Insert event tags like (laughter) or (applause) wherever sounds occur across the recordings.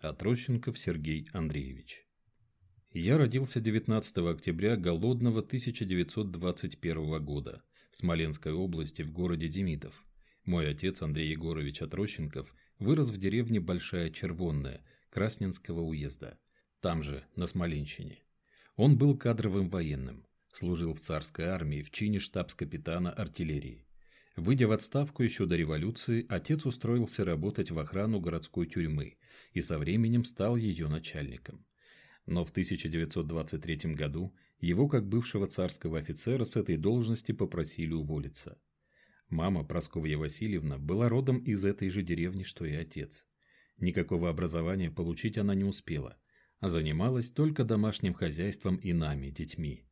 Отрощенков Сергей Андреевич. Я родился 19 октября голодного 1921 года в Смоленской области в городе Демидов. Мой отец Андрей Егорович Отрощенков вырос в деревне Большая Червонная Красненского уезда, там же, на Смоленщине. Он был кадровым военным, служил в царской армии в чине штабс-капитана артиллерии. Выйдя в отставку еще до революции, отец устроился работать в охрану городской тюрьмы и со временем стал ее начальником. Но в 1923 году его, как бывшего царского офицера, с этой должности попросили уволиться. Мама, Прасковья Васильевна, была родом из этой же деревни, что и отец. Никакого образования получить она не успела, а занималась только домашним хозяйством и нами, детьми.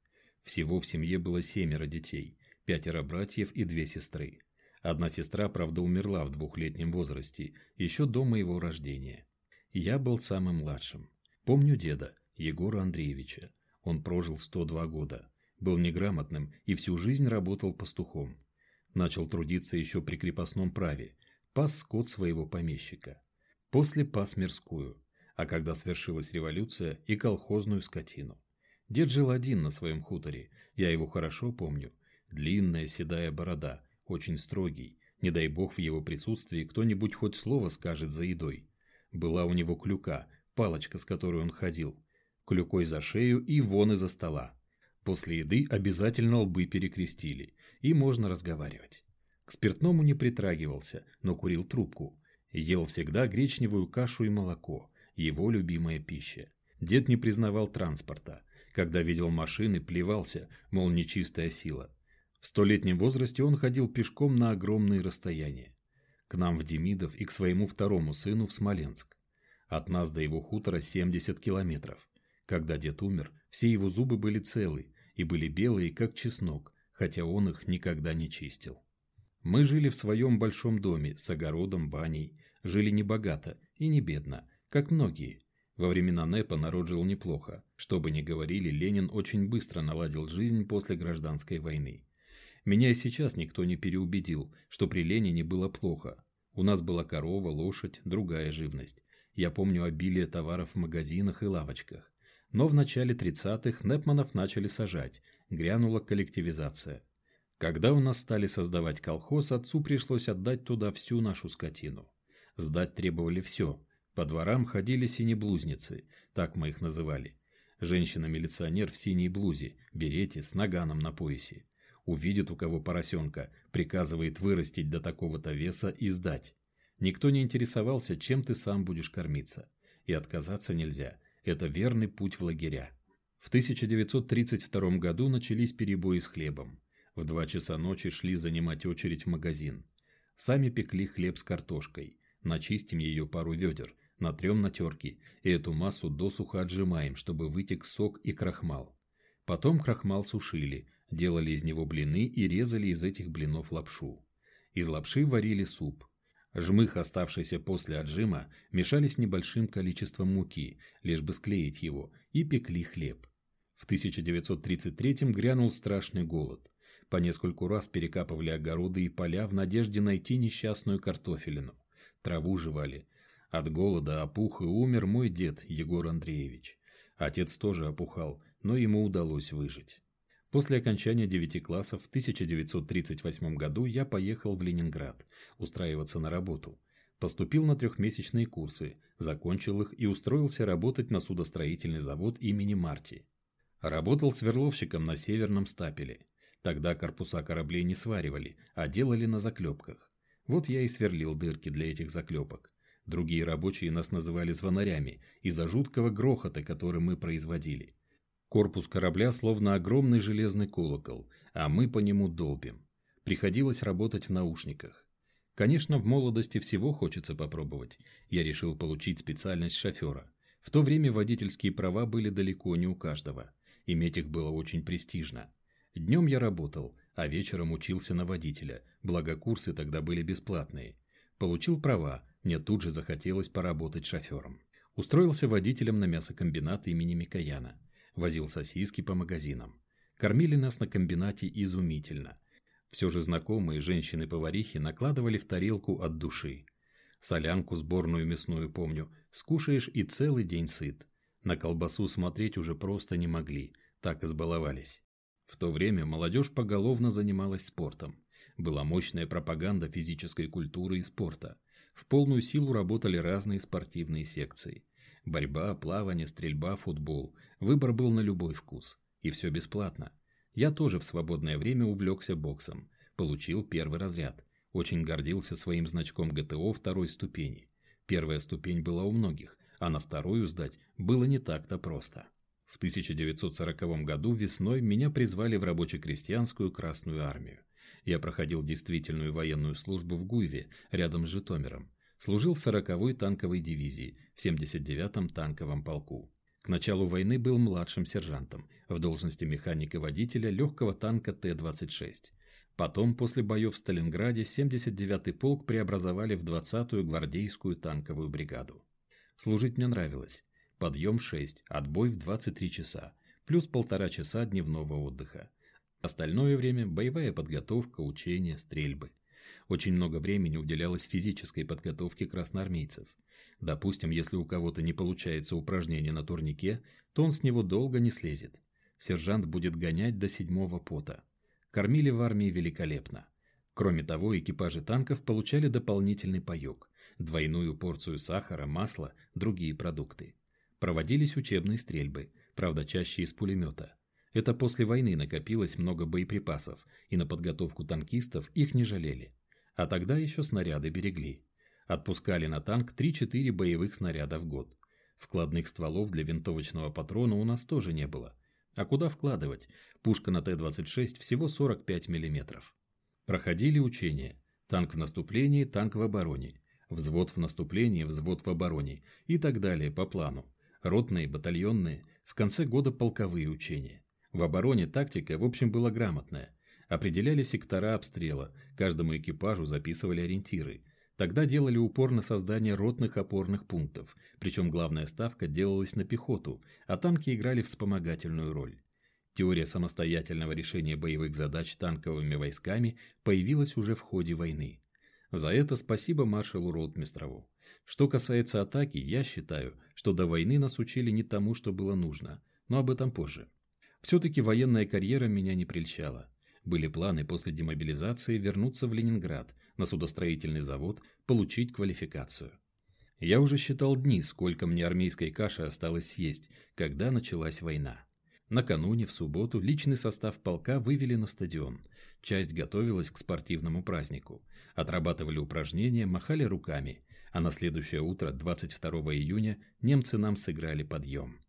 Всего в семье было семеро детей, пятеро братьев и две сестры. Одна сестра, правда, умерла в двухлетнем возрасте, еще до моего рождения. Я был самым младшим. Помню деда, Егора Андреевича. Он прожил 102 года, был неграмотным и всю жизнь работал пастухом. Начал трудиться еще при крепостном праве, пас скот своего помещика. После пас мирскую, а когда свершилась революция и колхозную скотину. Дед жил один на своем хуторе, я его хорошо помню, Длинная седая борода, очень строгий. Не дай бог в его присутствии кто-нибудь хоть слово скажет за едой. Была у него клюка, палочка, с которой он ходил. Клюкой за шею и вон из-за стола. После еды обязательно лбы перекрестили, и можно разговаривать. К спиртному не притрагивался, но курил трубку. Ел всегда гречневую кашу и молоко, его любимая пища. Дед не признавал транспорта. Когда видел машины, плевался, мол, нечистая сила. В столетнем возрасте он ходил пешком на огромные расстояния. К нам в Демидов и к своему второму сыну в Смоленск. От нас до его хутора 70 километров. Когда дед умер, все его зубы были целы и были белые, как чеснок, хотя он их никогда не чистил. Мы жили в своем большом доме с огородом, баней, жили не богато и не бедно, как многие. Во времена НЭПа народ жил неплохо. Что бы ни говорили, Ленин очень быстро наладил жизнь после гражданской войны. Меня и сейчас никто не переубедил, что при Ленине было плохо. У нас была корова, лошадь, другая живность. Я помню обилие товаров в магазинах и лавочках. Но в начале 30-х Непманов начали сажать, грянула коллективизация. Когда у нас стали создавать колхоз, отцу пришлось отдать туда всю нашу скотину. Сдать требовали все. По дворам ходили синеблузницы, так мы их называли. Женщина-милиционер в синей блузе, берете с наганом на поясе. Увидит у кого поросенка, приказывает вырастить до такого-то веса и сдать. Никто не интересовался, чем ты сам будешь кормиться. И отказаться нельзя. Это верный путь в лагеря. В 1932 году начались перебои с хлебом. В два часа ночи шли занимать очередь в магазин. Сами пекли хлеб с картошкой. Начистим ее пару ведер, натрем на терке, и эту массу досуха отжимаем, чтобы вытек сок и крахмал. Потом крахмал сушили, делали из него блины и резали из этих блинов лапшу. Из лапши варили суп. Жмых, оставшийся после отжима, мешали с небольшим количеством муки, лишь бы склеить его, и пекли хлеб. В 1933 грянул страшный голод. По нескольку раз перекапывали огороды и поля в надежде найти несчастную картофелину. Траву жевали. От голода опух и умер мой дед Егор Андреевич. Отец тоже опухал, но ему удалось выжить. После окончания девяти классов в 1938 году я поехал в Ленинград устраиваться на работу. Поступил на трехмесячные курсы, закончил их и устроился работать на судостроительный завод имени Марти. Работал сверловщиком на Северном стапеле. Тогда корпуса кораблей не сваривали, а делали на заклепках. Вот я и сверлил дырки для этих заклепок. Другие рабочие нас называли звонарями из-за жуткого грохота, который мы производили. Корпус корабля словно огромный железный колокол, а мы по нему долбим. Приходилось работать в наушниках. Конечно, в молодости всего хочется попробовать. Я решил получить специальность шофера. В то время водительские права были далеко не у каждого. Иметь их было очень престижно. Днем я работал, а вечером учился на водителя, благо курсы тогда были бесплатные. Получил права, мне тут же захотелось поработать шофером. Устроился водителем на мясокомбинат имени Микояна возил сосиски по магазинам. Кормили нас на комбинате изумительно. Все же знакомые женщины-поварихи накладывали в тарелку от души. Солянку сборную мясную помню, скушаешь и целый день сыт. На колбасу смотреть уже просто не могли, так избаловались. В то время молодежь поголовно занималась спортом. Была мощная пропаганда физической культуры и спорта. В полную силу работали разные спортивные секции. Борьба, плавание, стрельба, футбол. Выбор был на любой вкус. И все бесплатно. Я тоже в свободное время увлекся боксом. Получил первый разряд. Очень гордился своим значком ГТО второй ступени. Первая ступень была у многих, а на вторую сдать было не так-то просто. В 1940 году весной меня призвали в рабоче-крестьянскую Красную армию. Я проходил действительную военную службу в Гуйве, рядом с Житомиром. Служил в 40-й танковой дивизии, в 79-м танковом полку. К началу войны был младшим сержантом в должности механика-водителя легкого танка Т-26. Потом, после боев в Сталинграде, 79-й полк преобразовали в 20-ю гвардейскую танковую бригаду. Служить мне нравилось. Подъем в 6, отбой в 23 часа, плюс полтора часа дневного отдыха. Остальное время – боевая подготовка, учения, стрельбы. Очень много времени уделялось физической подготовке красноармейцев. Допустим, если у кого-то не получается упражнение на турнике, то он с него долго не слезет. Сержант будет гонять до седьмого пота. Кормили в армии великолепно. Кроме того, экипажи танков получали дополнительный паёк, двойную порцию сахара, масла, другие продукты. Проводились учебные стрельбы, правда чаще из пулемета. Это после войны накопилось много боеприпасов, и на подготовку танкистов их не жалели. А тогда еще снаряды берегли. Отпускали на танк 3-4 боевых снаряда в год. Вкладных стволов для винтовочного патрона у нас тоже не было. А куда вкладывать? Пушка на Т-26 всего 45 мм. Проходили учения. Танк в наступлении, танк в обороне. Взвод в наступлении, взвод в обороне. И так далее по плану. Ротные, батальонные. В конце года полковые учения. В обороне тактика, в общем, была грамотная. Определяли сектора обстрела, каждому экипажу записывали ориентиры. Тогда делали упор на создание ротных опорных пунктов, причем главная ставка делалась на пехоту, а танки играли вспомогательную роль. Теория самостоятельного решения боевых задач танковыми войсками появилась уже в ходе войны. За это спасибо маршалу Ротмистрову. Что касается атаки, я считаю, что до войны нас учили не тому, что было нужно, но об этом позже. Все-таки военная карьера меня не прельщала. Были планы после демобилизации вернуться в Ленинград, на судостроительный завод, получить квалификацию. Я уже считал дни, сколько мне армейской каши осталось съесть, когда началась война. Накануне, в субботу, личный состав полка вывели на стадион. Часть готовилась к спортивному празднику. Отрабатывали упражнения, махали руками. А на следующее утро, 22 июня, немцы нам сыграли подъем.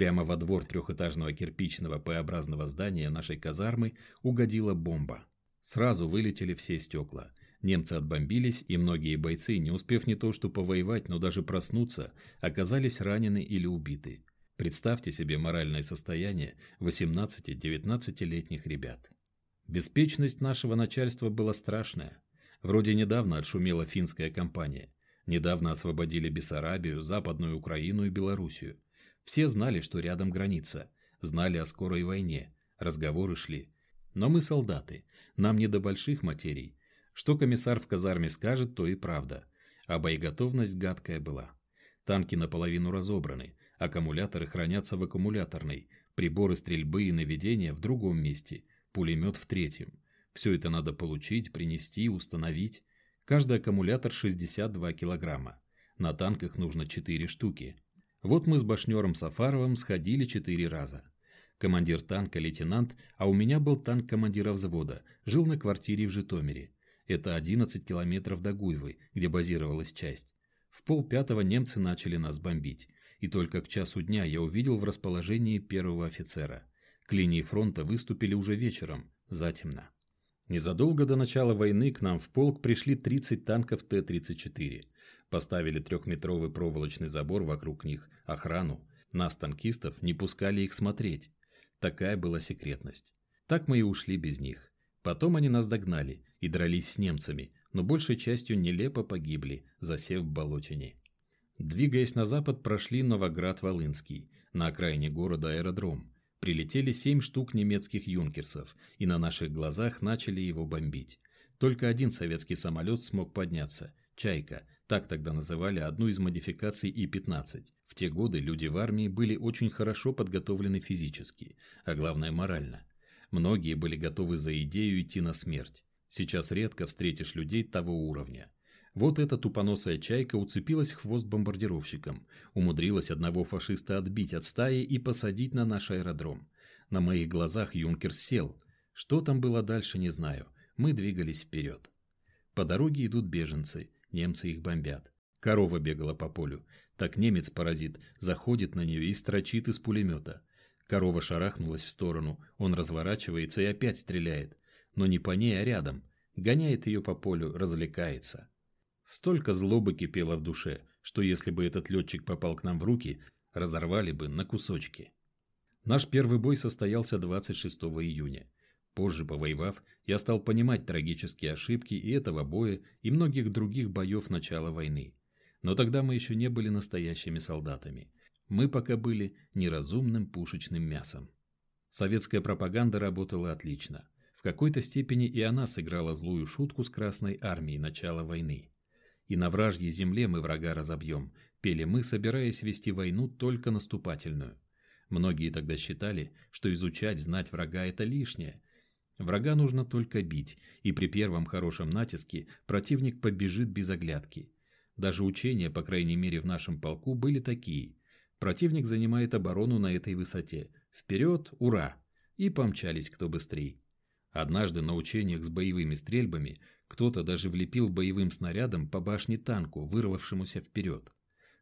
Прямо во двор трехэтажного кирпичного П-образного здания нашей казармы угодила бомба. Сразу вылетели все стекла. Немцы отбомбились, и многие бойцы, не успев не то что повоевать, но даже проснуться, оказались ранены или убиты. Представьте себе моральное состояние 18-19-летних ребят. Беспечность нашего начальства была страшная. Вроде недавно отшумела финская компания. Недавно освободили Бессарабию, Западную Украину и Белоруссию. Все знали, что рядом граница, знали о скорой войне, разговоры шли. Но мы солдаты, нам не до больших материй. Что комиссар в казарме скажет, то и правда. А боеготовность гадкая была. Танки наполовину разобраны, аккумуляторы хранятся в аккумуляторной, приборы стрельбы и наведения в другом месте, пулемет в третьем. Все это надо получить, принести, установить. Каждый аккумулятор 62 килограмма. На танках нужно 4 штуки. Вот мы с башнером Сафаровым сходили четыре раза. Командир танка лейтенант, а у меня был танк командира взвода, жил на квартире в Житомире. Это 11 километров до Гуйвы, где базировалась часть. В полпятого немцы начали нас бомбить, и только к часу дня я увидел в расположении первого офицера. К линии фронта выступили уже вечером, затемно. Незадолго до начала войны к нам в полк пришли 30 танков Т-34. Поставили трехметровый проволочный забор вокруг них, охрану. Нас, танкистов, не пускали их смотреть. Такая была секретность. Так мы и ушли без них. Потом они нас догнали и дрались с немцами, но большей частью нелепо погибли, засев в болотине. Двигаясь на запад, прошли Новоград-Волынский, на окраине города аэродром. Прилетели семь штук немецких юнкерсов, и на наших глазах начали его бомбить. Только один советский самолет смог подняться, «Чайка», так тогда называли одну из модификаций И-15. В те годы люди в армии были очень хорошо подготовлены физически, а главное морально. Многие были готовы за идею идти на смерть. Сейчас редко встретишь людей того уровня. Вот эта тупоносая чайка уцепилась в хвост бомбардировщикам, умудрилась одного фашиста отбить от стаи и посадить на наш аэродром. На моих глазах юнкер сел. Что там было дальше, не знаю. Мы двигались вперед. По дороге идут беженцы, немцы их бомбят. Корова бегала по полю. Так немец-паразит заходит на нее и строчит из пулемета. Корова шарахнулась в сторону, он разворачивается и опять стреляет. Но не по ней, а рядом. Гоняет ее по полю, развлекается. Столько злобы кипело в душе, что если бы этот летчик попал к нам в руки, разорвали бы на кусочки. Наш первый бой состоялся 26 июня. Позже, повоевав, я стал понимать трагические ошибки и этого боя, и многих других боев начала войны. Но тогда мы еще не были настоящими солдатами. Мы пока были неразумным пушечным мясом. Советская пропаганда работала отлично. В какой-то степени и она сыграла злую шутку с Красной армией начала войны. И на вражьей земле мы врага разобьем, пели мы, собираясь вести войну только наступательную. Многие тогда считали, что изучать, знать врага – это лишнее. Врага нужно только бить, и при первом хорошем натиске противник побежит без оглядки. Даже учения, по крайней мере в нашем полку, были такие. Противник занимает оборону на этой высоте. Вперед, ура! И помчались кто быстрее. Однажды на учениях с боевыми стрельбами кто-то даже влепил боевым снарядом по башне танку, вырвавшемуся вперед.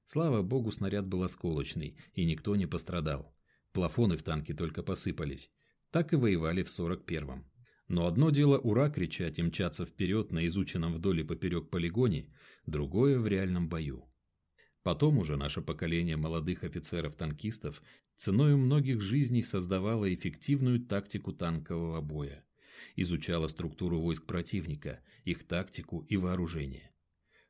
Слава богу, снаряд был осколочный, и никто не пострадал. Плафоны в танке только посыпались. Так и воевали в 41-м. Но одно дело «Ура!» кричать и мчаться вперед на изученном вдоль и поперек полигоне, другое в реальном бою. Потом уже наше поколение молодых офицеров-танкистов ценой многих жизней создавало эффективную тактику танкового боя изучала структуру войск противника, их тактику и вооружение.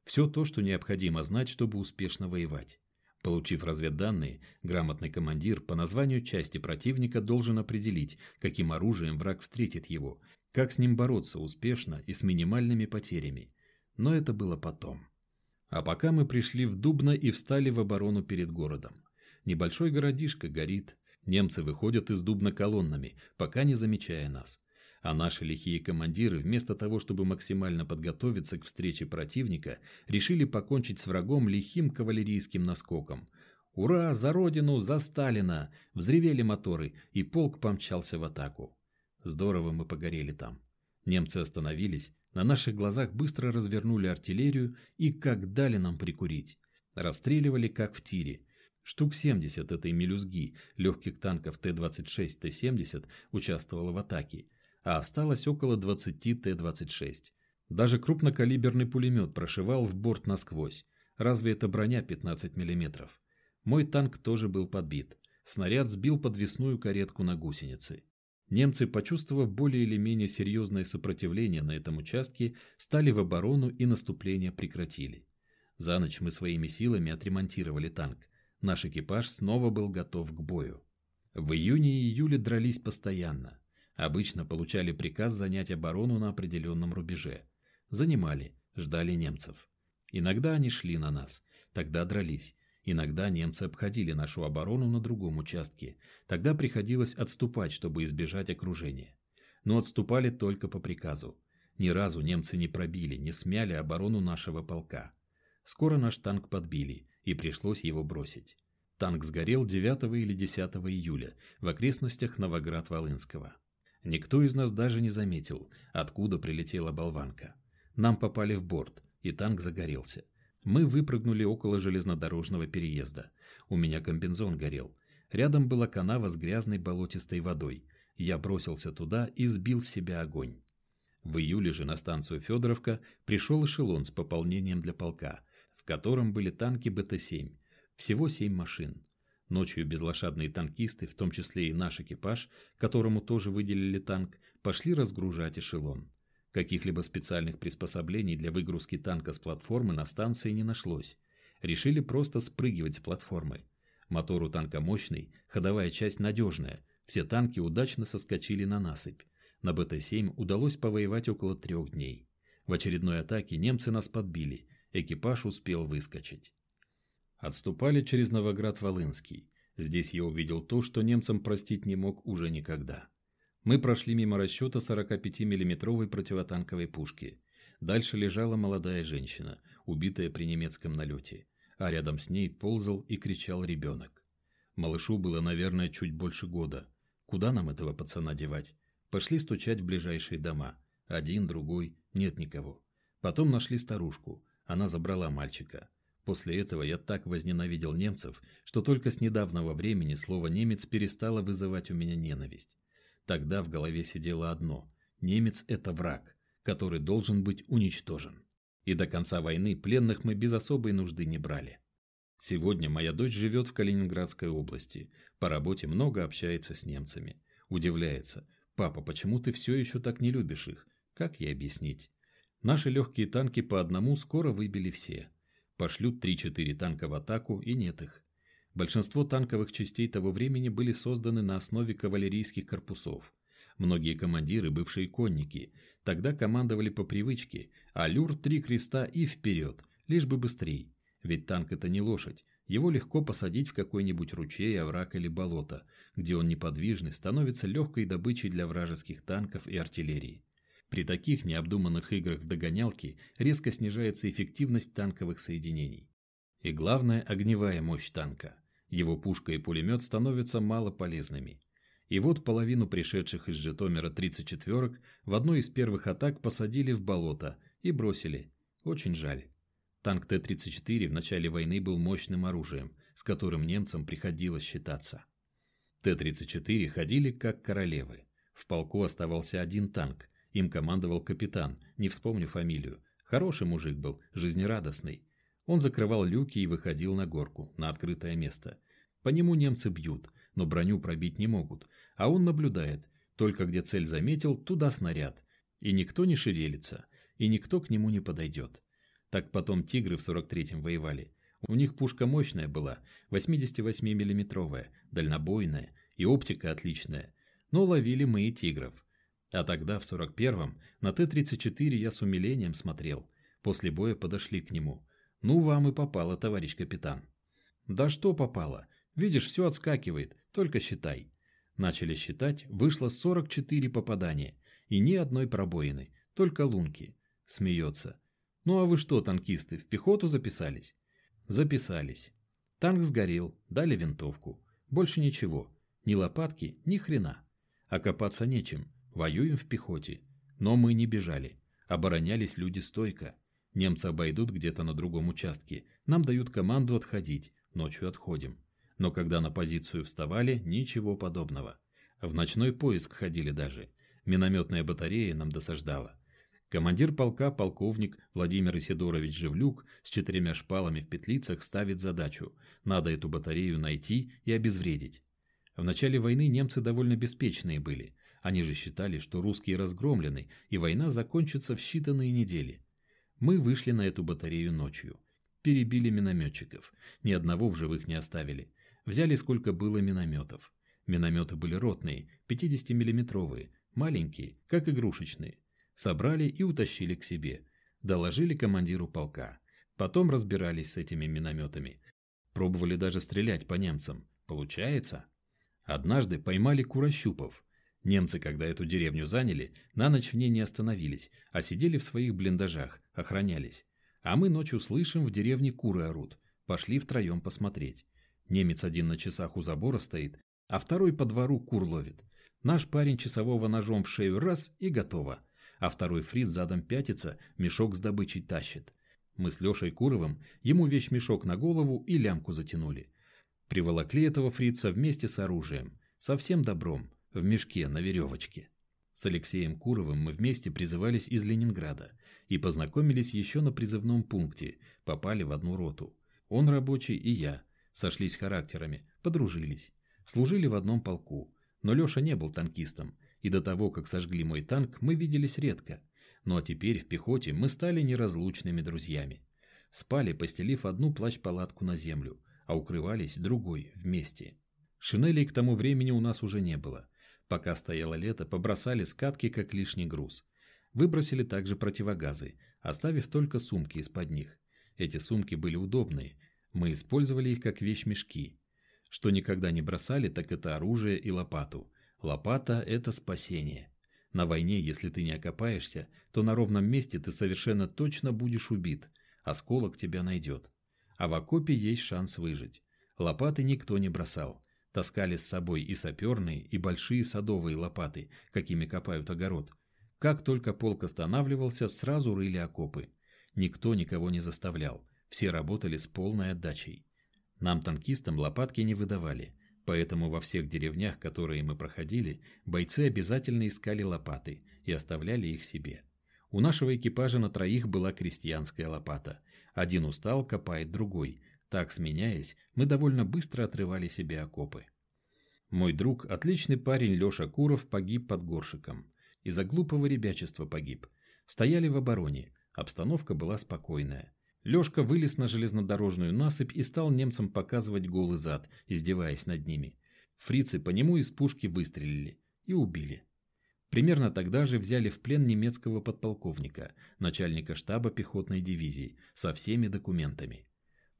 Все то, что необходимо знать, чтобы успешно воевать. Получив разведданные, грамотный командир по названию части противника должен определить, каким оружием враг встретит его, как с ним бороться успешно и с минимальными потерями. Но это было потом. А пока мы пришли в Дубно и встали в оборону перед городом. Небольшой городишко горит, немцы выходят из Дубна колоннами, пока не замечая нас. А наши лихие командиры, вместо того, чтобы максимально подготовиться к встрече противника, решили покончить с врагом лихим кавалерийским наскоком. «Ура! За Родину! За Сталина!» Взревели моторы, и полк помчался в атаку. Здорово мы погорели там. Немцы остановились, на наших глазах быстро развернули артиллерию и как дали нам прикурить. Расстреливали как в тире. Штук 70 этой мелюзги, легких танков Т-26, Т-70 участвовало в атаке а осталось около 20 Т-26. Даже крупнокалиберный пулемет прошивал в борт насквозь. Разве это броня 15 мм? Мой танк тоже был подбит. Снаряд сбил подвесную каретку на гусенице. Немцы, почувствовав более или менее серьезное сопротивление на этом участке, стали в оборону и наступление прекратили. За ночь мы своими силами отремонтировали танк. Наш экипаж снова был готов к бою. В июне и июле дрались постоянно. Обычно получали приказ занять оборону на определенном рубеже. Занимали, ждали немцев. Иногда они шли на нас, тогда дрались. Иногда немцы обходили нашу оборону на другом участке. Тогда приходилось отступать, чтобы избежать окружения. Но отступали только по приказу. Ни разу немцы не пробили, не смяли оборону нашего полка. Скоро наш танк подбили, и пришлось его бросить. Танк сгорел 9 или 10 июля в окрестностях Новоград-Волынского. Никто из нас даже не заметил, откуда прилетела болванка. Нам попали в борт, и танк загорелся. Мы выпрыгнули около железнодорожного переезда. У меня комбинзон горел. Рядом была канава с грязной болотистой водой. Я бросился туда и сбил с себя огонь. В июле же на станцию Федоровка пришел эшелон с пополнением для полка, в котором были танки БТ-7. Всего семь машин. Ночью безлошадные танкисты, в том числе и наш экипаж, которому тоже выделили танк, пошли разгружать эшелон. Каких-либо специальных приспособлений для выгрузки танка с платформы на станции не нашлось. Решили просто спрыгивать с платформы. Мотор у танка мощный, ходовая часть надежная. Все танки удачно соскочили на насыпь. На БТ-7 удалось повоевать около трех дней. В очередной атаке немцы нас подбили. Экипаж успел выскочить. Отступали через Новоград-Волынский. Здесь я увидел то, что немцам простить не мог уже никогда. Мы прошли мимо расчета 45 миллиметровой противотанковой пушки. Дальше лежала молодая женщина, убитая при немецком налете, а рядом с ней ползал и кричал ребенок. Малышу было, наверное, чуть больше года. Куда нам этого пацана девать? Пошли стучать в ближайшие дома. Один, другой, нет никого. Потом нашли старушку. Она забрала мальчика. После этого я так возненавидел немцев, что только с недавнего времени слово «немец» перестало вызывать у меня ненависть. Тогда в голове сидело одно – немец – это враг, который должен быть уничтожен. И до конца войны пленных мы без особой нужды не брали. Сегодня моя дочь живет в Калининградской области, по работе много общается с немцами. Удивляется, папа, почему ты все еще так не любишь их? Как ей объяснить? Наши легкие танки по одному скоро выбили все. Пошлют 3-4 танка в атаку, и нет их. Большинство танковых частей того времени были созданы на основе кавалерийских корпусов. Многие командиры – бывшие конники. Тогда командовали по привычке, а люр три креста и вперед, лишь бы быстрей. Ведь танк – это не лошадь. Его легко посадить в какой-нибудь ручей, овраг или болото, где он неподвижный, становится легкой добычей для вражеских танков и артиллерии. При таких необдуманных играх в догонялки резко снижается эффективность танковых соединений. И главное – огневая мощь танка. Его пушка и пулемет становятся малополезными. И вот половину пришедших из Житомира 34-ок в одной из первых атак посадили в болото и бросили. Очень жаль. Танк Т-34 в начале войны был мощным оружием, с которым немцам приходилось считаться. Т-34 ходили как королевы. В полку оставался один танк, им командовал капитан, не вспомню фамилию. Хороший мужик был, жизнерадостный. Он закрывал люки и выходил на горку, на открытое место. По нему немцы бьют, но броню пробить не могут. А он наблюдает. Только где цель заметил, туда снаряд. И никто не шевелится, и никто к нему не подойдет. Так потом «Тигры» в 43-м воевали. У них пушка мощная была, 88 миллиметровая, дальнобойная, и оптика отличная. Но ловили мы и «Тигров». А тогда, в 41-м, на Т-34 я с умилением смотрел. После боя подошли к нему. «Ну, вам и попало, товарищ капитан». «Да что попало? Видишь, все отскакивает, только считай». Начали считать, вышло 44 попадания. И ни одной пробоины, только лунки. Смеется. «Ну а вы что, танкисты, в пехоту записались?» «Записались. Танк сгорел, дали винтовку. Больше ничего. Ни лопатки, ни хрена. Окопаться нечем. Воюем в пехоте. Но мы не бежали. Оборонялись люди стойко. Немцы обойдут где-то на другом участке. Нам дают команду отходить. Ночью отходим. Но когда на позицию вставали, ничего подобного. В ночной поиск ходили даже. Минометная батарея нам досаждала. Командир полка, полковник Владимир Исидорович Живлюк с четырьмя шпалами в петлицах ставит задачу. Надо эту батарею найти и обезвредить. В начале войны немцы довольно беспечные были. Они же считали, что русские разгромлены, и война закончится в считанные недели. Мы вышли на эту батарею ночью. Перебили минометчиков. Ни одного в живых не оставили. Взяли сколько было минометов. Минометы были ротные, 50-миллиметровые, маленькие, как игрушечные. Собрали и утащили к себе. Доложили командиру полка. Потом разбирались с этими минометами. Пробовали даже стрелять по немцам. Получается? Однажды поймали курощупов. Немцы, когда эту деревню заняли, на ночь в ней не остановились, а сидели в своих блиндажах, охранялись. А мы ночью слышим, в деревне куры орут. Пошли втроем посмотреть. Немец один на часах у забора стоит, а второй по двору кур ловит. Наш парень часового ножом в шею раз и готово. А второй фриц задом пятится, мешок с добычей тащит. Мы с Лешей Куровым ему вещь-мешок на голову и лямку затянули. Приволокли этого фрица вместе с оружием. Совсем добром в мешке на веревочке. С Алексеем Куровым мы вместе призывались из Ленинграда и познакомились еще на призывном пункте, попали в одну роту. Он рабочий и я. Сошлись характерами, подружились. Служили в одном полку. Но Леша не был танкистом, и до того, как сожгли мой танк, мы виделись редко. Ну а теперь в пехоте мы стали неразлучными друзьями. Спали, постелив одну плащ-палатку на землю, а укрывались другой, вместе. Шинелей к тому времени у нас уже не было. Пока стояло лето, побросали скатки как лишний груз. Выбросили также противогазы, оставив только сумки из-под них. Эти сумки были удобные. Мы использовали их как вещмешки. Что никогда не бросали, так это оружие и лопату. Лопата – это спасение. На войне, если ты не окопаешься, то на ровном месте ты совершенно точно будешь убит. Осколок тебя найдет. А в окопе есть шанс выжить. Лопаты никто не бросал. Таскали с собой и саперные, и большие садовые лопаты, какими копают огород. Как только полк останавливался, сразу рыли окопы. Никто никого не заставлял. Все работали с полной отдачей. Нам, танкистам, лопатки не выдавали. Поэтому во всех деревнях, которые мы проходили, бойцы обязательно искали лопаты и оставляли их себе. У нашего экипажа на троих была крестьянская лопата. Один устал, копает другой. Так, сменяясь, мы довольно быстро отрывали себе окопы. Мой друг, отличный парень Леша Куров, погиб под горшиком. Из-за глупого ребячества погиб. Стояли в обороне. Обстановка была спокойная. Лешка вылез на железнодорожную насыпь и стал немцам показывать голый зад, издеваясь над ними. Фрицы по нему из пушки выстрелили и убили. Примерно тогда же взяли в плен немецкого подполковника, начальника штаба пехотной дивизии, со всеми документами.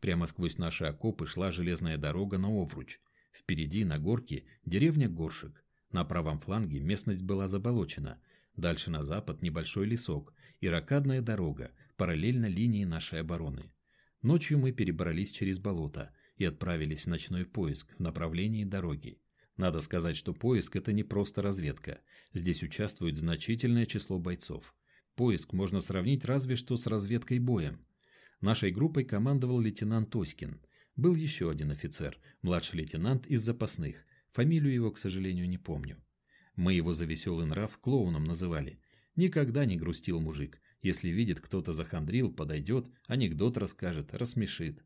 Прямо сквозь наши окопы шла железная дорога на Овруч. Впереди, на горке, деревня Горшик. На правом фланге местность была заболочена. Дальше на запад небольшой лесок и ракадная дорога, параллельно линии нашей обороны. Ночью мы перебрались через болото и отправились в ночной поиск в направлении дороги. Надо сказать, что поиск – это не просто разведка. Здесь участвует значительное число бойцов. Поиск можно сравнить разве что с разведкой боем. Нашей группой командовал лейтенант Оськин. Был еще один офицер, младший лейтенант из запасных. Фамилию его, к сожалению, не помню. Мы его за веселый нрав клоуном называли. Никогда не грустил мужик. Если видит, кто-то захандрил, подойдет, анекдот расскажет, рассмешит.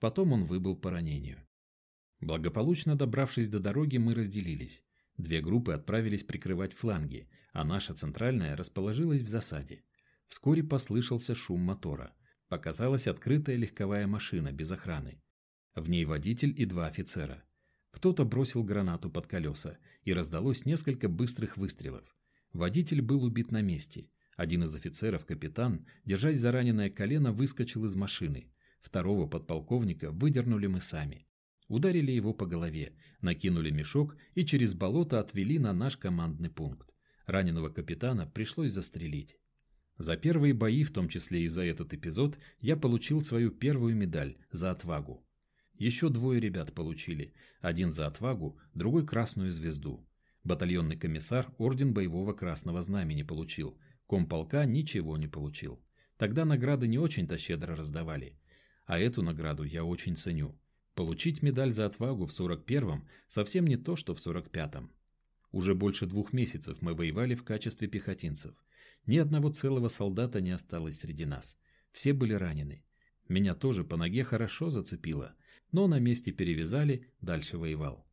Потом он выбыл по ранению. Благополучно добравшись до дороги, мы разделились. Две группы отправились прикрывать фланги, а наша центральная расположилась в засаде. Вскоре послышался шум мотора. Показалась открытая легковая машина без охраны. В ней водитель и два офицера. Кто-то бросил гранату под колеса, и раздалось несколько быстрых выстрелов. Водитель был убит на месте. Один из офицеров, капитан, держась за раненое колено, выскочил из машины. Второго подполковника выдернули мы сами. Ударили его по голове, накинули мешок и через болото отвели на наш командный пункт. Раненого капитана пришлось застрелить. За первые бои, в том числе и за этот эпизод, я получил свою первую медаль за отвагу. Еще двое ребят получили, один за отвагу, другой красную звезду. Батальонный комиссар орден боевого красного знамени получил, комполка ничего не получил. Тогда награды не очень-то щедро раздавали, а эту награду я очень ценю. Получить медаль за отвагу в 41-м совсем не то, что в 45-м. Уже больше двух месяцев мы воевали в качестве пехотинцев. Ни одного целого солдата не осталось среди нас. Все были ранены. Меня тоже по ноге хорошо зацепило, но на месте перевязали, дальше воевал.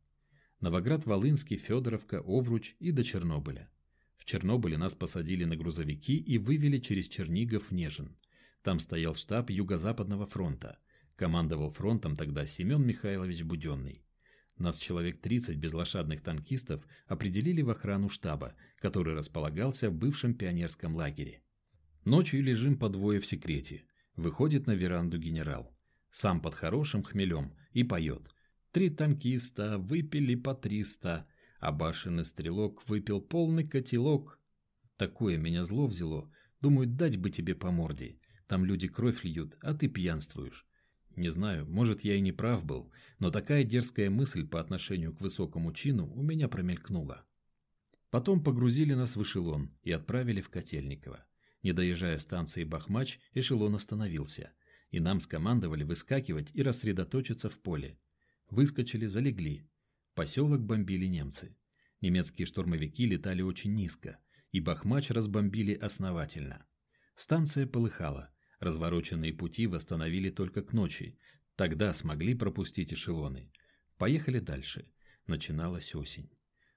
Новоград-Волынский, Федоровка, Овруч и до Чернобыля. В Чернобыле нас посадили на грузовики и вывели через Чернигов в Нежин. Там стоял штаб Юго-Западного фронта – Командовал фронтом тогда Семен Михайлович Буденный. Нас человек 30 безлошадных танкистов определили в охрану штаба, который располагался в бывшем пионерском лагере. Ночью лежим по двое в секрете. Выходит на веранду генерал. Сам под хорошим хмелем и поет. Три танкиста выпили по триста, а башенный стрелок выпил полный котелок. Такое меня зло взяло. Думаю, дать бы тебе по морде. Там люди кровь льют, а ты пьянствуешь. Не знаю, может я и не прав был, но такая дерзкая мысль по отношению к высокому чину у меня промелькнула. Потом погрузили нас в эшелон и отправили в Котельниково. Не доезжая станции Бахмач, эшелон остановился, и нам скомандовали выскакивать и рассредоточиться в поле. Выскочили, залегли. Поселок бомбили немцы. Немецкие штурмовики летали очень низко, и Бахмач разбомбили основательно. Станция полыхала, Развороченные пути восстановили только к ночи. Тогда смогли пропустить эшелоны. Поехали дальше. Начиналась осень.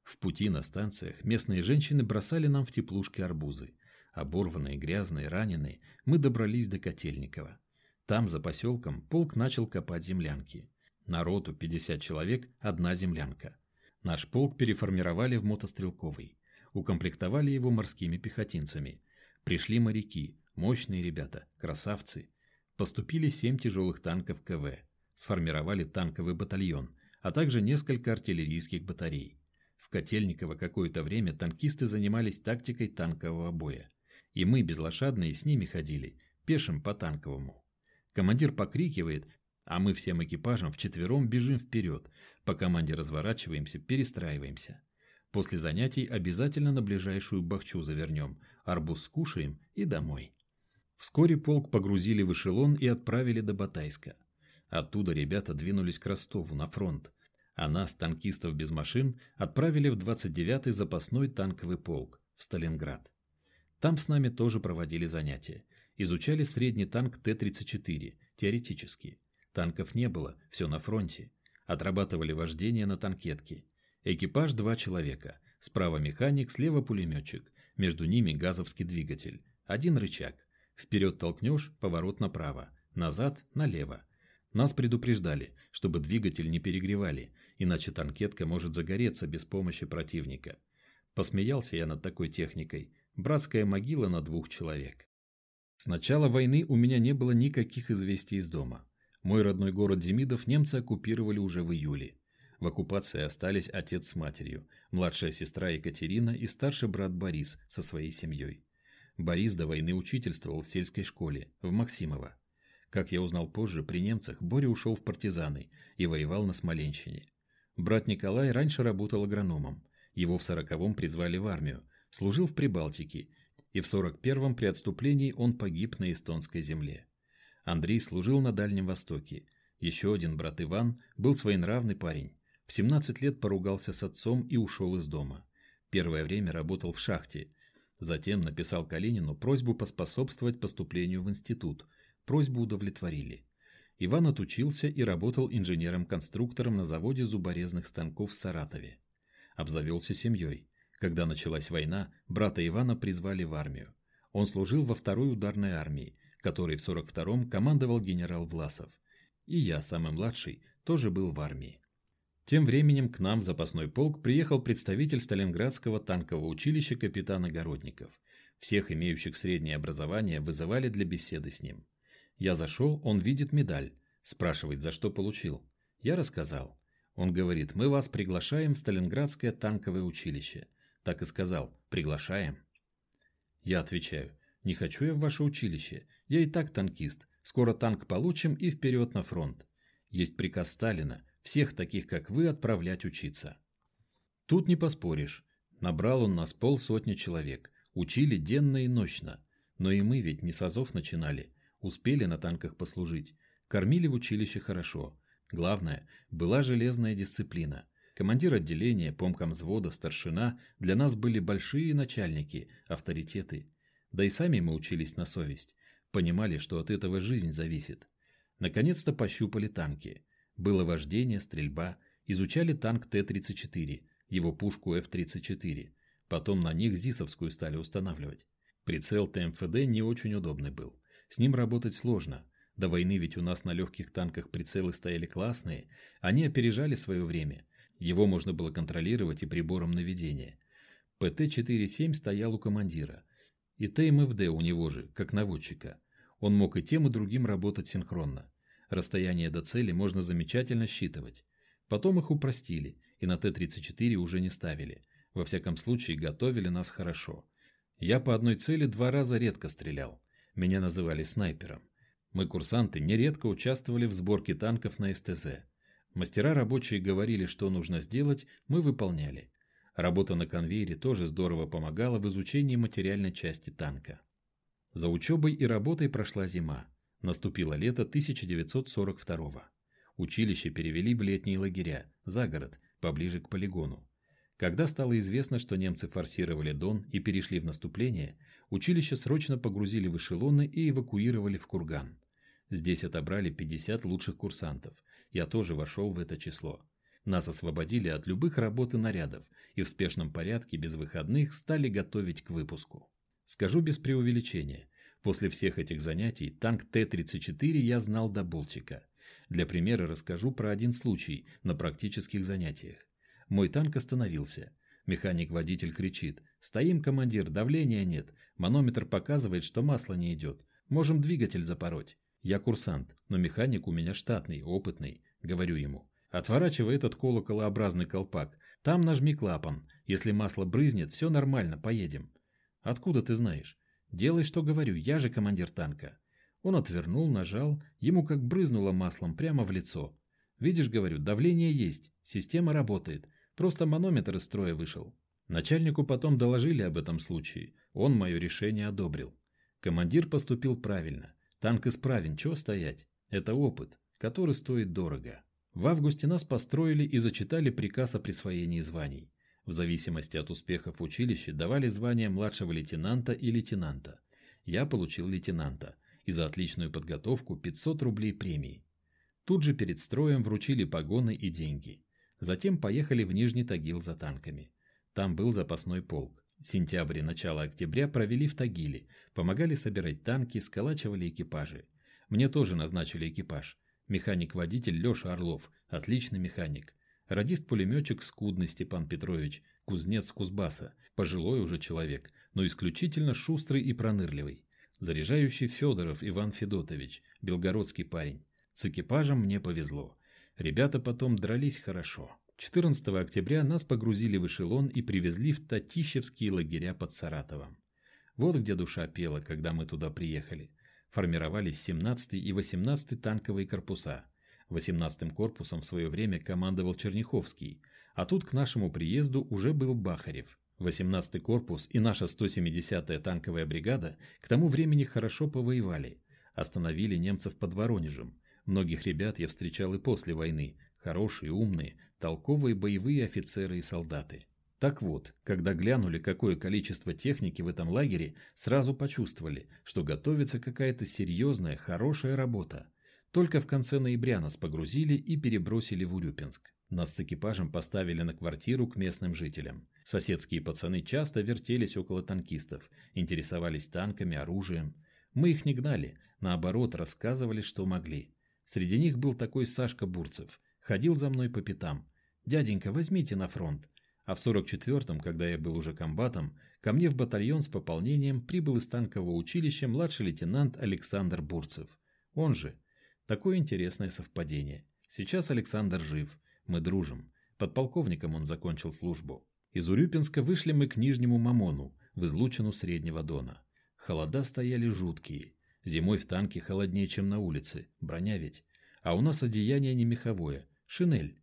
В пути на станциях местные женщины бросали нам в теплушки арбузы. Оборванные, грязные, раненые, мы добрались до Котельникова. Там, за поселком, полк начал копать землянки. Народу 50 человек, одна землянка. Наш полк переформировали в мотострелковый. Укомплектовали его морскими пехотинцами. Пришли моряки, Мощные ребята, красавцы. Поступили семь тяжелых танков КВ, сформировали танковый батальон, а также несколько артиллерийских батарей. В Котельниково какое-то время танкисты занимались тактикой танкового боя. И мы, безлошадные, с ними ходили, пешим по танковому. Командир покрикивает, а мы всем экипажем вчетвером бежим вперед, по команде разворачиваемся, перестраиваемся. После занятий обязательно на ближайшую бахчу завернем, арбуз скушаем и домой. Вскоре полк погрузили в эшелон и отправили до Батайска. Оттуда ребята двинулись к Ростову на фронт, а нас, танкистов без машин, отправили в 29-й запасной танковый полк в Сталинград. Там с нами тоже проводили занятия. Изучали средний танк Т-34, теоретически. Танков не было, все на фронте. Отрабатывали вождение на танкетке. Экипаж два человека. Справа механик, слева пулеметчик. Между ними газовский двигатель. Один рычаг. Вперед толкнешь, поворот направо. Назад, налево. Нас предупреждали, чтобы двигатель не перегревали, иначе танкетка может загореться без помощи противника. Посмеялся я над такой техникой. Братская могила на двух человек. С начала войны у меня не было никаких известий из дома. Мой родной город Демидов немцы оккупировали уже в июле. В оккупации остались отец с матерью, младшая сестра Екатерина и старший брат Борис со своей семьей. Борис до войны учительствовал в сельской школе, в Максимово. Как я узнал позже, при немцах Боря ушел в партизаны и воевал на Смоленщине. Брат Николай раньше работал агрономом. Его в сороковом призвали в армию, служил в Прибалтике, и в сорок первом при отступлении он погиб на эстонской земле. Андрей служил на Дальнем Востоке. Еще один брат Иван был своенравный парень. В 17 лет поругался с отцом и ушел из дома. Первое время работал в шахте. Затем написал Калинину просьбу поспособствовать поступлению в институт. Просьбу удовлетворили. Иван отучился и работал инженером-конструктором на заводе зуборезных станков в Саратове. Обзавелся семьей. Когда началась война, брата Ивана призвали в армию. Он служил во второй ударной армии, которой в 42-м командовал генерал Власов. И я, самый младший, тоже был в армии. Тем временем к нам в запасной полк приехал представитель Сталинградского танкового училища капитан Огородников. Всех имеющих среднее образование вызывали для беседы с ним. Я зашел, он видит медаль. Спрашивает, за что получил. Я рассказал. Он говорит, мы вас приглашаем в Сталинградское танковое училище. Так и сказал, приглашаем. Я отвечаю, не хочу я в ваше училище. Я и так танкист. Скоро танк получим и вперед на фронт. Есть приказ Сталина, всех таких, как вы, отправлять учиться. Тут не поспоришь. Набрал он нас полсотни человек. Учили денно и ночно. Но и мы ведь не с азов начинали. Успели на танках послужить. Кормили в училище хорошо. Главное, была железная дисциплина. Командир отделения, помком взвода, старшина для нас были большие начальники, авторитеты. Да и сами мы учились на совесть. Понимали, что от этого жизнь зависит. Наконец-то пощупали танки. Было вождение, стрельба. Изучали танк Т-34, его пушку Ф-34. Потом на них ЗИСовскую стали устанавливать. Прицел ТМФД не очень удобный был. С ним работать сложно. До войны ведь у нас на легких танках прицелы стояли классные, они опережали свое время. Его можно было контролировать и прибором наведения. ПТ-47 стоял у командира. И ТМФД у него же, как наводчика. Он мог и тем, и другим работать синхронно. Расстояние до цели можно замечательно считывать. Потом их упростили, и на Т-34 уже не ставили. Во всяком случае, готовили нас хорошо. Я по одной цели два раза редко стрелял. Меня называли снайпером. Мы, курсанты, нередко участвовали в сборке танков на СТЗ. Мастера рабочие говорили, что нужно сделать, мы выполняли. Работа на конвейере тоже здорово помогала в изучении материальной части танка. За учебой и работой прошла зима. Наступило лето 1942 -го. Училище перевели в летние лагеря, за город, поближе к полигону. Когда стало известно, что немцы форсировали Дон и перешли в наступление, училище срочно погрузили в эшелоны и эвакуировали в Курган. Здесь отобрали 50 лучших курсантов. Я тоже вошел в это число. Нас освободили от любых работ и нарядов, и в спешном порядке без выходных стали готовить к выпуску. Скажу без преувеличения. После всех этих занятий танк Т-34 я знал до болтика. Для примера расскажу про один случай на практических занятиях. Мой танк остановился. Механик-водитель кричит. «Стоим, командир, давления нет. Манометр показывает, что масло не идет. Можем двигатель запороть». Я курсант, но механик у меня штатный, опытный. Говорю ему. Отворачивай этот колоколообразный колпак. Там нажми клапан. Если масло брызнет, все нормально, поедем. Откуда ты знаешь? Делай, что говорю, я же командир танка. Он отвернул, нажал, ему как брызнуло маслом прямо в лицо. Видишь, говорю, давление есть, система работает, просто манометр из строя вышел. Начальнику потом доложили об этом случае, он мое решение одобрил. Командир поступил правильно, танк исправен, чего стоять? Это опыт, который стоит дорого. В августе нас построили и зачитали приказ о присвоении званий. В зависимости от успехов в училище давали звания младшего лейтенанта и лейтенанта. Я получил лейтенанта и за отличную подготовку 500 рублей премии. Тут же перед строем вручили погоны и деньги. Затем поехали в Нижний Тагил за танками. Там был запасной полк. Сентябрь и начало октября провели в Тагиле, помогали собирать танки, сколачивали экипажи. Мне тоже назначили экипаж. Механик-водитель Леша Орлов, отличный механик. Радист-пулеметчик Скудный Степан Петрович, кузнец Кузбасса, пожилой уже человек, но исключительно шустрый и пронырливый. Заряжающий Федоров Иван Федотович, белгородский парень. С экипажем мне повезло. Ребята потом дрались хорошо. 14 октября нас погрузили в эшелон и привезли в Татищевские лагеря под Саратовом. Вот где душа пела, когда мы туда приехали. Формировались 17 и 18 танковые корпуса. 18-м корпусом в свое время командовал Черняховский, а тут к нашему приезду уже был Бахарев. 18-й корпус и наша 170-я танковая бригада к тому времени хорошо повоевали. Остановили немцев под Воронежем. Многих ребят я встречал и после войны. Хорошие, умные, толковые боевые офицеры и солдаты. Так вот, когда глянули, какое количество техники в этом лагере, сразу почувствовали, что готовится какая-то серьезная, хорошая работа. Только в конце ноября нас погрузили и перебросили в Урюпинск. Нас с экипажем поставили на квартиру к местным жителям. Соседские пацаны часто вертелись около танкистов, интересовались танками, оружием. Мы их не гнали, наоборот, рассказывали, что могли. Среди них был такой Сашка Бурцев. Ходил за мной по пятам. «Дяденька, возьмите на фронт». А в 44-м, когда я был уже комбатом, ко мне в батальон с пополнением прибыл из танкового училища младший лейтенант Александр Бурцев. Он же. Такое интересное совпадение. Сейчас Александр жив. Мы дружим. Подполковником он закончил службу. Из Урюпинска вышли мы к Нижнему Мамону, в излучину Среднего Дона. Холода стояли жуткие. Зимой в танке холоднее, чем на улице. Броня ведь. А у нас одеяние не меховое. Шинель.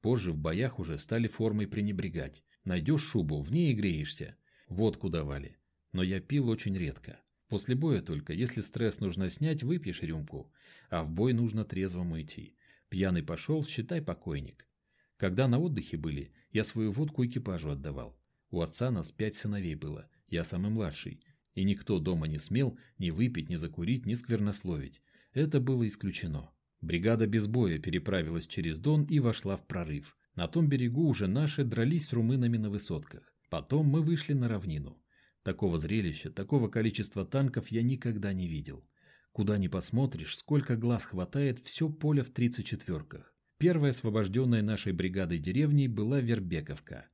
Позже в боях уже стали формой пренебрегать. Найдешь шубу, в ней и греешься. Водку давали. Но я пил очень редко. После боя только, если стресс нужно снять, выпьешь рюмку. А в бой нужно трезвому идти. Пьяный пошел, считай покойник. Когда на отдыхе были, я свою водку экипажу отдавал. У отца нас пять сыновей было, я самый младший. И никто дома не смел ни выпить, ни закурить, ни сквернословить. Это было исключено. Бригада без боя переправилась через Дон и вошла в прорыв. На том берегу уже наши дрались с румынами на высотках. Потом мы вышли на равнину. Такого зрелища, такого количества танков я никогда не видел. Куда ни посмотришь, сколько глаз хватает, все поле в 34-ках. Первой освобожденной нашей бригадой деревней была Вербековка.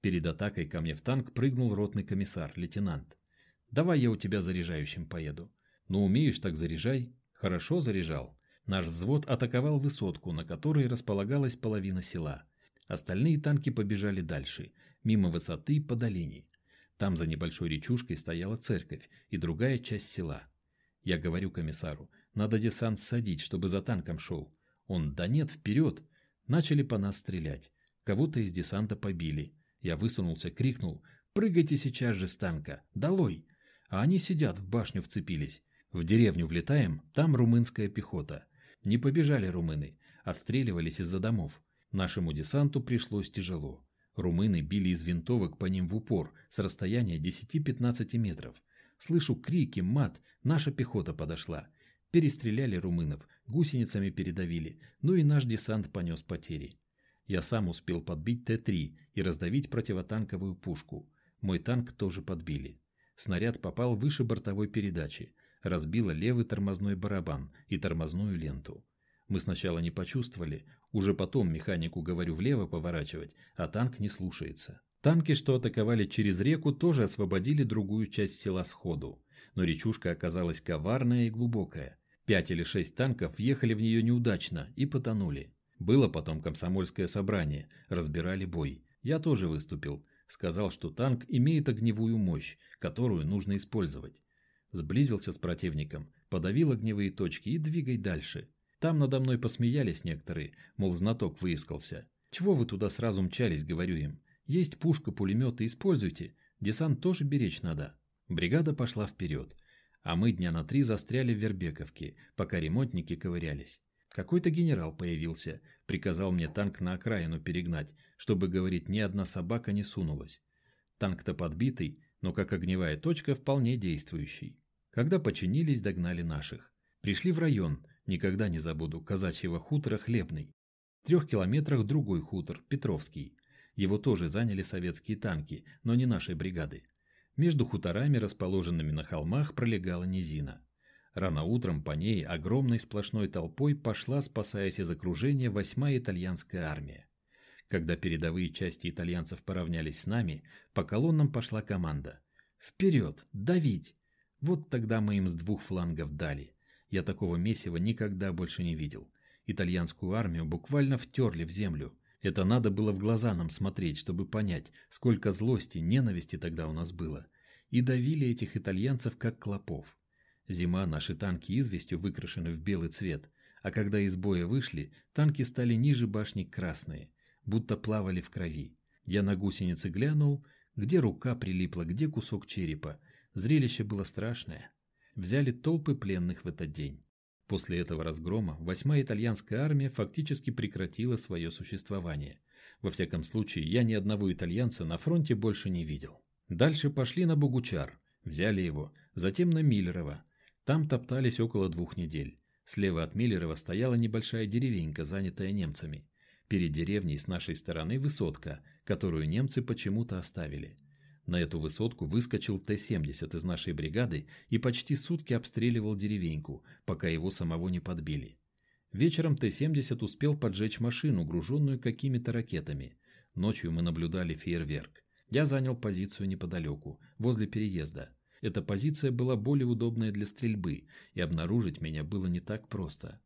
Перед атакой ко мне в танк прыгнул ротный комиссар, лейтенант. «Давай я у тебя заряжающим поеду». «Ну, умеешь, так заряжай». «Хорошо заряжал». Наш взвод атаковал высотку, на которой располагалась половина села. Остальные танки побежали дальше, мимо высоты по долине. Там за небольшой речушкой стояла церковь и другая часть села. Я говорю комиссару, надо десант садить, чтобы за танком шел. Он, да нет, вперед! Начали по нас стрелять. Кого-то из десанта побили. Я высунулся, крикнул «Прыгайте сейчас же с танка! Долой!» А они сидят, в башню вцепились. В деревню влетаем, там румынская пехота. Не побежали румыны, отстреливались из-за домов. Нашему десанту пришлось тяжело. Румыны били из винтовок по ним в упор с расстояния 10-15 метров. Слышу крики, мат, наша пехота подошла. Перестреляли румынов, гусеницами передавили, ну и наш десант понес потери. Я сам успел подбить Т-3 и раздавить противотанковую пушку. Мой танк тоже подбили. Снаряд попал выше бортовой передачи, разбило левый тормозной барабан и тормозную ленту. Мы сначала не почувствовали, уже потом механику говорю влево поворачивать, а танк не слушается. Танки, что атаковали через реку, тоже освободили другую часть села сходу, но речушка оказалась коварная и глубокая. Пять или шесть танков въехали в нее неудачно и потонули. Было потом комсомольское собрание, разбирали бой. Я тоже выступил. Сказал, что танк имеет огневую мощь, которую нужно использовать. Сблизился с противником, подавил огневые точки и двигай дальше. Там надо мной посмеялись некоторые, мол, знаток выискался. Чего вы туда сразу мчались, говорю им. Есть пушка, пулеметы, используйте. Десант тоже беречь надо. Бригада пошла вперед. А мы дня на три застряли в Вербековке, пока ремонтники ковырялись. Какой-то генерал появился, приказал мне танк на окраину перегнать, чтобы, говорить, ни одна собака не сунулась. Танк-то подбитый, но как огневая точка вполне действующий. Когда починились, догнали наших. Пришли в район, никогда не забуду, казачьего хутора Хлебный. В трех километрах другой хутор, Петровский. Его тоже заняли советские танки, но не нашей бригады. Между хуторами, расположенными на холмах, пролегала низина. Рано утром по ней огромной сплошной толпой пошла, спасаясь из окружения, восьмая итальянская армия. Когда передовые части итальянцев поравнялись с нами, по колоннам пошла команда. «Вперед! Давить!» Вот тогда мы им с двух флангов дали. Я такого месива никогда больше не видел. Итальянскую армию буквально втерли в землю. Это надо было в глаза нам смотреть, чтобы понять, сколько злости, ненависти тогда у нас было. И давили этих итальянцев как клопов. Зима наши танки известью выкрашены в белый цвет, а когда из боя вышли, танки стали ниже башни красные, будто плавали в крови. Я на гусеницы глянул, где рука прилипла, где кусок черепа, Зрелище было страшное. Взяли толпы пленных в этот день. После этого разгрома восьмая итальянская армия фактически прекратила свое существование. Во всяком случае, я ни одного итальянца на фронте больше не видел. Дальше пошли на Бугучар, взяли его, затем на Миллерово. Там топтались около двух недель. Слева от Миллерова стояла небольшая деревенька, занятая немцами. Перед деревней с нашей стороны высотка, которую немцы почему-то оставили. На эту высотку выскочил Т-70 из нашей бригады и почти сутки обстреливал деревеньку, пока его самого не подбили. Вечером Т-70 успел поджечь машину, груженную какими-то ракетами. Ночью мы наблюдали фейерверк. Я занял позицию неподалеку, возле переезда. Эта позиция была более удобная для стрельбы, и обнаружить меня было не так просто.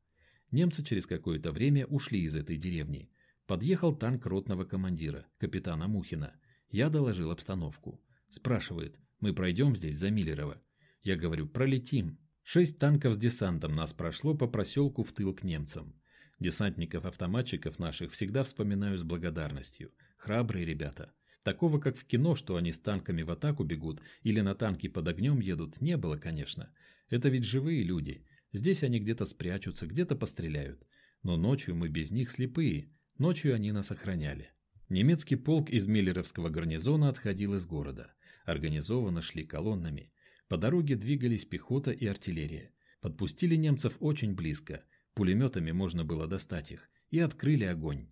Немцы через какое-то время ушли из этой деревни. Подъехал танк ротного командира, капитана Мухина. Я доложил обстановку. Спрашивает, мы пройдем здесь за Миллерово? Я говорю, пролетим. Шесть танков с десантом нас прошло по проселку в тыл к немцам. Десантников-автоматчиков наших всегда вспоминаю с благодарностью. Храбрые ребята. Такого, как в кино, что они с танками в атаку бегут или на танке под огнем едут, не было, конечно. Это ведь живые люди. Здесь они где-то спрячутся, где-то постреляют. Но ночью мы без них слепые. Ночью они нас охраняли. Немецкий полк из Миллеровского гарнизона отходил из города. Организованно шли колоннами. По дороге двигались пехота и артиллерия. Подпустили немцев очень близко. Пулеметами можно было достать их. И открыли огонь.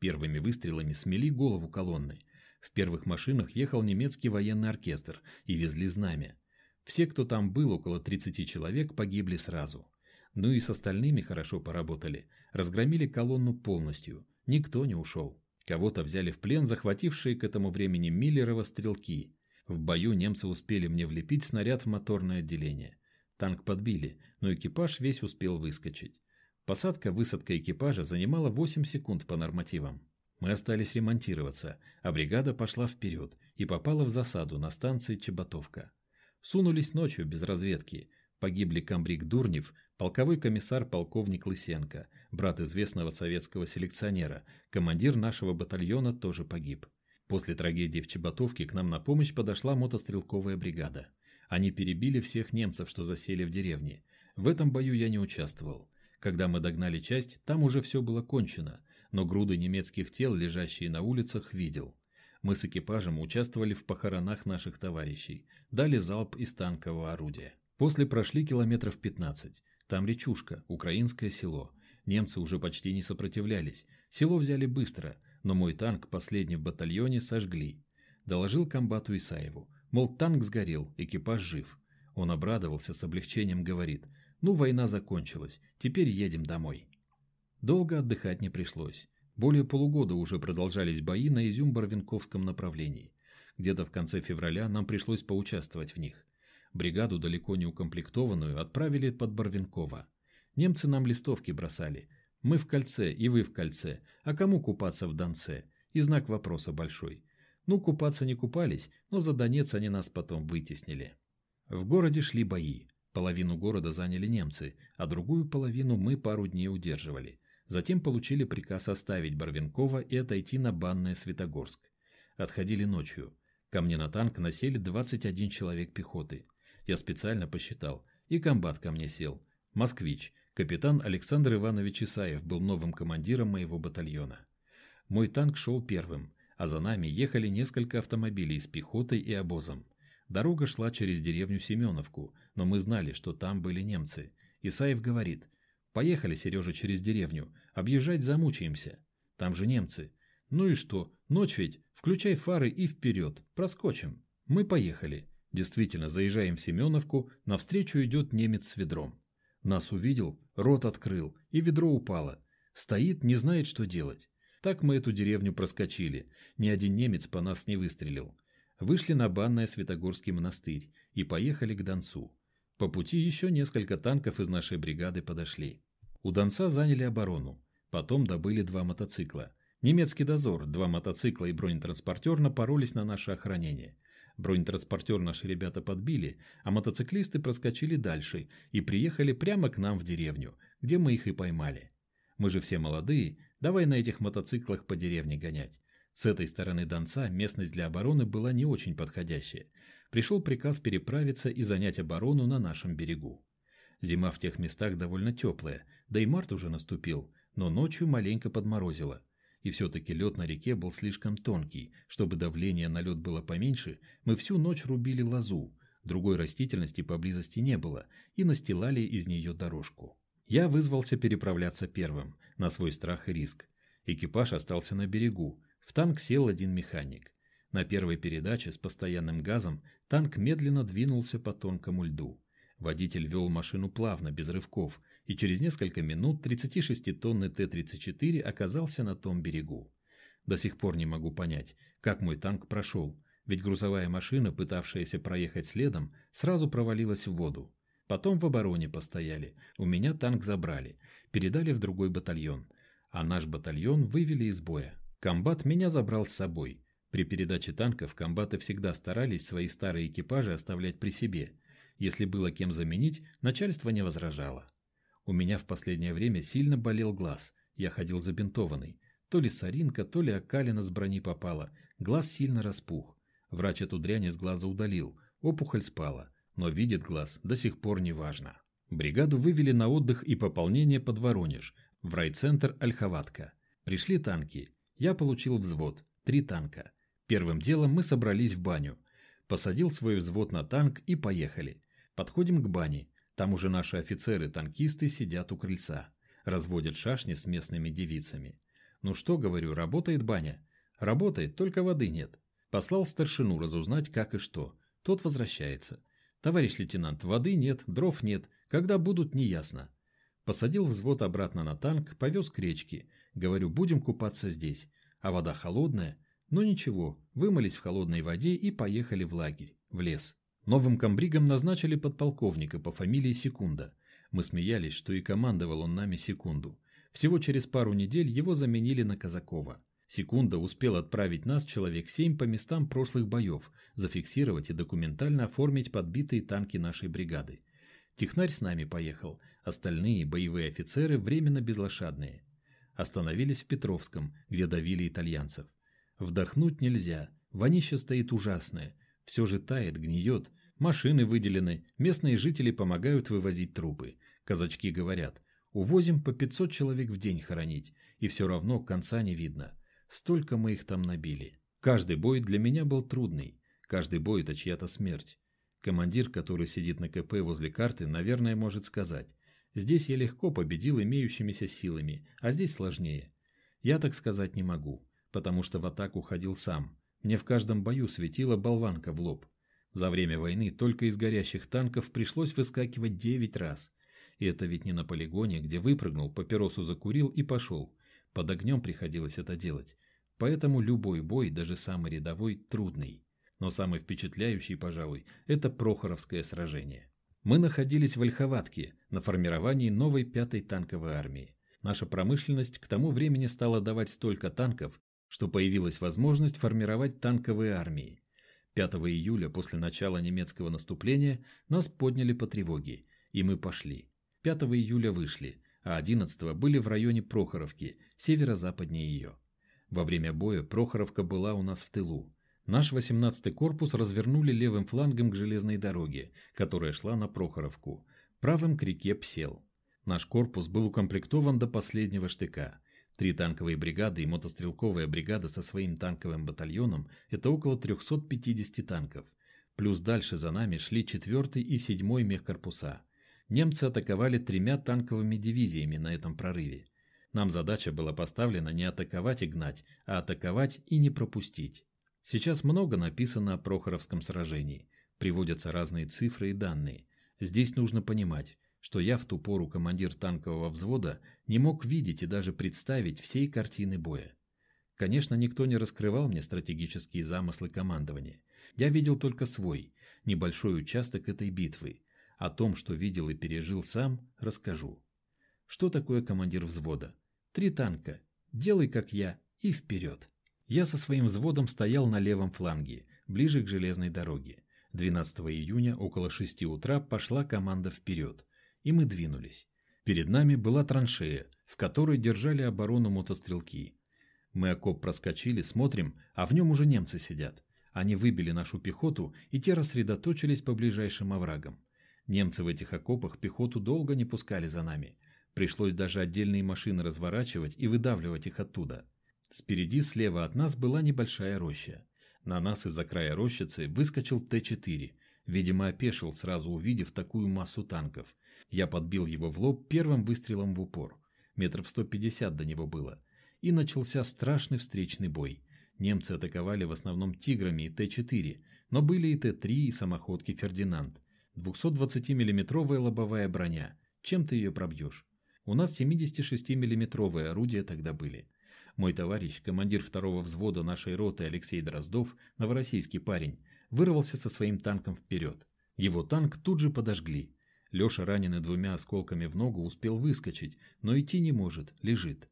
Первыми выстрелами смели голову колонны. В первых машинах ехал немецкий военный оркестр и везли знамя. Все, кто там был, около 30 человек, погибли сразу. Ну и с остальными хорошо поработали. Разгромили колонну полностью. Никто не ушел. Кого-то взяли в плен захватившие к этому времени Миллерова стрелки. В бою немцы успели мне влепить снаряд в моторное отделение. Танк подбили, но экипаж весь успел выскочить. Посадка-высадка экипажа занимала 8 секунд по нормативам. Мы остались ремонтироваться, а бригада пошла вперед и попала в засаду на станции Чеботовка. Сунулись ночью без разведки. Погибли комбриг Дурнев, полковой комиссар полковник Лысенко, брат известного советского селекционера, командир нашего батальона тоже погиб. После трагедии в Чеботовке к нам на помощь подошла мотострелковая бригада. Они перебили всех немцев, что засели в деревне. В этом бою я не участвовал. Когда мы догнали часть, там уже все было кончено, но груды немецких тел, лежащие на улицах, видел. Мы с экипажем участвовали в похоронах наших товарищей, дали залп из танкового орудия. После прошли километров 15. Там речушка, украинское село. Немцы уже почти не сопротивлялись. Село взяли быстро, но мой танк последний в батальоне сожгли. Доложил комбату Исаеву. Мол, танк сгорел, экипаж жив. Он обрадовался, с облегчением говорит. Ну, война закончилась, теперь едем домой. Долго отдыхать не пришлось. Более полугода уже продолжались бои на Изюм-Барвинковском направлении. Где-то в конце февраля нам пришлось поучаствовать в них. Бригаду, далеко не укомплектованную, отправили под Барвинково. Немцы нам листовки бросали. Мы в кольце, и вы в кольце. А кому купаться в Донце? И знак вопроса большой. Ну, купаться не купались, но за Донец они нас потом вытеснили. В городе шли бои. Половину города заняли немцы, а другую половину мы пару дней удерживали. Затем получили приказ оставить Барвинкова и отойти на банное Светогорск. Отходили ночью. Ко мне на танк насели 21 человек пехоты. Я специально посчитал. И комбат ко мне сел. Москвич. Капитан Александр Иванович Исаев был новым командиром моего батальона. Мой танк шел первым, а за нами ехали несколько автомобилей с пехотой и обозом. Дорога шла через деревню Семеновку, но мы знали, что там были немцы. Исаев говорит, «Поехали, Сережа, через деревню. Объезжать замучаемся. Там же немцы. Ну и что, ночь ведь, включай фары и вперед, проскочим». Мы поехали. Действительно, заезжаем в Семеновку, навстречу идет немец с ведром. Нас увидел, рот открыл, и ведро упало. Стоит, не знает, что делать. Так мы эту деревню проскочили. Ни один немец по нас не выстрелил вышли на банное Святогорский монастырь и поехали к Донцу. По пути еще несколько танков из нашей бригады подошли. У Донца заняли оборону. Потом добыли два мотоцикла. Немецкий дозор, два мотоцикла и бронетранспортер напоролись на наше охранение. Бронетранспортер наши ребята подбили, а мотоциклисты проскочили дальше и приехали прямо к нам в деревню, где мы их и поймали. Мы же все молодые, давай на этих мотоциклах по деревне гонять. С этой стороны Донца местность для обороны была не очень подходящая. Пришел приказ переправиться и занять оборону на нашем берегу. Зима в тех местах довольно теплая, да и март уже наступил, но ночью маленько подморозило. И все-таки лед на реке был слишком тонкий, чтобы давление на лед было поменьше, мы всю ночь рубили лозу, другой растительности поблизости не было, и настилали из нее дорожку. Я вызвался переправляться первым, на свой страх и риск. Экипаж остался на берегу, в танк сел один механик. На первой передаче с постоянным газом танк медленно двинулся по тонкому льду. Водитель вел машину плавно, без рывков, и через несколько минут 36-тонный Т-34 оказался на том берегу. До сих пор не могу понять, как мой танк прошел, ведь грузовая машина, пытавшаяся проехать следом, сразу провалилась в воду. Потом в обороне постояли, у меня танк забрали, передали в другой батальон, а наш батальон вывели из боя. Комбат меня забрал с собой. При передаче танков комбаты всегда старались свои старые экипажи оставлять при себе. Если было кем заменить, начальство не возражало. У меня в последнее время сильно болел глаз. Я ходил забинтованный. То ли соринка, то ли окалина с брони попала. Глаз сильно распух. Врач эту дрянь из глаза удалил. Опухоль спала. Но видит глаз до сих пор не важно. Бригаду вывели на отдых и пополнение под Воронеж, в райцентр Ольховатка. Пришли танки. Я получил взвод, три танка. Первым делом мы собрались в баню. Посадил свой взвод на танк и поехали. Подходим к бане. Там уже наши офицеры-танкисты сидят у крыльца. Разводят шашни с местными девицами. Ну что, говорю, работает баня? Работает, только воды нет. Послал старшину разузнать, как и что. Тот возвращается. Товарищ лейтенант, воды нет, дров нет. Когда будут, неясно. Посадил взвод обратно на танк, повез к речке. Говорю, будем купаться здесь. А вода холодная. Но ничего, вымылись в холодной воде и поехали в лагерь, в лес. Новым комбригом назначили подполковника по фамилии Секунда. Мы смеялись, что и командовал он нами Секунду. Всего через пару недель его заменили на Казакова. Секунда успел отправить нас человек семь по местам прошлых боев, зафиксировать и документально оформить подбитые танки нашей бригады. Технарь с нами поехал, остальные боевые офицеры временно безлошадные. Остановились в Петровском, где давили итальянцев. Вдохнуть нельзя, вонище стоит ужасное, все же тает, гниет, машины выделены, местные жители помогают вывозить трупы. Казачки говорят, увозим по 500 человек в день хоронить, и все равно конца не видно. Столько мы их там набили. Каждый бой для меня был трудный, каждый бой это чья-то смерть. Командир, который сидит на КП возле карты, наверное, может сказать. Здесь я легко победил имеющимися силами, а здесь сложнее. Я так сказать не могу, потому что в атаку ходил сам. Мне в каждом бою светила болванка в лоб. За время войны только из горящих танков пришлось выскакивать девять раз. И это ведь не на полигоне, где выпрыгнул, папиросу закурил и пошел. Под огнем приходилось это делать. Поэтому любой бой, даже самый рядовой, трудный. Но самый впечатляющий, пожалуй, это Прохоровское сражение. Мы находились в Ольховатке на формировании новой пятой танковой армии. Наша промышленность к тому времени стала давать столько танков, что появилась возможность формировать танковые армии. 5 июля после начала немецкого наступления нас подняли по тревоге, и мы пошли. 5 июля вышли, а 11 были в районе Прохоровки, северо-западнее ее. Во время боя Прохоровка была у нас в тылу. Наш 18-й корпус развернули левым флангом к железной дороге, которая шла на Прохоровку, правым к реке Псел. Наш корпус был укомплектован до последнего штыка. Три танковые бригады и мотострелковая бригада со своим танковым батальоном – это около 350 танков. Плюс дальше за нами шли 4 и 7 мехкорпуса. Немцы атаковали тремя танковыми дивизиями на этом прорыве. Нам задача была поставлена не атаковать и гнать, а атаковать и не пропустить. Сейчас много написано о Прохоровском сражении. Приводятся разные цифры и данные. Здесь нужно понимать, что я в ту пору командир танкового взвода не мог видеть и даже представить всей картины боя. Конечно, никто не раскрывал мне стратегические замыслы командования. Я видел только свой, небольшой участок этой битвы. О том, что видел и пережил сам, расскажу. Что такое командир взвода? Три танка. Делай, как я, и вперед. Я со своим взводом стоял на левом фланге, ближе к железной дороге. 12 июня около 6 утра пошла команда вперед, и мы двинулись. Перед нами была траншея, в которой держали оборону мотострелки. Мы окоп проскочили, смотрим, а в нем уже немцы сидят. Они выбили нашу пехоту, и те рассредоточились по ближайшим оврагам. Немцы в этих окопах пехоту долго не пускали за нами. Пришлось даже отдельные машины разворачивать и выдавливать их оттуда. Спереди слева от нас была небольшая роща. На нас из-за края рощицы выскочил Т-4. Видимо, опешил, сразу увидев такую массу танков. Я подбил его в лоб первым выстрелом в упор. Метров 150 до него было. И начался страшный встречный бой. Немцы атаковали в основном «Тиграми» и Т-4, но были и Т-3 и самоходки «Фердинанд». 220 миллиметровая лобовая броня. Чем ты ее пробьешь? У нас 76 миллиметровые орудия тогда были. Мой товарищ, командир второго взвода нашей роты Алексей Дроздов, новороссийский парень, вырвался со своим танком вперед. Его танк тут же подожгли. Леша, раненый двумя осколками в ногу, успел выскочить, но идти не может, лежит.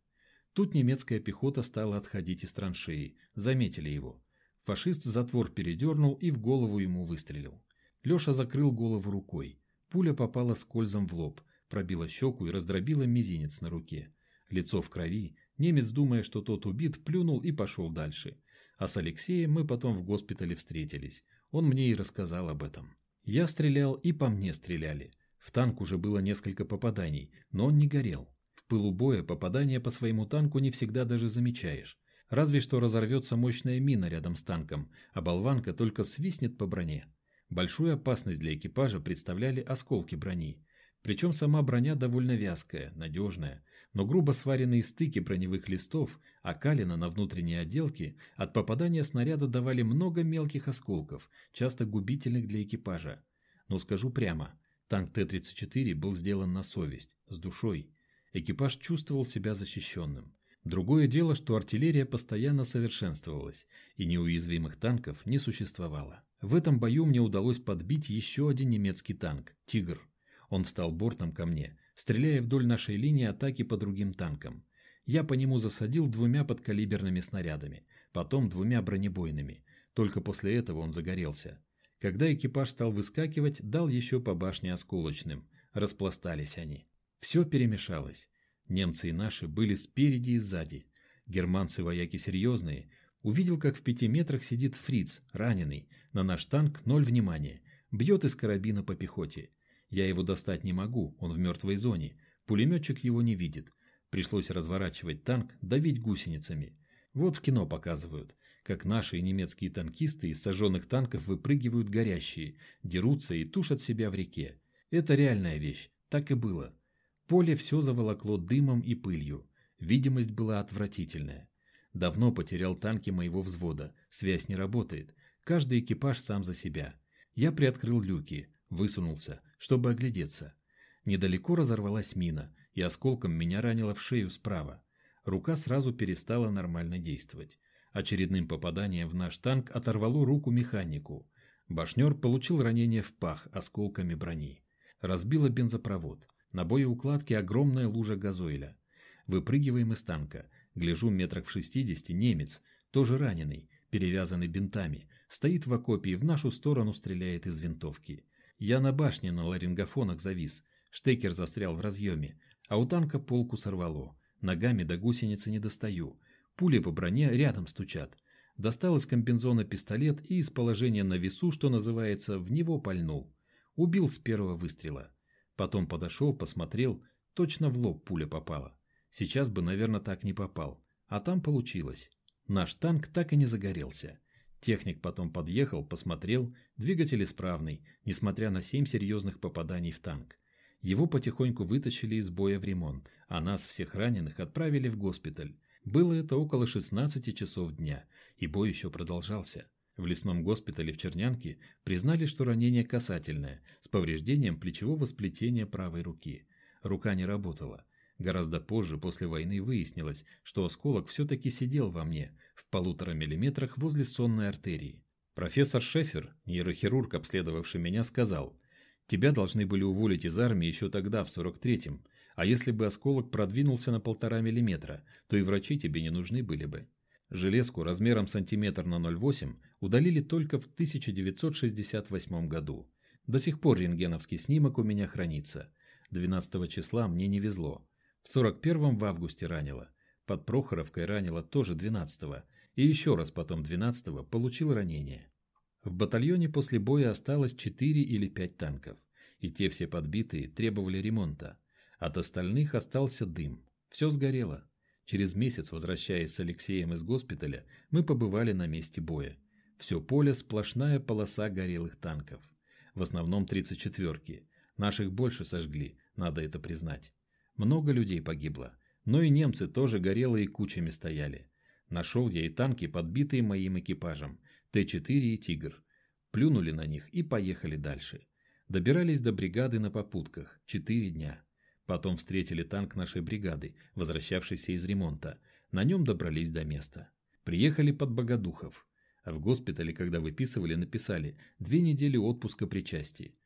Тут немецкая пехота стала отходить из траншеи, заметили его. Фашист затвор передернул и в голову ему выстрелил. Леша закрыл голову рукой. Пуля попала скользом в лоб, пробила щеку и раздробила мизинец на руке. Лицо в крови, Немец, думая, что тот убит, плюнул и пошел дальше. А с Алексеем мы потом в госпитале встретились. Он мне и рассказал об этом. Я стрелял, и по мне стреляли. В танк уже было несколько попаданий, но он не горел. В пылу боя попадания по своему танку не всегда даже замечаешь. Разве что разорвется мощная мина рядом с танком, а болванка только свистнет по броне. Большую опасность для экипажа представляли осколки брони. Причем сама броня довольно вязкая, надежная, но грубо сваренные стыки броневых листов, окалина на внутренней отделке, от попадания снаряда давали много мелких осколков, часто губительных для экипажа. Но скажу прямо, танк Т-34 был сделан на совесть, с душой. Экипаж чувствовал себя защищенным. Другое дело, что артиллерия постоянно совершенствовалась, и неуязвимых танков не существовало. В этом бою мне удалось подбить еще один немецкий танк – «Тигр». Он встал бортом ко мне – стреляя вдоль нашей линии атаки по другим танкам. Я по нему засадил двумя подкалиберными снарядами, потом двумя бронебойными. Только после этого он загорелся. Когда экипаж стал выскакивать, дал еще по башне осколочным. Распластались они. Все перемешалось. Немцы и наши были спереди и сзади. Германцы вояки серьезные. Увидел, как в пяти метрах сидит фриц, раненый. На наш танк ноль внимания. Бьет из карабина по пехоте. Я его достать не могу, он в мертвой зоне. Пулеметчик его не видит. Пришлось разворачивать танк, давить гусеницами. Вот в кино показывают, как наши и немецкие танкисты из сожженных танков выпрыгивают горящие, дерутся и тушат себя в реке. Это реальная вещь, так и было. Поле все заволокло дымом и пылью. Видимость была отвратительная. Давно потерял танки моего взвода, связь не работает. Каждый экипаж сам за себя. Я приоткрыл люки, Высунулся, чтобы оглядеться. Недалеко разорвалась мина, и осколком меня ранило в шею справа. Рука сразу перестала нормально действовать. Очередным попаданием в наш танк оторвало руку механику. Башнер получил ранение в пах осколками брони. Разбила бензопровод. На боеукладке огромная лужа газоиля. Выпрыгиваем из танка. Гляжу метрах в шестидесяти немец, тоже раненый, перевязанный бинтами, стоит в окопе и в нашу сторону стреляет из винтовки. Я на башне на ларингофонах завис, штекер застрял в разъеме, а у танка полку сорвало. Ногами до гусеницы не достаю. Пули по броне рядом стучат. Достал из комбинзона пистолет и из положения на весу, что называется, в него пальнул. Убил с первого выстрела. Потом подошел, посмотрел, точно в лоб пуля попала. Сейчас бы, наверное, так не попал. А там получилось. Наш танк так и не загорелся. Техник потом подъехал, посмотрел, двигатель исправный, несмотря на семь серьезных попаданий в танк. Его потихоньку вытащили из боя в ремонт, а нас, всех раненых, отправили в госпиталь. Было это около 16 часов дня, и бой еще продолжался. В лесном госпитале в Чернянке признали, что ранение касательное, с повреждением плечевого сплетения правой руки. Рука не работала. Гораздо позже, после войны, выяснилось, что осколок все-таки сидел во мне, в полутора миллиметрах возле сонной артерии. Профессор Шефер, нейрохирург, обследовавший меня, сказал, «Тебя должны были уволить из армии еще тогда, в 43-м, а если бы осколок продвинулся на полтора миллиметра, то и врачи тебе не нужны были бы». Железку размером сантиметр на 0,8 удалили только в 1968 году. До сих пор рентгеновский снимок у меня хранится. 12 числа мне не везло. В 41-м в августе ранило. Под Прохоровкой ранило тоже 12-го. И еще раз потом 12-го получил ранение. В батальоне после боя осталось 4 или 5 танков. И те все подбитые требовали ремонта. От остальных остался дым. Все сгорело. Через месяц, возвращаясь с Алексеем из госпиталя, мы побывали на месте боя. Все поле сплошная полоса горелых танков. В основном 34-ки. Наших больше сожгли, надо это признать. Много людей погибло, но и немцы тоже горелые кучами стояли. Нашел я и танки, подбитые моим экипажем, Т-4 и «Тигр». Плюнули на них и поехали дальше. Добирались до бригады на попутках, четыре дня. Потом встретили танк нашей бригады, возвращавшийся из ремонта. На нем добрались до места. Приехали под Богодухов. В госпитале, когда выписывали, написали «две недели отпуска при части».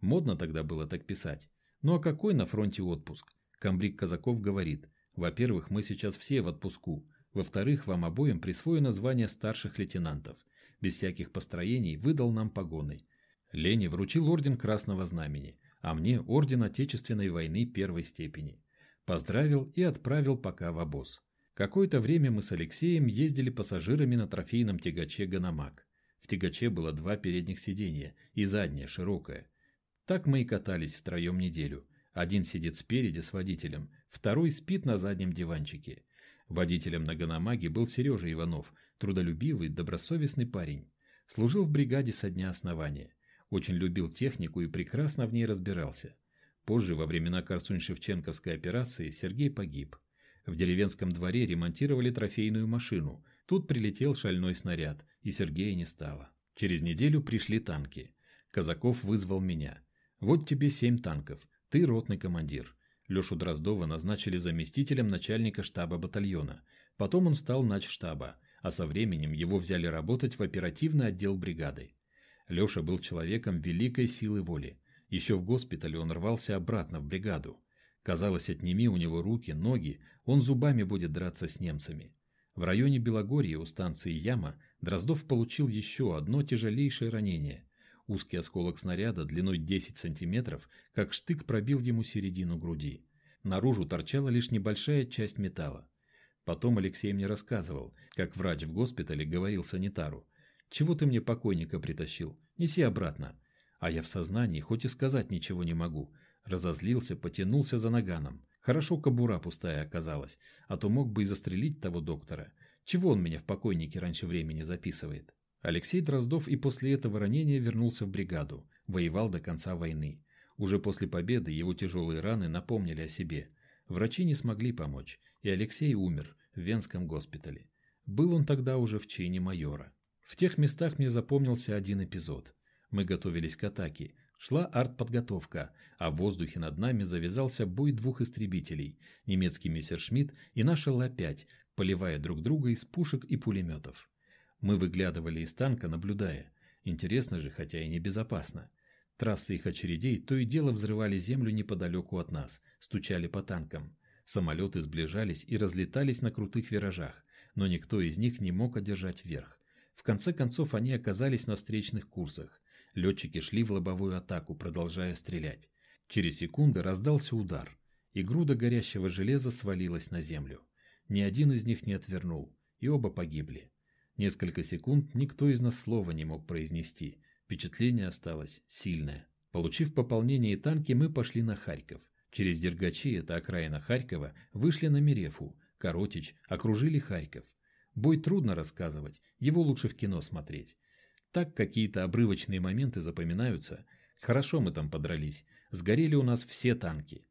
Модно тогда было так писать. Ну а какой на фронте отпуск? Камбрик Казаков говорит, во-первых, мы сейчас все в отпуску, во-вторых, вам обоим присвоено звание старших лейтенантов. Без всяких построений выдал нам погоны. Лене вручил орден Красного Знамени, а мне орден Отечественной войны первой степени. Поздравил и отправил пока в обоз. Какое-то время мы с Алексеем ездили пассажирами на трофейном тягаче «Ганомаг». В тягаче было два передних сиденья и заднее, широкое. Так мы и катались втроем неделю. Один сидит спереди с водителем, второй спит на заднем диванчике. Водителем на Ганомаге был Сережа Иванов, трудолюбивый, добросовестный парень. Служил в бригаде со дня основания. Очень любил технику и прекрасно в ней разбирался. Позже, во времена Корсунь-Шевченковской операции, Сергей погиб. В деревенском дворе ремонтировали трофейную машину. Тут прилетел шальной снаряд, и Сергея не стало. Через неделю пришли танки. Казаков вызвал меня. «Вот тебе семь танков. Ты ротный командир. Лешу Дроздова назначили заместителем начальника штаба батальона. Потом он стал начштаба, а со временем его взяли работать в оперативный отдел бригады. Леша был человеком великой силы воли. Еще в госпитале он рвался обратно в бригаду. Казалось, отними у него руки, ноги, он зубами будет драться с немцами. В районе Белогорья у станции Яма Дроздов получил еще одно тяжелейшее ранение. Узкий осколок снаряда длиной 10 сантиметров, как штык пробил ему середину груди. Наружу торчала лишь небольшая часть металла. Потом Алексей мне рассказывал, как врач в госпитале говорил санитару. «Чего ты мне покойника притащил? Неси обратно». А я в сознании, хоть и сказать ничего не могу. Разозлился, потянулся за наганом. Хорошо кобура пустая оказалась, а то мог бы и застрелить того доктора. Чего он меня в покойнике раньше времени записывает? Алексей Дроздов и после этого ранения вернулся в бригаду, воевал до конца войны. Уже после победы его тяжелые раны напомнили о себе. Врачи не смогли помочь, и Алексей умер в Венском госпитале. Был он тогда уже в чине майора. В тех местах мне запомнился один эпизод. Мы готовились к атаке. Шла артподготовка, а в воздухе над нами завязался бой двух истребителей, немецкий Мессершмитт и наша Ла-5, поливая друг друга из пушек и пулеметов. Мы выглядывали из танка, наблюдая. Интересно же, хотя и небезопасно. Трассы их очередей то и дело взрывали землю неподалеку от нас, стучали по танкам. Самолеты сближались и разлетались на крутых виражах, но никто из них не мог одержать верх. В конце концов они оказались на встречных курсах. Летчики шли в лобовую атаку, продолжая стрелять. Через секунды раздался удар, и груда горящего железа свалилась на землю. Ни один из них не отвернул, и оба погибли. Несколько секунд никто из нас слова не мог произнести. Впечатление осталось сильное. Получив пополнение и танки, мы пошли на Харьков. Через Дергачи, это окраина Харькова, вышли на Мерефу. Коротич окружили Харьков. Бой трудно рассказывать, его лучше в кино смотреть. Так какие-то обрывочные моменты запоминаются. Хорошо мы там подрались. Сгорели у нас все танки.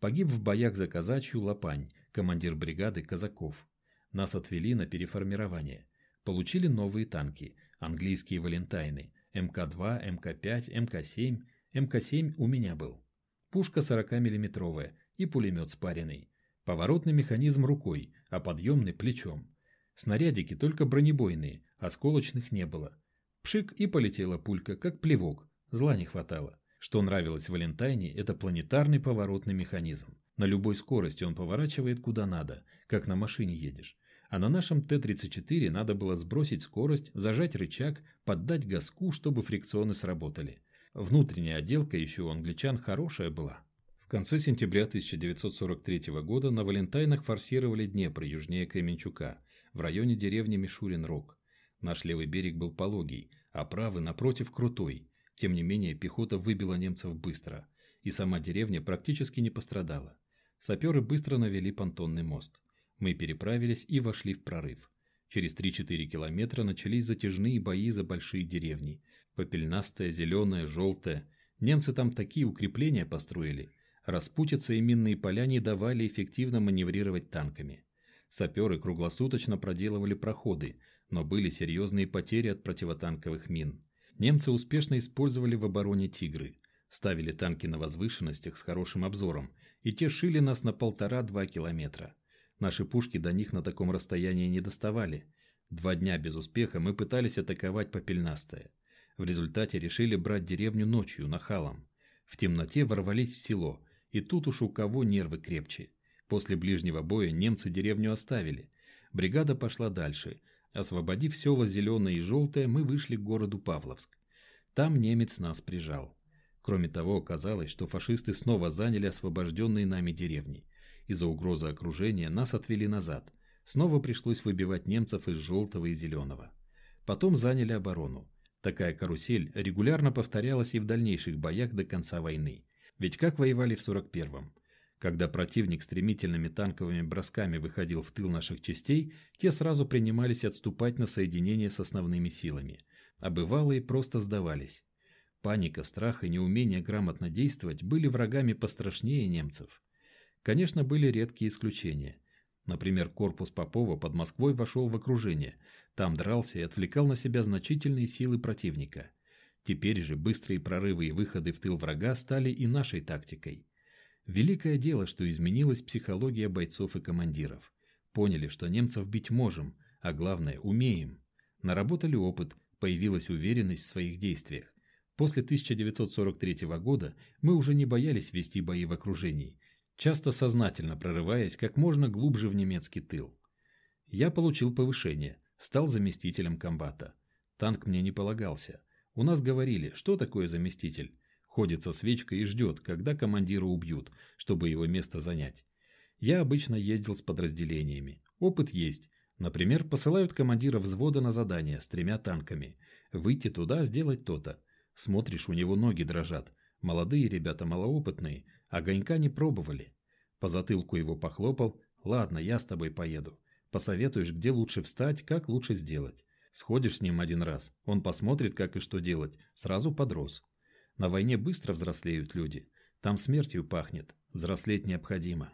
Погиб в боях за казачью Лопань, командир бригады казаков. Нас отвели на переформирование. Получили новые танки, английские Валентайны, МК-2, МК-5, МК-7. МК-7 у меня был. Пушка 40-миллиметровая и пулемет спаренный. Поворотный механизм рукой, а подъемный плечом. Снарядики только бронебойные, осколочных не было. Пшик и полетела пулька, как плевок. Зла не хватало. Что нравилось Валентайне, это планетарный поворотный механизм. На любой скорости он поворачивает куда надо, как на машине едешь. А на нашем Т-34 надо было сбросить скорость, зажать рычаг, поддать газку, чтобы фрикционы сработали. Внутренняя отделка еще у англичан хорошая была. В конце сентября 1943 года на Валентайнах форсировали Днепр южнее Кременчука, в районе деревни Мишурин-Рог. Наш левый берег был пологий, а правый, напротив, крутой. Тем не менее, пехота выбила немцев быстро, и сама деревня практически не пострадала. Саперы быстро навели понтонный мост. Мы переправились и вошли в прорыв. Через 3-4 километра начались затяжные бои за большие деревни. Попельнастая, зеленая, желтая. Немцы там такие укрепления построили. Распутица и минные поля не давали эффективно маневрировать танками. Саперы круглосуточно проделывали проходы, но были серьезные потери от противотанковых мин. Немцы успешно использовали в обороне «Тигры». Ставили танки на возвышенностях с хорошим обзором, и те шили нас на полтора-два километра. Наши пушки до них на таком расстоянии не доставали. Два дня без успеха мы пытались атаковать Попельнастое. В результате решили брать деревню ночью, нахалом. В темноте ворвались в село, и тут уж у кого нервы крепче. После ближнего боя немцы деревню оставили. Бригада пошла дальше. Освободив села Зеленое и Желтое, мы вышли к городу Павловск. Там немец нас прижал. Кроме того, оказалось, что фашисты снова заняли освобожденные нами деревни. Из-за угрозы окружения нас отвели назад. Снова пришлось выбивать немцев из желтого и зеленого. Потом заняли оборону. Такая карусель регулярно повторялась и в дальнейших боях до конца войны. Ведь как воевали в 41-м? Когда противник стремительными танковыми бросками выходил в тыл наших частей, те сразу принимались отступать на соединение с основными силами. А бывалые просто сдавались. Паника, страх и неумение грамотно действовать были врагами пострашнее немцев. Конечно, были редкие исключения. Например, корпус Попова под Москвой вошел в окружение, там дрался и отвлекал на себя значительные силы противника. Теперь же быстрые прорывы и выходы в тыл врага стали и нашей тактикой. Великое дело, что изменилась психология бойцов и командиров. Поняли, что немцев бить можем, а главное – умеем. Наработали опыт, появилась уверенность в своих действиях. После 1943 года мы уже не боялись вести бои в окружении, часто сознательно прорываясь как можно глубже в немецкий тыл. Я получил повышение, стал заместителем комбата. Танк мне не полагался. У нас говорили, что такое заместитель. Ходит со свечкой и ждет, когда командира убьют, чтобы его место занять. Я обычно ездил с подразделениями. Опыт есть. Например, посылают командира взвода на задание с тремя танками. Выйти туда, сделать то-то. Смотришь, у него ноги дрожат. Молодые ребята малоопытные, Огонька не пробовали. По затылку его похлопал. «Ладно, я с тобой поеду. Посоветуешь, где лучше встать, как лучше сделать. Сходишь с ним один раз, он посмотрит, как и что делать. Сразу подрос. На войне быстро взрослеют люди. Там смертью пахнет. Взрослеть необходимо.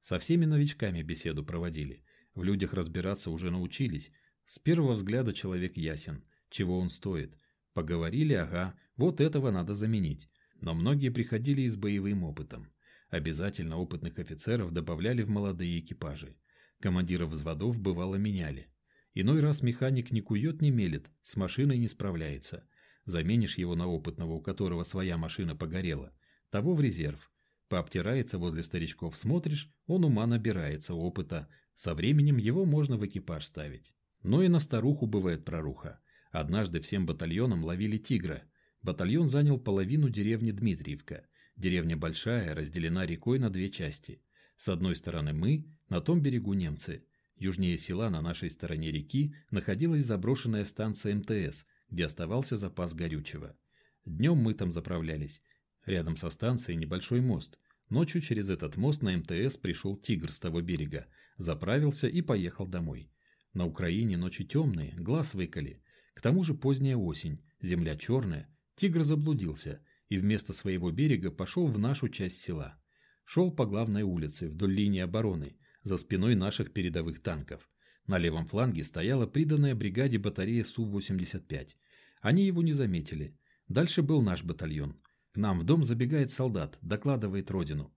Со всеми новичками беседу проводили. В людях разбираться уже научились. С первого взгляда человек ясен. Чего он стоит. Поговорили, ага, вот этого надо заменить но многие приходили и с боевым опытом. Обязательно опытных офицеров добавляли в молодые экипажи. Командиров взводов бывало меняли. Иной раз механик не кует, не мелет, с машиной не справляется. Заменишь его на опытного, у которого своя машина погорела. Того в резерв. Пообтирается возле старичков, смотришь, он ума набирается, опыта. Со временем его можно в экипаж ставить. Но и на старуху бывает проруха. Однажды всем батальоном ловили тигра. Батальон занял половину деревни Дмитриевка. Деревня большая, разделена рекой на две части. С одной стороны мы, на том берегу немцы. Южнее села на нашей стороне реки находилась заброшенная станция МТС, где оставался запас горючего. Днем мы там заправлялись. Рядом со станцией небольшой мост. Ночью через этот мост на МТС пришел тигр с того берега, заправился и поехал домой. На Украине ночи темные, глаз выколи. К тому же поздняя осень, земля черная. Тигр заблудился и вместо своего берега пошел в нашу часть села. Шел по главной улице вдоль линии обороны, за спиной наших передовых танков. На левом фланге стояла приданная бригаде батарея Су-85. Они его не заметили. Дальше был наш батальон. К нам в дом забегает солдат, докладывает родину.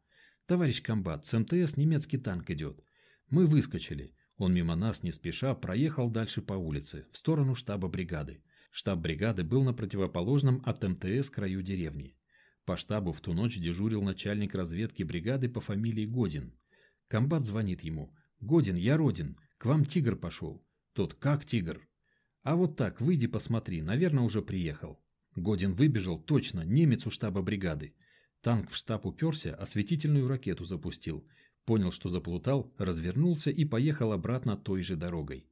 «Товарищ комбат, с МТС немецкий танк идет». Мы выскочили. Он мимо нас не спеша проехал дальше по улице, в сторону штаба бригады. Штаб бригады был на противоположном от МТС краю деревни. По штабу в ту ночь дежурил начальник разведки бригады по фамилии Годин. Комбат звонит ему. «Годин, я Родин. К вам тигр пошел». Тот, «Как тигр?» «А вот так, выйди посмотри, наверное, уже приехал». Годин выбежал, точно, немец у штаба бригады. Танк в штаб уперся, осветительную ракету запустил. Понял, что заплутал, развернулся и поехал обратно той же дорогой.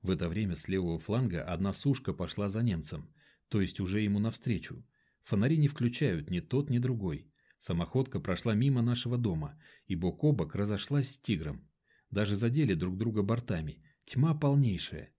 В это время с левого фланга одна сушка пошла за немцем, то есть уже ему навстречу. Фонари не включают ни тот, ни другой. Самоходка прошла мимо нашего дома, и бок о бок разошлась с тигром. Даже задели друг друга бортами. Тьма полнейшая.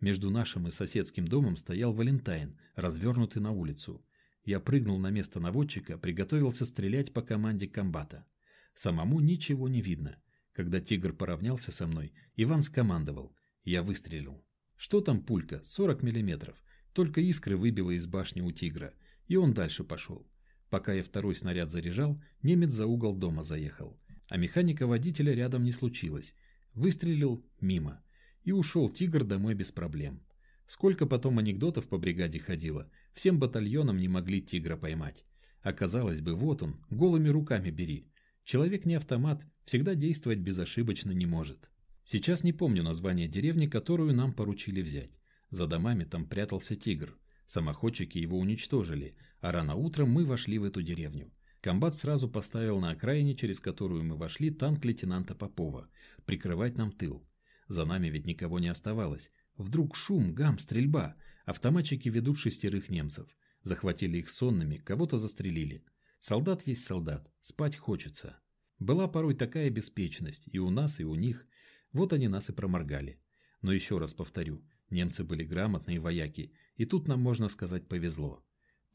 Между нашим и соседским домом стоял Валентайн, развернутый на улицу. Я прыгнул на место наводчика, приготовился стрелять по команде комбата. Самому ничего не видно. Когда тигр поравнялся со мной, Иван скомандовал. Я выстрелил. Что там пулька? 40 миллиметров. Только искры выбило из башни у тигра. И он дальше пошел. Пока я второй снаряд заряжал, немец за угол дома заехал. А механика-водителя рядом не случилось. Выстрелил мимо. И ушел тигр домой без проблем. Сколько потом анекдотов по бригаде ходило, всем батальонам не могли тигра поймать. Оказалось бы, вот он, голыми руками бери. Человек не автомат, всегда действовать безошибочно не может. Сейчас не помню название деревни, которую нам поручили взять. За домами там прятался тигр. Самоходчики его уничтожили, а рано утром мы вошли в эту деревню. Комбат сразу поставил на окраине, через которую мы вошли, танк лейтенанта Попова, прикрывать нам тыл. За нами ведь никого не оставалось. Вдруг шум, гам, стрельба. Автоматчики ведут шестерых немцев. Захватили их сонными, кого-то застрелили. Солдат есть солдат, спать хочется. Была порой такая беспечность и у нас, и у них. Вот они нас и проморгали. Но еще раз повторю, немцы были грамотные вояки и тут нам, можно сказать, повезло.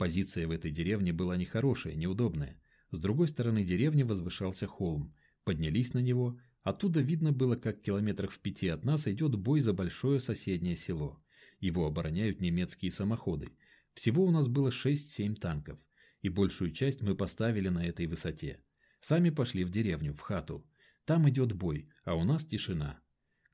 Позиция в этой деревне была нехорошая, неудобная. С другой стороны деревни возвышался холм. Поднялись на него. Оттуда видно было, как километрах в пяти от нас идет бой за большое соседнее село. Его обороняют немецкие самоходы. Всего у нас было 6-7 танков. И большую часть мы поставили на этой высоте. Сами пошли в деревню, в хату. Там идет бой, а у нас тишина.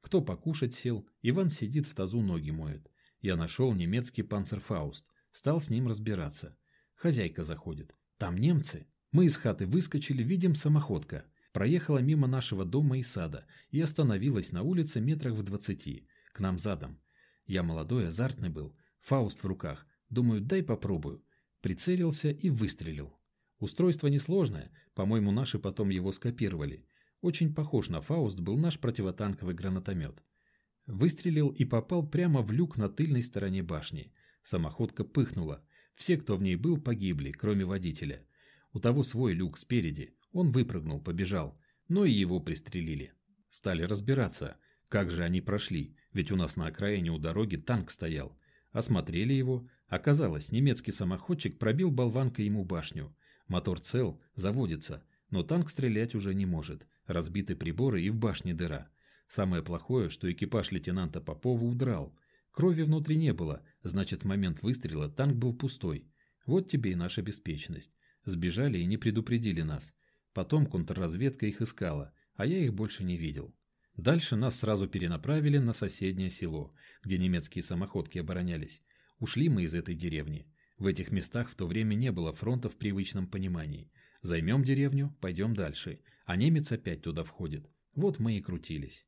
Кто покушать сел, Иван сидит в тазу ноги моет. Я нашел немецкий панцерфауст, стал с ним разбираться. Хозяйка заходит. Там немцы. Мы из хаты выскочили, видим самоходка. Проехала мимо нашего дома и сада и остановилась на улице метрах в двадцати, к нам задом. Я молодой, азартный был, фауст в руках. Думаю, дай попробую. Прицелился и выстрелил. Устройство несложное, по-моему, наши потом его скопировали. Очень похож на Фауст был наш противотанковый гранатомет. Выстрелил и попал прямо в люк на тыльной стороне башни. Самоходка пыхнула. Все, кто в ней был, погибли, кроме водителя. У того свой люк спереди. Он выпрыгнул, побежал. Но и его пристрелили. Стали разбираться, как же они прошли, ведь у нас на окраине у дороги танк стоял. Осмотрели его. Оказалось, немецкий самоходчик пробил болванкой ему башню. Мотор цел, заводится, но танк стрелять уже не может. Разбиты приборы и в башне дыра. Самое плохое, что экипаж лейтенанта Попова удрал. Крови внутри не было, значит в момент выстрела танк был пустой. Вот тебе и наша беспечность. Сбежали и не предупредили нас. Потом контрразведка их искала, а я их больше не видел. Дальше нас сразу перенаправили на соседнее село, где немецкие самоходки оборонялись. Ушли мы из этой деревни. В этих местах в то время не было фронта в привычном понимании. Займем деревню, пойдем дальше, а немец опять туда входит. Вот мы и крутились.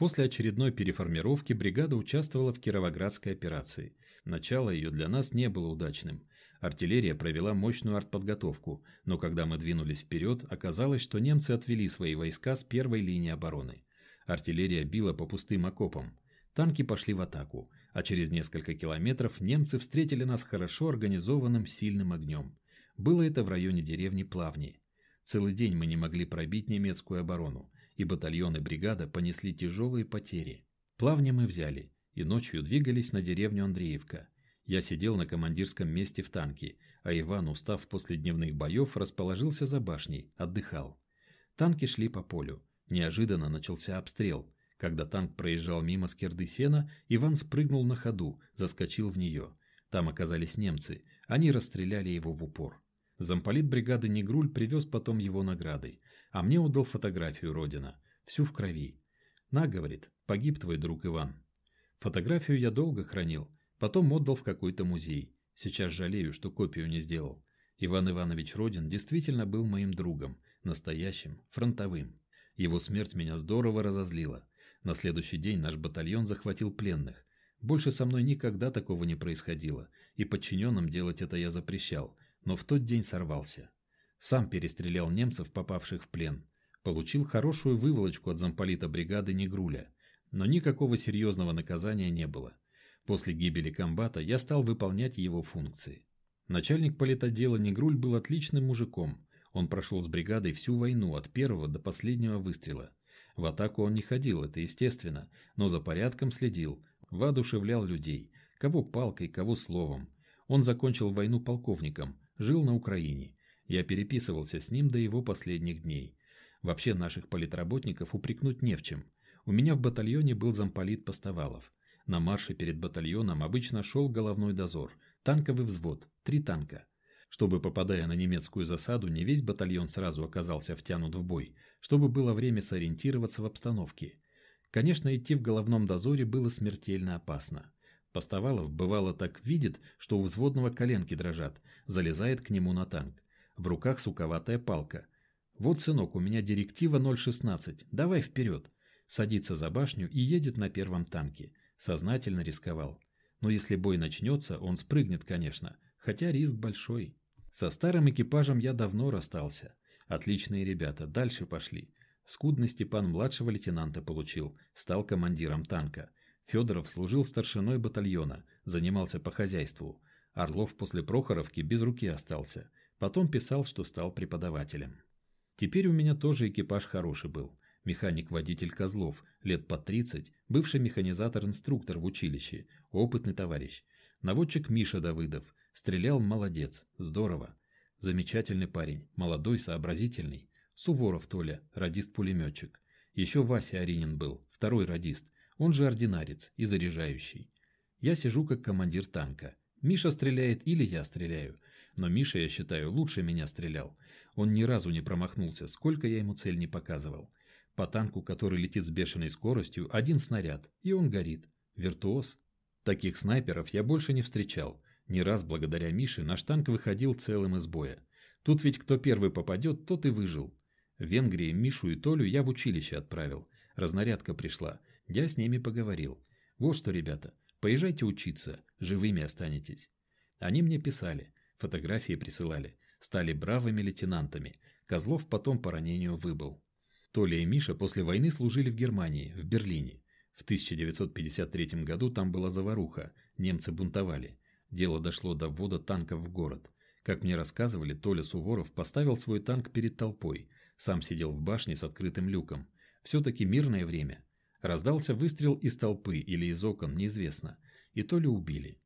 После очередной переформировки бригада участвовала в Кировоградской операции. Начало ее для нас не было удачным. Артиллерия провела мощную артподготовку, но когда мы двинулись вперед, оказалось, что немцы отвели свои войска с первой линии обороны. Артиллерия била по пустым окопам. Танки пошли в атаку, а через несколько километров немцы встретили нас хорошо организованным сильным огнем. Было это в районе деревни Плавни. Целый день мы не могли пробить немецкую оборону, и батальоны и бригада понесли тяжелые потери. Плавни мы взяли, и ночью двигались на деревню Андреевка. Я сидел на командирском месте в танке, а Иван, устав после дневных боев, расположился за башней, отдыхал. Танки шли по полю. Неожиданно начался обстрел. Когда танк проезжал мимо скирды сена, Иван спрыгнул на ходу, заскочил в нее. Там оказались немцы. Они расстреляли его в упор. Замполит бригады Негруль привез потом его наградой, а мне отдал фотографию Родина, всю в крови. «На, — говорит, — погиб твой друг Иван». Фотографию я долго хранил, потом отдал в какой-то музей. Сейчас жалею, что копию не сделал. Иван Иванович Родин действительно был моим другом, настоящим, фронтовым. Его смерть меня здорово разозлила. На следующий день наш батальон захватил пленных. Больше со мной никогда такого не происходило, и подчиненным делать это я запрещал, но в тот день сорвался. Сам перестрелял немцев, попавших в плен. Получил хорошую выволочку от замполита бригады Негруля, но никакого серьезного наказания не было. После гибели комбата я стал выполнять его функции. Начальник политотдела Негруль был отличным мужиком. Он прошел с бригадой всю войну от первого до последнего выстрела. В атаку он не ходил, это естественно, но за порядком следил, воодушевлял людей, кого палкой, кого словом. Он закончил войну полковником, жил на Украине. Я переписывался с ним до его последних дней. Вообще наших политработников упрекнуть не в чем. У меня в батальоне был замполит Постовалов. На марше перед батальоном обычно шел головной дозор, танковый взвод, три танка. Чтобы, попадая на немецкую засаду, не весь батальон сразу оказался втянут в бой, чтобы было время сориентироваться в обстановке. Конечно, идти в головном дозоре было смертельно опасно. Постовалов бывало так видит, что у взводного коленки дрожат, залезает к нему на танк. В руках суковатая палка. «Вот, сынок, у меня директива 016, давай вперед!» Садится за башню и едет на первом танке. Сознательно рисковал. Но если бой начнется, он спрыгнет, конечно, хотя риск большой. Со старым экипажем я давно расстался. Отличные ребята, дальше пошли. Скудный Степан младшего лейтенанта получил, стал командиром танка. Федоров служил старшиной батальона, занимался по хозяйству. Орлов после Прохоровки без руки остался. Потом писал, что стал преподавателем. Теперь у меня тоже экипаж хороший был. Механик-водитель Козлов, лет по 30, бывший механизатор-инструктор в училище, опытный товарищ. Наводчик Миша Давыдов. Стрелял молодец, здорово. Замечательный парень, молодой, сообразительный. Суворов Толя, радист-пулеметчик. Еще Вася Аринин был, второй радист он же ординарец и заряжающий. Я сижу как командир танка. Миша стреляет или я стреляю. Но Миша, я считаю, лучше меня стрелял. Он ни разу не промахнулся, сколько я ему цель не показывал. По танку, который летит с бешеной скоростью, один снаряд, и он горит. Виртуоз. Таких снайперов я больше не встречал. Не раз благодаря Мише наш танк выходил целым из боя. Тут ведь кто первый попадет, тот и выжил. В Венгрии Мишу и Толю я в училище отправил. Разнарядка пришла. Я с ними поговорил. Вот что, ребята, поезжайте учиться, живыми останетесь. Они мне писали, фотографии присылали, стали бравыми лейтенантами. Козлов потом по ранению выбыл. Толя и Миша после войны служили в Германии, в Берлине. В 1953 году там была заваруха, немцы бунтовали. Дело дошло до ввода танков в город. Как мне рассказывали, Толя Суворов поставил свой танк перед толпой, сам сидел в башне с открытым люком. Все-таки мирное время. Раздался выстрел из толпы или из окон, неизвестно. И то ли убили.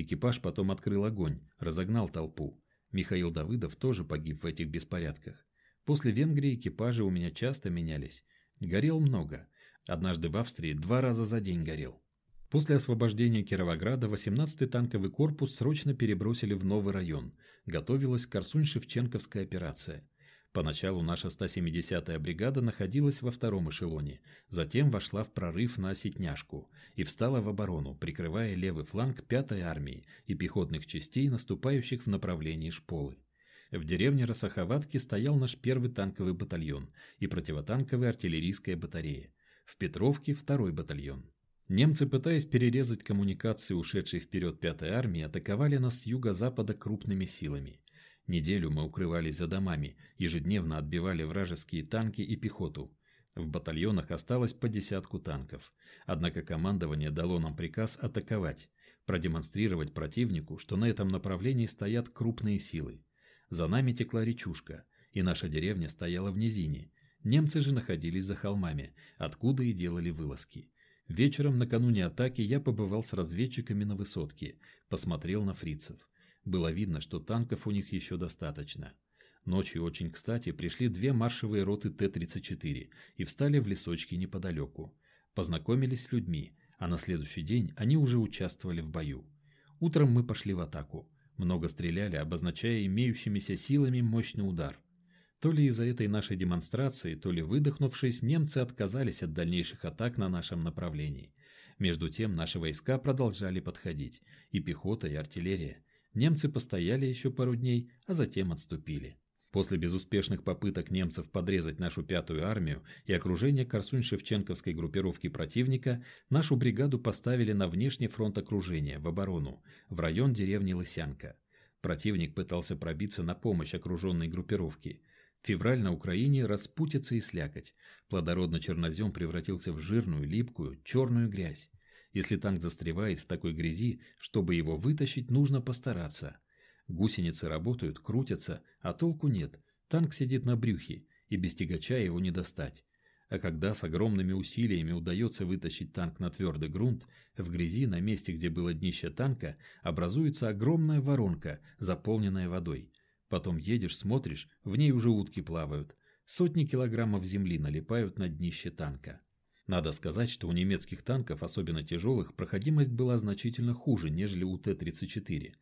Экипаж потом открыл огонь, разогнал толпу. Михаил Давыдов тоже погиб в этих беспорядках. После Венгрии экипажи у меня часто менялись. Горел много. Однажды в Австрии два раза за день горел. После освобождения Кировограда 18-й танковый корпус срочно перебросили в новый район. Готовилась Корсунь-Шевченковская операция. Поначалу наша 170-я бригада находилась во втором эшелоне, затем вошла в прорыв на Сетняшку и встала в оборону, прикрывая левый фланг 5-й армии и пехотных частей, наступающих в направлении Шполы. В деревне Росаховатки стоял наш первый танковый батальон и противотанковая артиллерийская батарея. В Петровке второй батальон. Немцы, пытаясь перерезать коммуникации ушедшей вперед пятой армии, атаковали нас с юго-запада крупными силами. Неделю мы укрывались за домами, ежедневно отбивали вражеские танки и пехоту. В батальонах осталось по десятку танков. Однако командование дало нам приказ атаковать, продемонстрировать противнику, что на этом направлении стоят крупные силы. За нами текла речушка, и наша деревня стояла в низине. Немцы же находились за холмами, откуда и делали вылазки. Вечером накануне атаки я побывал с разведчиками на высотке, посмотрел на фрицев. Было видно, что танков у них еще достаточно. Ночью очень кстати пришли две маршевые роты Т-34 и встали в лесочке неподалеку. Познакомились с людьми, а на следующий день они уже участвовали в бою. Утром мы пошли в атаку. Много стреляли, обозначая имеющимися силами мощный удар. То ли из-за этой нашей демонстрации, то ли выдохнувшись, немцы отказались от дальнейших атак на нашем направлении. Между тем наши войска продолжали подходить, и пехота, и артиллерия. Немцы постояли еще пару дней, а затем отступили. После безуспешных попыток немцев подрезать нашу пятую армию и окружения Корсунь-Шевченковской группировки противника, нашу бригаду поставили на внешний фронт окружения, в оборону, в район деревни Лысянка. Противник пытался пробиться на помощь окруженной группировке. Февраль на Украине распутится и слякоть. Плодородный чернозем превратился в жирную, липкую, черную грязь. Если танк застревает в такой грязи, чтобы его вытащить, нужно постараться – Гусеницы работают, крутятся, а толку нет. Танк сидит на брюхе, и без тягача его не достать. А когда с огромными усилиями удается вытащить танк на твердый грунт, в грязи на месте, где было днище танка, образуется огромная воронка, заполненная водой. Потом едешь, смотришь, в ней уже утки плавают. Сотни килограммов земли налипают на днище танка. Надо сказать, что у немецких танков, особенно тяжелых, проходимость была значительно хуже, нежели у Т-34.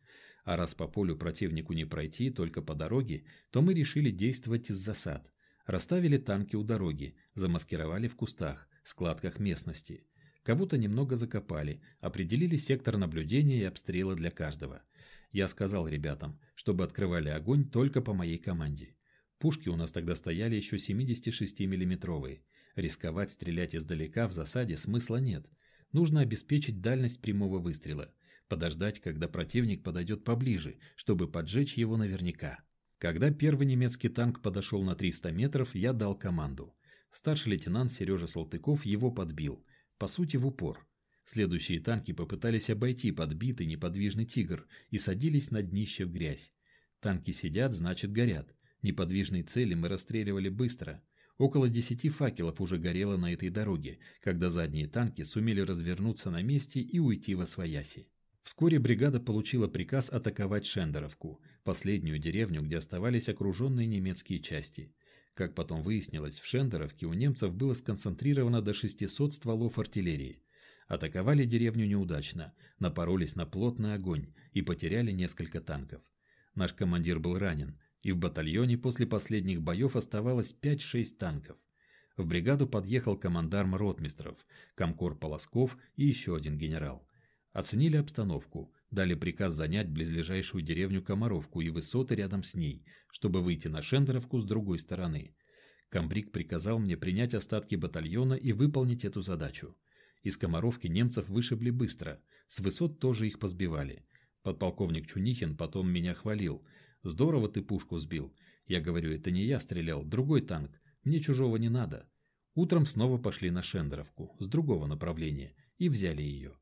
А раз по полю противнику не пройти, только по дороге, то мы решили действовать из засад. Расставили танки у дороги, замаскировали в кустах, складках местности. Кого-то немного закопали, определили сектор наблюдения и обстрела для каждого. Я сказал ребятам, чтобы открывали огонь только по моей команде. Пушки у нас тогда стояли еще 76 миллиметровые. Рисковать стрелять издалека в засаде смысла нет. Нужно обеспечить дальность прямого выстрела подождать, когда противник подойдет поближе, чтобы поджечь его наверняка. Когда первый немецкий танк подошел на 300 метров, я дал команду. Старший лейтенант Сережа Салтыков его подбил, по сути в упор. Следующие танки попытались обойти подбитый неподвижный «Тигр» и садились на днище в грязь. Танки сидят, значит горят. Неподвижные цели мы расстреливали быстро. Около десяти факелов уже горело на этой дороге, когда задние танки сумели развернуться на месте и уйти во свояси. Вскоре бригада получила приказ атаковать Шендеровку, последнюю деревню, где оставались окруженные немецкие части. Как потом выяснилось, в Шендеровке у немцев было сконцентрировано до 600 стволов артиллерии. Атаковали деревню неудачно, напоролись на плотный огонь и потеряли несколько танков. Наш командир был ранен, и в батальоне после последних боев оставалось 5-6 танков. В бригаду подъехал командарм ротмистров, комкор Полосков и еще один генерал. Оценили обстановку, дали приказ занять близлежащую деревню Комаровку и высоты рядом с ней, чтобы выйти на Шендеровку с другой стороны. Камбрик приказал мне принять остатки батальона и выполнить эту задачу. Из Комаровки немцев вышибли быстро, с высот тоже их позбивали. Подполковник Чунихин потом меня хвалил. «Здорово ты пушку сбил». Я говорю, это не я стрелял, другой танк. Мне чужого не надо. Утром снова пошли на Шендеровку, с другого направления, и взяли ее.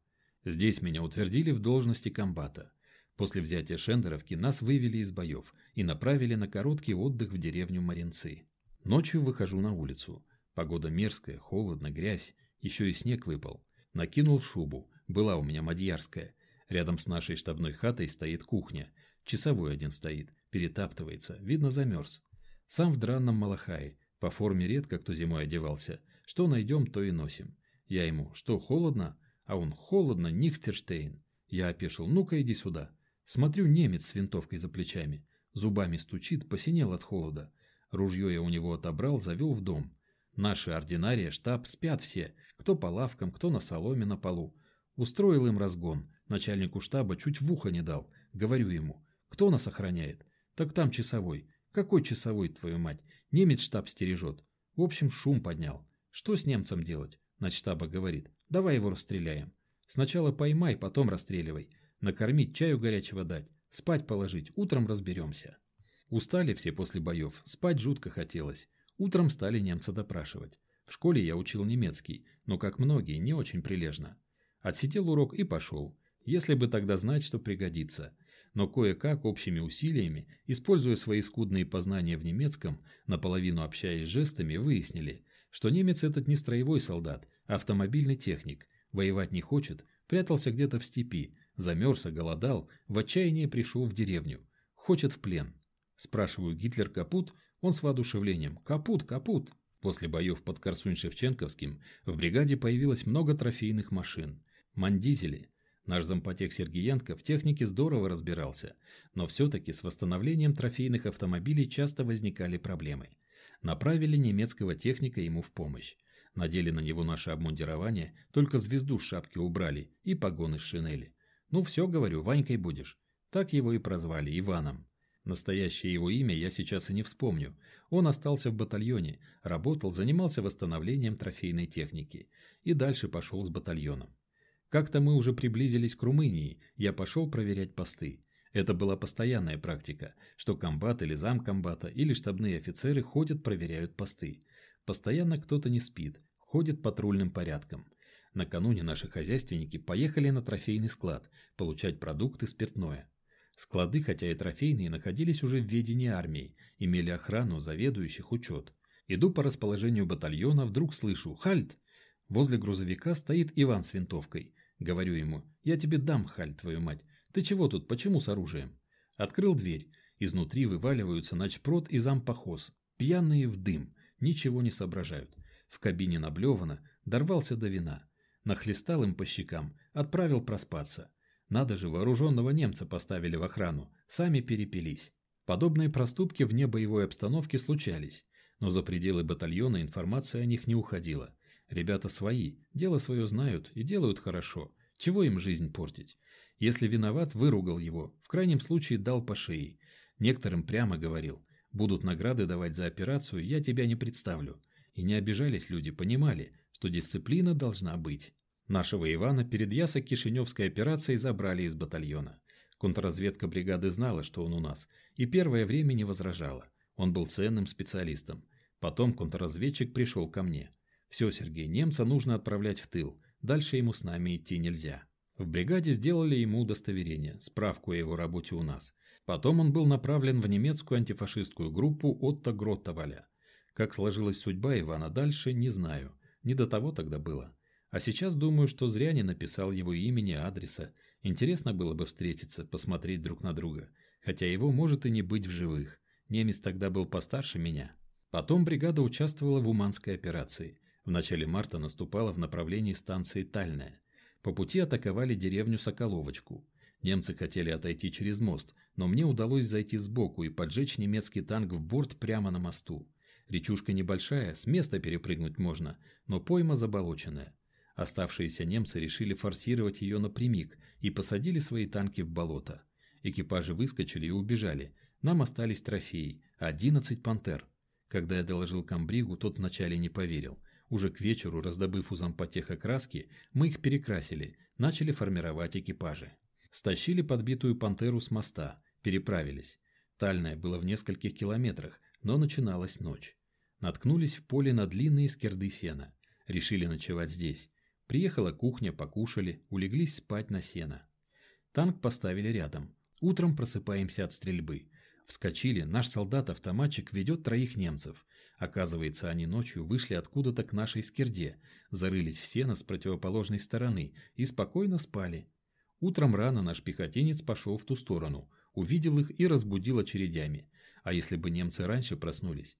Здесь меня утвердили в должности комбата. После взятия Шендеровки нас вывели из боев и направили на короткий отдых в деревню Маринцы. Ночью выхожу на улицу. Погода мерзкая, холодно, грязь, еще и снег выпал. Накинул шубу, была у меня мадьярская. Рядом с нашей штабной хатой стоит кухня. Часовой один стоит, перетаптывается, видно замерз. Сам в дранном малахае, по форме редко кто зимой одевался. Что найдем, то и носим. Я ему, что, холодно? А он холодно, Нихтерштейн. Я опешил. Ну-ка иди сюда. Смотрю, немец с винтовкой за плечами. Зубами стучит, посинел от холода. Ружье я у него отобрал, завел в дом. Наши ординария, штаб спят все, кто по лавкам, кто на соломе на полу. Устроил им разгон. Начальнику штаба чуть в ухо не дал. Говорю ему, кто нас охраняет? Так там часовой. Какой часовой, твою мать? Немец штаб стережет. В общем, шум поднял. Что с немцем делать? Начштаба говорит. Давай его расстреляем. Сначала поймай, потом расстреливай. Накормить, чаю горячего дать. Спать положить, утром разберемся. Устали все после боев, спать жутко хотелось. Утром стали немца допрашивать. В школе я учил немецкий, но, как многие, не очень прилежно. Отсидел урок и пошел. Если бы тогда знать, что пригодится. Но кое-как общими усилиями, используя свои скудные познания в немецком, наполовину общаясь жестами, выяснили, что немец этот не строевой солдат, а автомобильный техник. Воевать не хочет, прятался где-то в степи, замерз, голодал, в отчаянии пришел в деревню. Хочет в плен. Спрашиваю, Гитлер капут? Он с воодушевлением. Капут, капут. После боев под Корсунь-Шевченковским в бригаде появилось много трофейных машин. Мандизели. Наш зампотех Сергеенко в технике здорово разбирался, но все-таки с восстановлением трофейных автомобилей часто возникали проблемы. Направили немецкого техника ему в помощь. Надели на него наше обмундирование, только звезду с шапки убрали и погоны с шинели. Ну все, говорю, Ванькой будешь. Так его и прозвали, Иваном. Настоящее его имя я сейчас и не вспомню. Он остался в батальоне, работал, занимался восстановлением трофейной техники. И дальше пошел с батальоном. Как-то мы уже приблизились к Румынии, я пошел проверять посты. Это была постоянная практика, что комбат или замкомбата или штабные офицеры ходят проверяют посты. Постоянно кто-то не спит, ходит патрульным порядком. Накануне наши хозяйственники поехали на трофейный склад получать продукты спиртное. Склады, хотя и трофейные, находились уже в ведении армии, имели охрану, заведующих учет. Иду по расположению батальона, вдруг слышу «Хальт!». Возле грузовика стоит Иван с винтовкой. Говорю ему «Я тебе дам, Хальт, твою мать. Ты чего тут, почему с оружием?» Открыл дверь. Изнутри вываливаются начпрод и зампохоз. Пьяные в дым, ничего не соображают. В кабине наблевано, дорвался до вина. Нахлестал им по щекам, отправил проспаться. Надо же, вооруженного немца поставили в охрану, сами перепились. Подобные проступки вне боевой обстановки случались, но за пределы батальона информация о них не уходила. Ребята свои, дело свое знают и делают хорошо. Чего им жизнь портить? Если виноват, выругал его, в крайнем случае дал по шее. Некоторым прямо говорил, будут награды давать за операцию, я тебя не представлю. И не обижались люди, понимали, что дисциплина должна быть. Нашего Ивана перед Ясо-Кишиневской операцией забрали из батальона. Контрразведка бригады знала, что он у нас, и первое время не возражала. Он был ценным специалистом. Потом контрразведчик пришел ко мне. «Все, Сергей, немца нужно отправлять в тыл. Дальше ему с нами идти нельзя». В бригаде сделали ему удостоверение, справку о его работе у нас. Потом он был направлен в немецкую антифашистскую группу Отто Гроттоваля. Как сложилась судьба Ивана дальше, не знаю. Не до того тогда было. А сейчас думаю, что зря не написал его имени, адреса. Интересно было бы встретиться, посмотреть друг на друга. Хотя его может и не быть в живых. Немец тогда был постарше меня. Потом бригада участвовала в Уманской операции. В начале марта наступала в направлении станции Тальная. По пути атаковали деревню Соколовочку. Немцы хотели отойти через мост, но мне удалось зайти сбоку и поджечь немецкий танк в борт прямо на мосту. Речушка небольшая, с места перепрыгнуть можно, но пойма заболоченная. Оставшиеся немцы решили форсировать ее напрямик и посадили свои танки в болото. Экипажи выскочили и убежали. Нам остались трофеи – 11 пантер. Когда я доложил комбригу, тот вначале не поверил. Уже к вечеру, раздобыв у зампотеха краски, мы их перекрасили, начали формировать экипажи. Стащили подбитую пантеру с моста, переправились. Тальная было в нескольких километрах, но начиналась ночь. Наткнулись в поле на длинные скирды сена. Решили ночевать здесь. Приехала кухня, покушали, улеглись спать на сено. Танк поставили рядом. Утром просыпаемся от стрельбы. Вскочили, наш солдат-автоматчик ведет троих немцев. Оказывается, они ночью вышли откуда-то к нашей скирде, зарылись в сено с противоположной стороны и спокойно спали. Утром рано наш пехотинец пошел в ту сторону, увидел их и разбудил очередями. А если бы немцы раньше проснулись?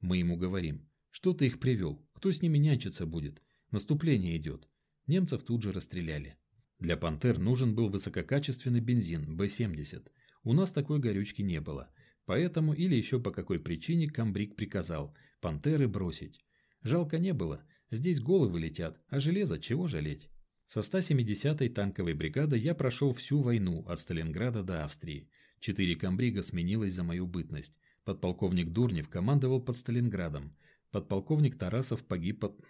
Мы ему говорим, что ты их привел, кто с ними нянчиться будет? Наступление идет. Немцев тут же расстреляли. Для «Пантер» нужен был высококачественный бензин Б-70. У нас такой горючки не было. Поэтому или еще по какой причине комбриг приказал пантеры бросить. Жалко не было, здесь головы летят, а железо чего жалеть. Со 170-й танковой бригадой я прошел всю войну от Сталинграда до Австрии. Четыре комбрига сменилось за мою бытность. Подполковник Дурнев командовал под Сталинградом. Подполковник Тарасов погиб под...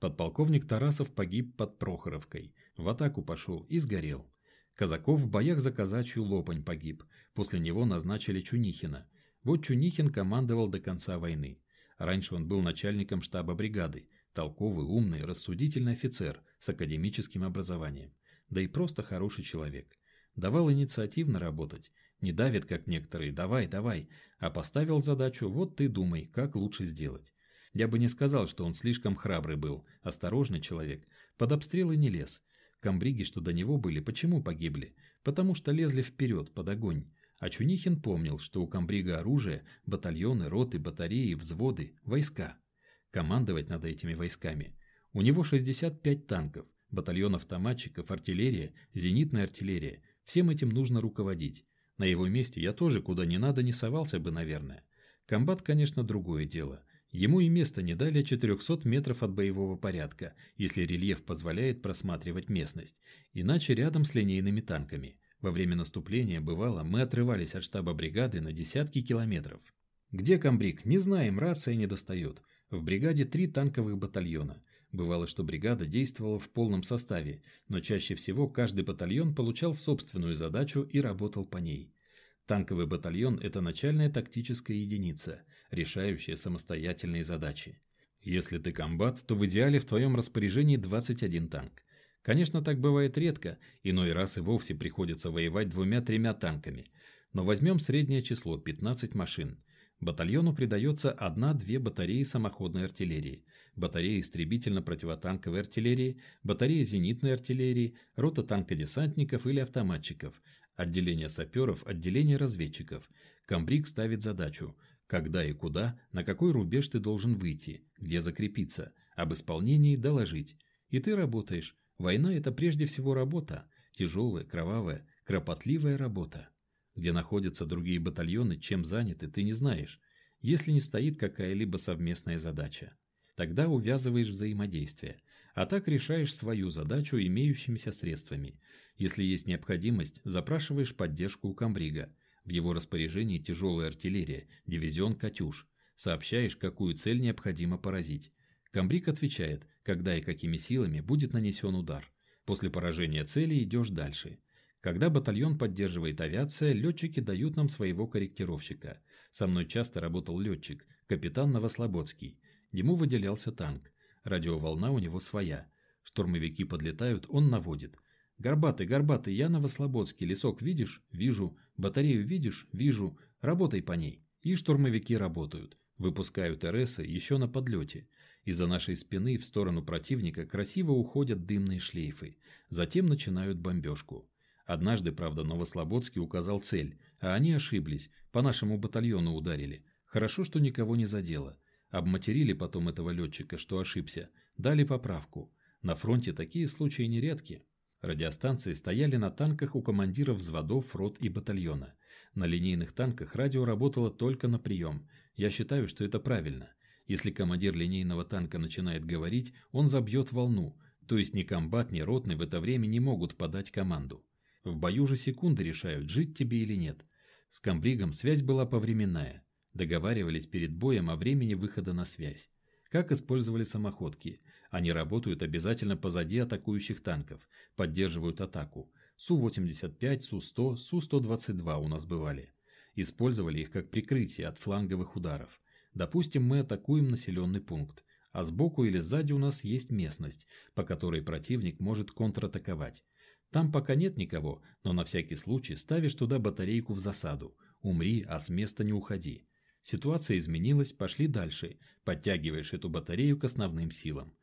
Подполковник Тарасов погиб под Прохоровкой. В атаку пошел и сгорел. Казаков в боях за казачью Лопань погиб. После него назначили Чунихина. Вот Чунихин командовал до конца войны. Раньше он был начальником штаба бригады. Толковый, умный, рассудительный офицер с академическим образованием. Да и просто хороший человек. Давал инициативно работать. Не давит, как некоторые, давай, давай. А поставил задачу, вот ты думай, как лучше сделать. Я бы не сказал, что он слишком храбрый был, осторожный человек. Под обстрелы не лез. Камбриги, что до него были, почему погибли? Потому что лезли вперед, под огонь. А Чунихин помнил, что у комбрига оружие, батальоны, роты, батареи, взводы, войска. Командовать надо этими войсками. У него 65 танков, батальон автоматчиков, артиллерия, зенитная артиллерия. Всем этим нужно руководить. На его месте я тоже куда не надо не совался бы, наверное. Комбат, конечно, другое дело. Ему и место не дали 400 метров от боевого порядка, если рельеф позволяет просматривать местность, иначе рядом с линейными танками. Во время наступления, бывало, мы отрывались от штаба бригады на десятки километров. Где комбриг? Не знаем, рация не достает. В бригаде три танковых батальона. Бывало, что бригада действовала в полном составе, но чаще всего каждый батальон получал собственную задачу и работал по ней. Танковый батальон – это начальная тактическая единица, решающая самостоятельные задачи. Если ты комбат, то в идеале в твоем распоряжении 21 танк. Конечно, так бывает редко, иной раз и вовсе приходится воевать двумя-тремя танками. Но возьмем среднее число – 15 машин – Батальону придается одна-две батареи самоходной артиллерии, батарея истребительно-противотанковой артиллерии, батарея зенитной артиллерии, рота танкодесантников или автоматчиков, отделение саперов, отделение разведчиков. Комбриг ставит задачу – когда и куда, на какой рубеж ты должен выйти, где закрепиться, об исполнении доложить. И ты работаешь. Война – это прежде всего работа. Тяжелая, кровавая, кропотливая работа. Где находятся другие батальоны, чем заняты, ты не знаешь, если не стоит какая-либо совместная задача. Тогда увязываешь взаимодействие, а так решаешь свою задачу имеющимися средствами. Если есть необходимость, запрашиваешь поддержку у комбрига. В его распоряжении тяжелая артиллерия, дивизион «Катюш». Сообщаешь, какую цель необходимо поразить. Комбриг отвечает, когда и какими силами будет нанесен удар. После поражения цели идешь дальше – когда батальон поддерживает авиация, летчики дают нам своего корректировщика. Со мной часто работал летчик, капитан Новослободский. Ему выделялся танк. Радиоволна у него своя. Штурмовики подлетают, он наводит. «Горбатый, горбатый, я Новослободский. Лесок видишь? Вижу. Батарею видишь? Вижу. Работай по ней». И штурмовики работают. Выпускают РСы еще на подлете. Из-за нашей спины в сторону противника красиво уходят дымные шлейфы. Затем начинают бомбежку. Однажды, правда, Новослободский указал цель, а они ошиблись, по нашему батальону ударили. Хорошо, что никого не задело. Обматерили потом этого летчика, что ошибся, дали поправку. На фронте такие случаи нередки. Радиостанции стояли на танках у командиров взводов, рот и батальона. На линейных танках радио работало только на прием. Я считаю, что это правильно. Если командир линейного танка начинает говорить, он забьет волну, то есть ни комбат, ни ротный в это время не могут подать команду. В бою же секунды решают, жить тебе или нет. С комбригом связь была повременная. Договаривались перед боем о времени выхода на связь. Как использовали самоходки? Они работают обязательно позади атакующих танков, поддерживают атаку. Су-85, Су-100, Су-122 у нас бывали. Использовали их как прикрытие от фланговых ударов. Допустим, мы атакуем населенный пункт, а сбоку или сзади у нас есть местность, по которой противник может контратаковать. Там пока нет никого, но на всякий случай ставишь туда батарейку в засаду. Умри, а с места не уходи. Ситуация изменилась, пошли дальше. Подтягиваешь эту батарею к основным силам.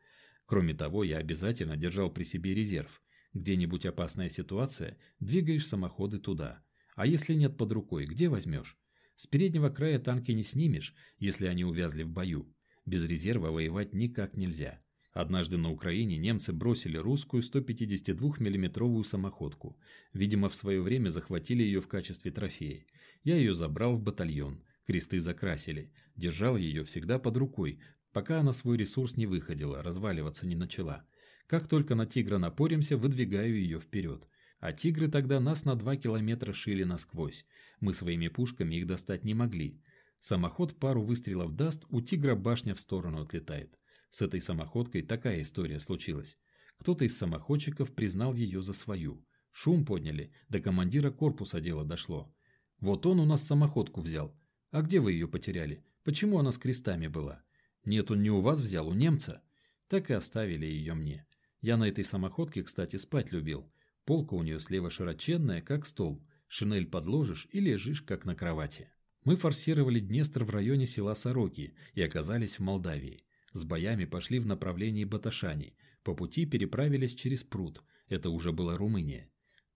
Кроме того, я обязательно держал при себе резерв. Где-нибудь опасная ситуация, двигаешь самоходы туда. А если нет под рукой, где возьмешь? С переднего края танки не снимешь, если они увязли в бою. Без резерва воевать никак нельзя. Однажды на Украине немцы бросили русскую 152 миллиметровую самоходку. Видимо, в свое время захватили ее в качестве трофея. Я ее забрал в батальон. Кресты закрасили. Держал ее всегда под рукой, пока она свой ресурс не выходила, разваливаться не начала. Как только на тигра напоримся, выдвигаю ее вперед. А тигры тогда нас на два километра шили насквозь. Мы своими пушками их достать не могли. Самоход пару выстрелов даст, у тигра башня в сторону отлетает. С этой самоходкой такая история случилась. Кто-то из самоходчиков признал ее за свою. Шум подняли, до командира корпуса дело дошло. Вот он у нас самоходку взял. А где вы ее потеряли? Почему она с крестами была? Нет, он не у вас взял, у немца. Так и оставили ее мне. Я на этой самоходке, кстати, спать любил. Полка у нее слева широченная, как стол. Шинель подложишь и лежишь, как на кровати. Мы форсировали Днестр в районе села Сороки и оказались в Молдавии. С боями пошли в направлении Баташани. По пути переправились через пруд. Это уже была Румыния.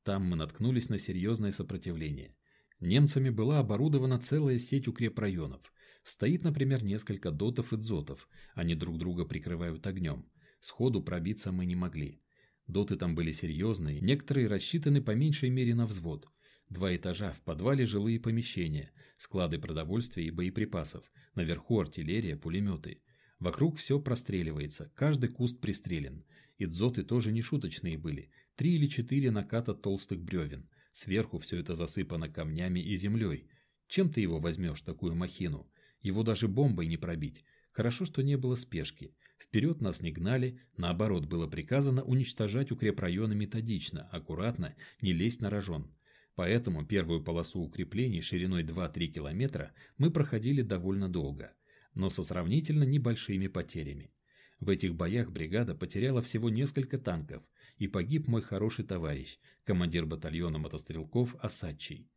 Там мы наткнулись на серьезное сопротивление. Немцами была оборудована целая сеть укрепрайонов. Стоит, например, несколько дотов и дзотов. Они друг друга прикрывают огнем. Сходу пробиться мы не могли. Доты там были серьезные, некоторые рассчитаны по меньшей мере на взвод. Два этажа, в подвале жилые помещения, склады продовольствия и боеприпасов, наверху артиллерия, пулеметы. Вокруг все простреливается, каждый куст пристрелен. И дзоты тоже не шуточные были. Три или четыре наката толстых бревен. Сверху все это засыпано камнями и землей. Чем ты его возьмешь, такую махину? Его даже бомбой не пробить. Хорошо, что не было спешки. Вперед нас не гнали, наоборот, было приказано уничтожать укрепрайоны методично, аккуратно, не лезть на рожон. Поэтому первую полосу укреплений шириной 2-3 километра мы проходили довольно долго – но со сравнительно небольшими потерями. В этих боях бригада потеряла всего несколько танков, и погиб мой хороший товарищ, командир батальона мотострелков Осадчий.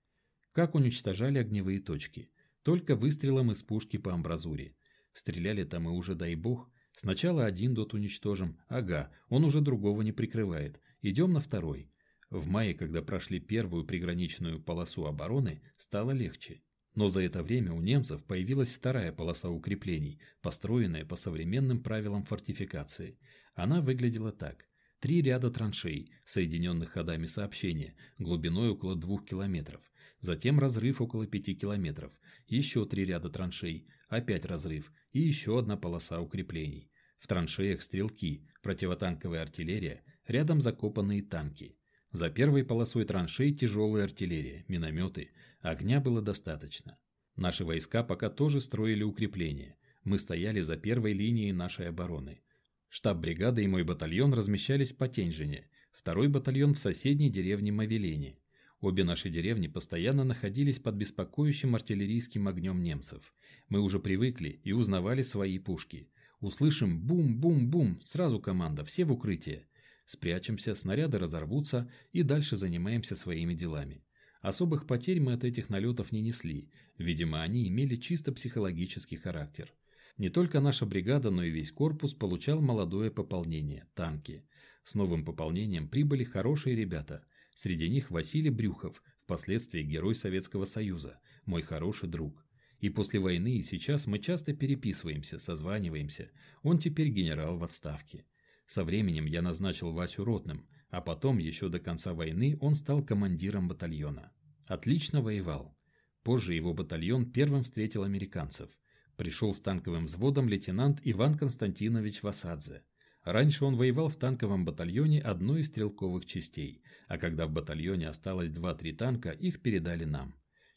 Как уничтожали огневые точки? Только выстрелом из пушки по амбразуре. Стреляли там мы уже, дай бог. Сначала один дот уничтожим. Ага, он уже другого не прикрывает. Идем на второй. В мае, когда прошли первую приграничную полосу обороны, стало легче. Но за это время у немцев появилась вторая полоса укреплений, построенная по современным правилам фортификации. Она выглядела так. Три ряда траншей, соединенных ходами сообщения, глубиной около двух километров. Затем разрыв около пяти километров. Еще три ряда траншей, опять разрыв и еще одна полоса укреплений. В траншеях стрелки, противотанковая артиллерия, рядом закопанные танки. За первой полосой траншей тяжелая артиллерия, минометы. Огня было достаточно. Наши войска пока тоже строили укрепления. Мы стояли за первой линией нашей обороны. Штаб бригады и мой батальон размещались по Тенжине, второй батальон в соседней деревне Мавелени. Обе наши деревни постоянно находились под беспокоящим артиллерийским огнем немцев. Мы уже привыкли и узнавали свои пушки. Услышим бум-бум-бум, сразу команда, все в укрытие. Спрячемся, снаряды разорвутся и дальше занимаемся своими делами. Особых потерь мы от этих налетов не несли, видимо, они имели чисто психологический характер. Не только наша бригада, но и весь корпус получал молодое пополнение – танки. С новым пополнением прибыли хорошие ребята. Среди них Василий Брюхов, впоследствии Герой Советского Союза, мой хороший друг. И после войны и сейчас мы часто переписываемся, созваниваемся. Он теперь генерал в отставке. Со временем я назначил Васю ротным, а потом, еще до конца войны, он стал командиром батальона. Отлично воевал. Позже его батальон первым встретил американцев. Пришел с танковым взводом лейтенант Иван Константинович Васадзе. Раньше он воевал в танковом батальоне одной из стрелковых частей, а когда в батальоне осталось 2-3 танка, их передали нам.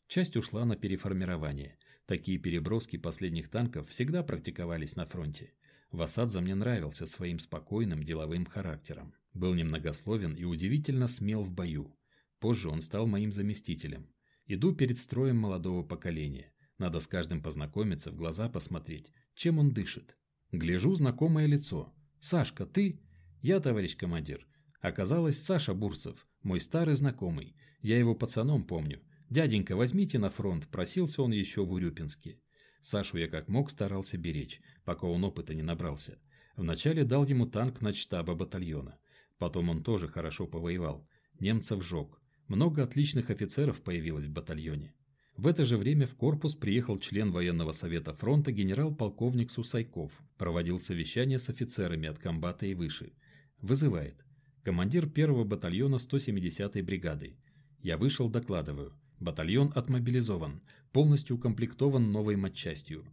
Часть ушла на переформирование. Такие переброски последних танков всегда практиковались на фронте. Васадзе мне нравился своим спокойным деловым характером. Был немногословен и удивительно смел в бою. Позже он стал моим заместителем. Иду перед строем молодого поколения. Надо с каждым познакомиться, в глаза посмотреть, чем он дышит. Гляжу знакомое лицо. «Сашка, ты?» «Я, товарищ командир». Оказалось, Саша Бурцев, мой старый знакомый. Я его пацаном помню. «Дяденька, возьмите на фронт», просился он еще в Урюпинске. Сашу я как мог старался беречь, пока он опыта не набрался. Вначале дал ему танк на штаба батальона. Потом он тоже хорошо повоевал. Немцев жег. Много отличных офицеров появилось в батальоне. В это же время в корпус приехал член военного совета фронта генерал-полковник Сусайков, проводил совещание с офицерами от комбата и выше. Вызывает. Командир первого батальона 170-й бригады. Я вышел, докладываю. Батальон отмобилизован, полностью укомплектован новой матчастью.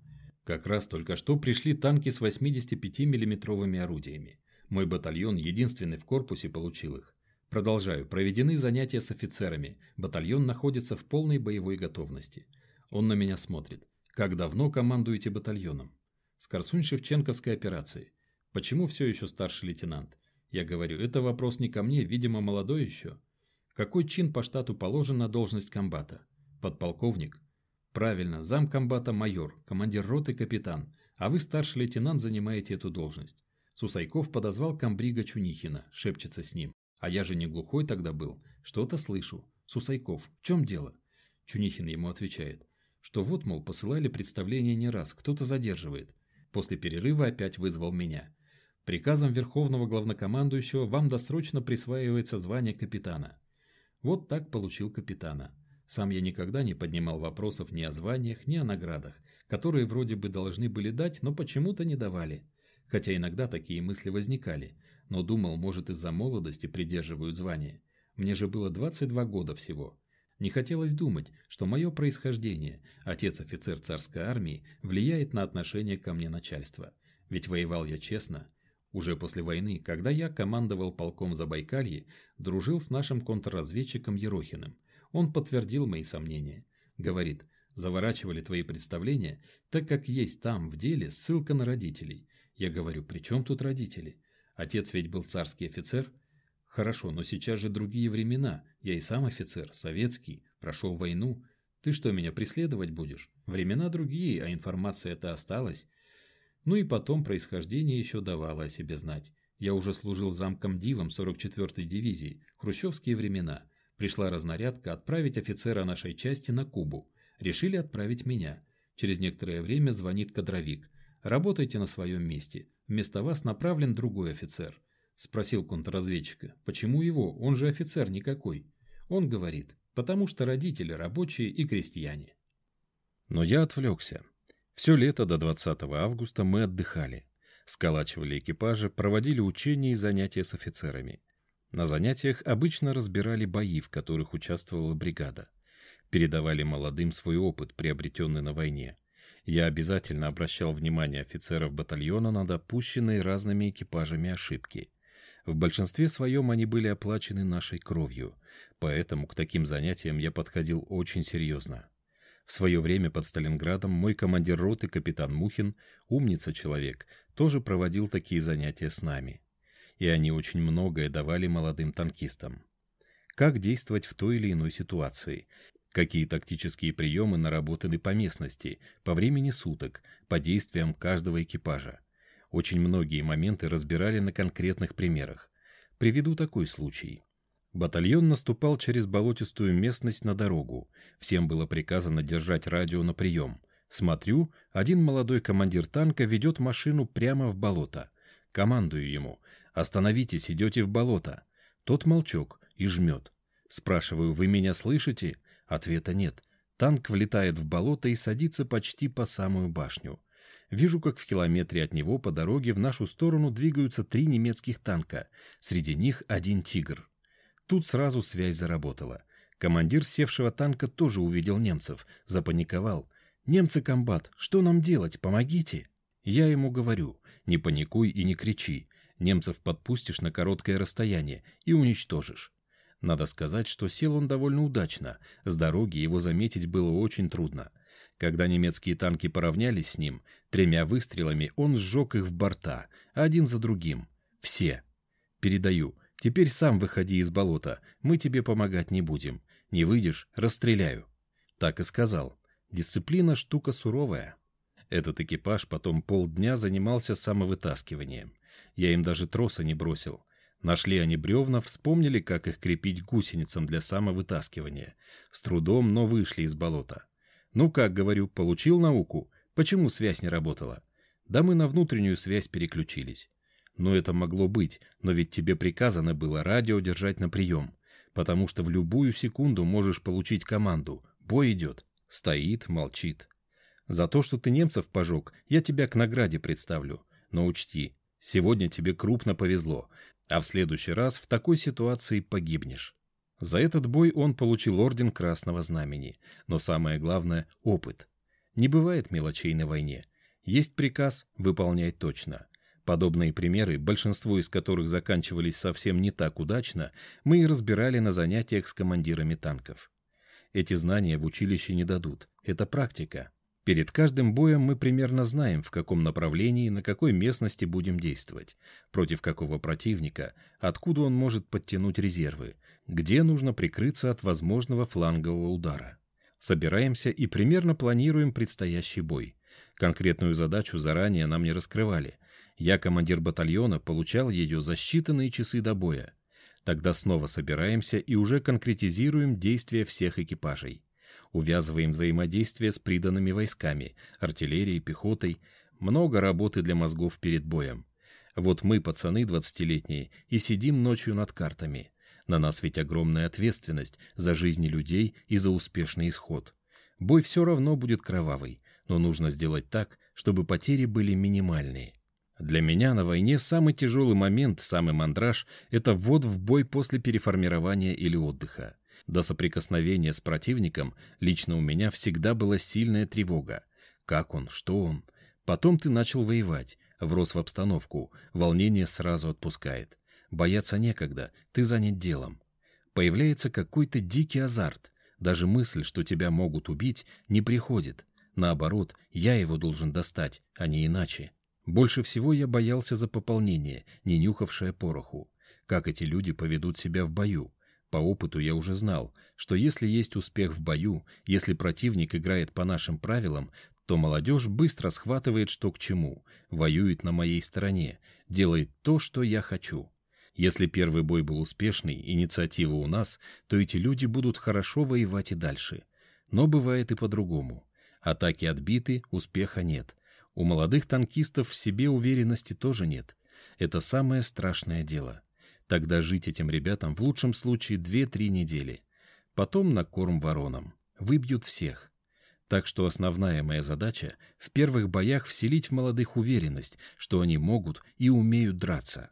Как раз только что пришли танки с 85 миллиметровыми орудиями. Мой батальон единственный в корпусе получил их. Продолжаю. Проведены занятия с офицерами. Батальон находится в полной боевой готовности. Он на меня смотрит. Как давно командуете батальоном? С Корсунь-Шевченковской операции. Почему все еще старший лейтенант? Я говорю, это вопрос не ко мне, видимо, молодой еще. Какой чин по штату положен на должность комбата? Подполковник? Правильно, зам комбата майор, командир роты капитан, а вы старший лейтенант занимаете эту должность. Сусайков подозвал комбрига Чунихина, шепчется с ним. А я же не глухой тогда был. Что-то слышу. Сусайков, в чем дело? Чунихин ему отвечает, что вот, мол, посылали представление не раз, кто-то задерживает. После перерыва опять вызвал меня. Приказом Верховного Главнокомандующего вам досрочно присваивается звание капитана. Вот так получил капитана. Сам я никогда не поднимал вопросов ни о званиях, ни о наградах, которые вроде бы должны были дать, но почему-то не давали. Хотя иногда такие мысли возникали, но думал, может из-за молодости придерживают звание. Мне же было 22 года всего. Не хотелось думать, что мое происхождение, отец офицер царской армии, влияет на отношение ко мне начальства. Ведь воевал я честно. Уже после войны, когда я командовал полком Забайкалье, дружил с нашим контрразведчиком Ерохиным. Он подтвердил мои сомнения. Говорит, заворачивали твои представления, так как есть там, в деле, ссылка на родителей. Я говорю, при чем тут родители? Отец ведь был царский офицер. Хорошо, но сейчас же другие времена. Я и сам офицер, советский, прошел войну. Ты что, меня преследовать будешь? Времена другие, а информация-то осталась. Ну и потом происхождение еще давало о себе знать. Я уже служил замком дивом 44-й дивизии, хрущевские времена. Пришла разнарядка отправить офицера нашей части на Кубу. Решили отправить меня. Через некоторое время звонит кадровик. Работайте на своем месте. Вместо вас направлен другой офицер. Спросил контрразведчика, почему его, он же офицер никакой. Он говорит, потому что родители рабочие и крестьяне. Но я отвлекся. Все лето до 20 августа мы отдыхали. Сколачивали экипажи, проводили учения и занятия с офицерами. На занятиях обычно разбирали бои, в которых участвовала бригада. Передавали молодым свой опыт, приобретенный на войне. Я обязательно обращал внимание офицеров батальона на допущенные разными экипажами ошибки. В большинстве своем они были оплачены нашей кровью, поэтому к таким занятиям я подходил очень серьезно. В свое время под Сталинградом мой командир роты капитан Мухин, умница человек, тоже проводил такие занятия с нами. И они очень многое давали молодым танкистам. Как действовать в той или иной ситуации, Какие тактические приемы наработаны по местности, по времени суток, по действиям каждого экипажа. Очень многие моменты разбирали на конкретных примерах. Приведу такой случай. Батальон наступал через болотистую местность на дорогу. Всем было приказано держать радио на прием. Смотрю, один молодой командир танка ведет машину прямо в болото. Командую ему. «Остановитесь, идете в болото». Тот молчок и жмет. Спрашиваю, «Вы меня слышите?» Ответа нет. Танк влетает в болото и садится почти по самую башню. Вижу, как в километре от него по дороге в нашу сторону двигаются три немецких танка. Среди них один «Тигр». Тут сразу связь заработала. Командир севшего танка тоже увидел немцев, запаниковал. «Немцы, комбат, что нам делать? Помогите!» Я ему говорю, не паникуй и не кричи. Немцев подпустишь на короткое расстояние и уничтожишь. Надо сказать, что сел он довольно удачно, с дороги его заметить было очень трудно. Когда немецкие танки поравнялись с ним, тремя выстрелами он сжег их в борта, один за другим. Все. Передаю. Теперь сам выходи из болота, мы тебе помогать не будем. Не выйдешь — расстреляю. Так и сказал. Дисциплина — штука суровая. Этот экипаж потом полдня занимался самовытаскиванием. Я им даже троса не бросил. Нашли они бревна, вспомнили, как их крепить гусеницам для самовытаскивания. С трудом, но вышли из болота. Ну как, говорю, получил науку? Почему связь не работала? Да мы на внутреннюю связь переключились. Ну это могло быть, но ведь тебе приказано было радио держать на прием, потому что в любую секунду можешь получить команду «Бой идет». Стоит, молчит. За то, что ты немцев пожег, я тебя к награде представлю. Но учти, сегодня тебе крупно повезло, а в следующий раз в такой ситуации погибнешь. За этот бой он получил орден Красного Знамени, но самое главное — опыт. Не бывает мелочей на войне. Есть приказ — выполнять точно. Подобные примеры, большинство из которых заканчивались совсем не так удачно, мы и разбирали на занятиях с командирами танков. Эти знания в училище не дадут. Это практика. Перед каждым боем мы примерно знаем, в каком направлении, на какой местности будем действовать, против какого противника, откуда он может подтянуть резервы, где нужно прикрыться от возможного флангового удара. Собираемся и примерно планируем предстоящий бой. Конкретную задачу заранее нам не раскрывали. Я, командир батальона, получал ее за считанные часы до боя. Тогда снова собираемся и уже конкретизируем действия всех экипажей. Увязываем взаимодействие с приданными войсками, артиллерией, пехотой. Много работы для мозгов перед боем. Вот мы, пацаны двадцатилетние, и сидим ночью над картами. На нас ведь огромная ответственность за жизни людей и за успешный исход. Бой все равно будет кровавый, но нужно сделать так, чтобы потери были минимальные. Для меня на войне самый тяжелый момент, самый мандраж – это ввод в бой после переформирования или отдыха. До соприкосновения с противником лично у меня всегда была сильная тревога. Как он, что он? Потом ты начал воевать, врос в обстановку, волнение сразу отпускает. Бояться некогда, ты занят делом. Появляется какой-то дикий азарт. Даже мысль, что тебя могут убить, не приходит. Наоборот, я его должен достать, а не иначе. Больше всего я боялся за пополнение, не нюхавшее пороху. Как эти люди поведут себя в бою? По опыту я уже знал, что если есть успех в бою, если противник играет по нашим правилам, то молодежь быстро схватывает что к чему, воюет на моей стороне, делает то, что я хочу. Если первый бой был успешный, инициатива у нас, то эти люди будут хорошо воевать и дальше. Но бывает и по-другому. Атаки отбиты, успеха нет. У молодых танкистов в себе уверенности тоже нет. Это самое страшное дело. Тогда жить этим ребятам в лучшем случае 2-3 недели. Потом на корм воронам. Выбьют всех. Так что основная моя задача — в первых боях вселить в молодых уверенность, что они могут и умеют драться.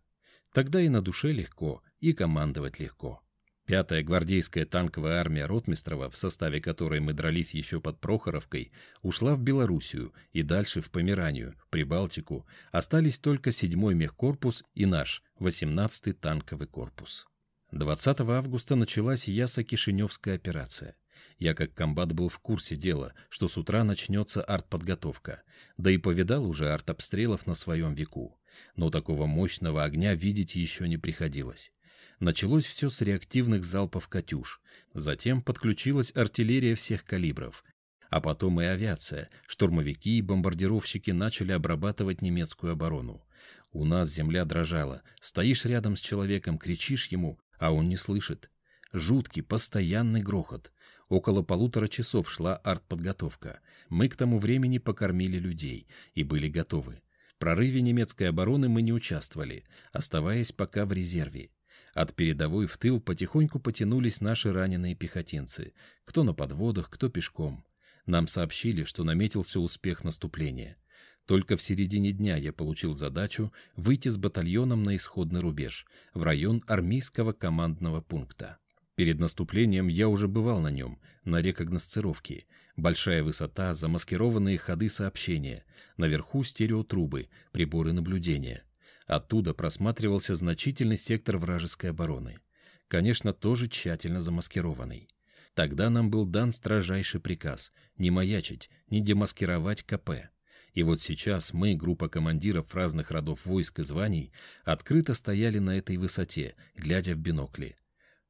Тогда и на душе легко, и командовать легко. Пятая гвардейская танковая армия Ротмистрова, в составе которой мы дрались еще под Прохоровкой, ушла в Белоруссию и дальше в Померанию, Прибалтику. Остались только 7-й мехкорпус и наш, 18-й танковый корпус. 20 августа началась Ясо-Кишиневская операция. Я как комбат был в курсе дела, что с утра начнется артподготовка, да и повидал уже артобстрелов на своем веку. Но такого мощного огня видеть еще не приходилось. Началось все с реактивных залпов «Катюш», затем подключилась артиллерия всех калибров, а потом и авиация, штурмовики и бомбардировщики начали обрабатывать немецкую оборону. У нас земля дрожала, стоишь рядом с человеком, кричишь ему, а он не слышит. Жуткий, постоянный грохот. Около полутора часов шла артподготовка. Мы к тому времени покормили людей и были готовы. В прорыве немецкой обороны мы не участвовали, оставаясь пока в резерве. От передовой в тыл потихоньку потянулись наши раненые пехотинцы, кто на подводах, кто пешком. Нам сообщили, что наметился успех наступления. Только в середине дня я получил задачу выйти с батальоном на исходный рубеж, в район армейского командного пункта. Перед наступлением я уже бывал на нем, на рекогносцировке. Большая высота, замаскированные ходы сообщения, наверху стереотрубы, приборы наблюдения. Оттуда просматривался значительный сектор вражеской обороны. Конечно, тоже тщательно замаскированный. Тогда нам был дан строжайший приказ не маячить, не демаскировать КП. И вот сейчас мы, группа командиров разных родов войск и званий, открыто стояли на этой высоте, глядя в бинокли.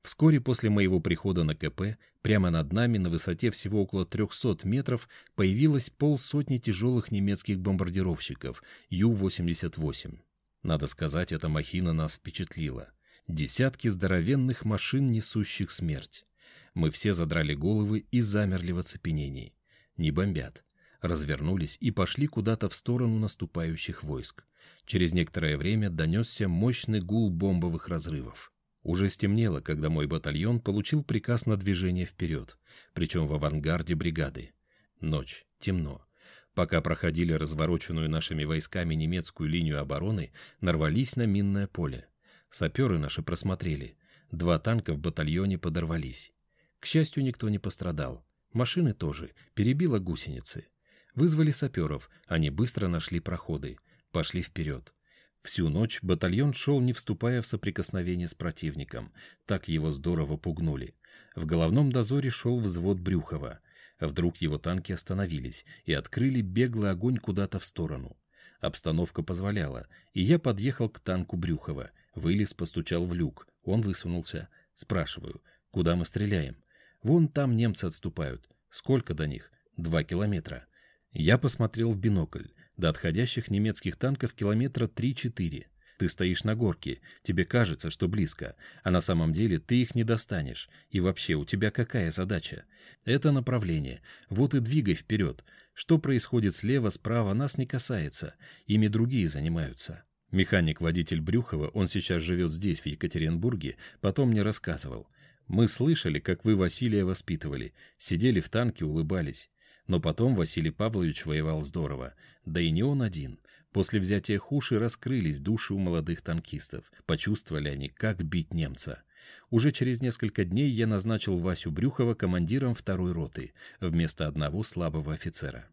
Вскоре после моего прихода на КП, прямо над нами на высоте всего около 300 метров, появилось полсотни тяжелых немецких бомбардировщиков Ю-88. Надо сказать, эта махина нас впечатлила. Десятки здоровенных машин, несущих смерть. Мы все задрали головы и замерли в оцепенении. Не бомбят. Развернулись и пошли куда-то в сторону наступающих войск. Через некоторое время донесся мощный гул бомбовых разрывов. Уже стемнело, когда мой батальон получил приказ на движение вперед, причем в авангарде бригады. Ночь, темно. Пока проходили развороченную нашими войсками немецкую линию обороны, нарвались на минное поле. Саперы наши просмотрели. Два танка в батальоне подорвались. К счастью, никто не пострадал. Машины тоже. Перебило гусеницы. Вызвали саперов. Они быстро нашли проходы. Пошли вперед. Всю ночь батальон шел, не вступая в соприкосновение с противником. Так его здорово пугнули. В головном дозоре шел взвод Брюхова. Вдруг его танки остановились и открыли беглый огонь куда-то в сторону. Обстановка позволяла, и я подъехал к танку Брюхова, вылез, постучал в люк. Он высунулся. Спрашиваю, куда мы стреляем? Вон там немцы отступают. Сколько до них? Два километра. Я посмотрел в бинокль. До отходящих немецких танков километра три-четыре. Ты стоишь на горке, тебе кажется, что близко, а на самом деле ты их не достанешь. И вообще, у тебя какая задача? Это направление. Вот и двигай вперед. Что происходит слева, справа, нас не касается. Ими другие занимаются. Механик-водитель Брюхова, он сейчас живет здесь, в Екатеринбурге, потом мне рассказывал. Мы слышали, как вы Василия воспитывали. Сидели в танке, улыбались. Но потом Василий Павлович воевал здорово. Да и не он один. После взятия Хуши раскрылись души у молодых танкистов. Почувствовали они, как бить немца. Уже через несколько дней я назначил Васю Брюхова командиром второй роты, вместо одного слабого офицера.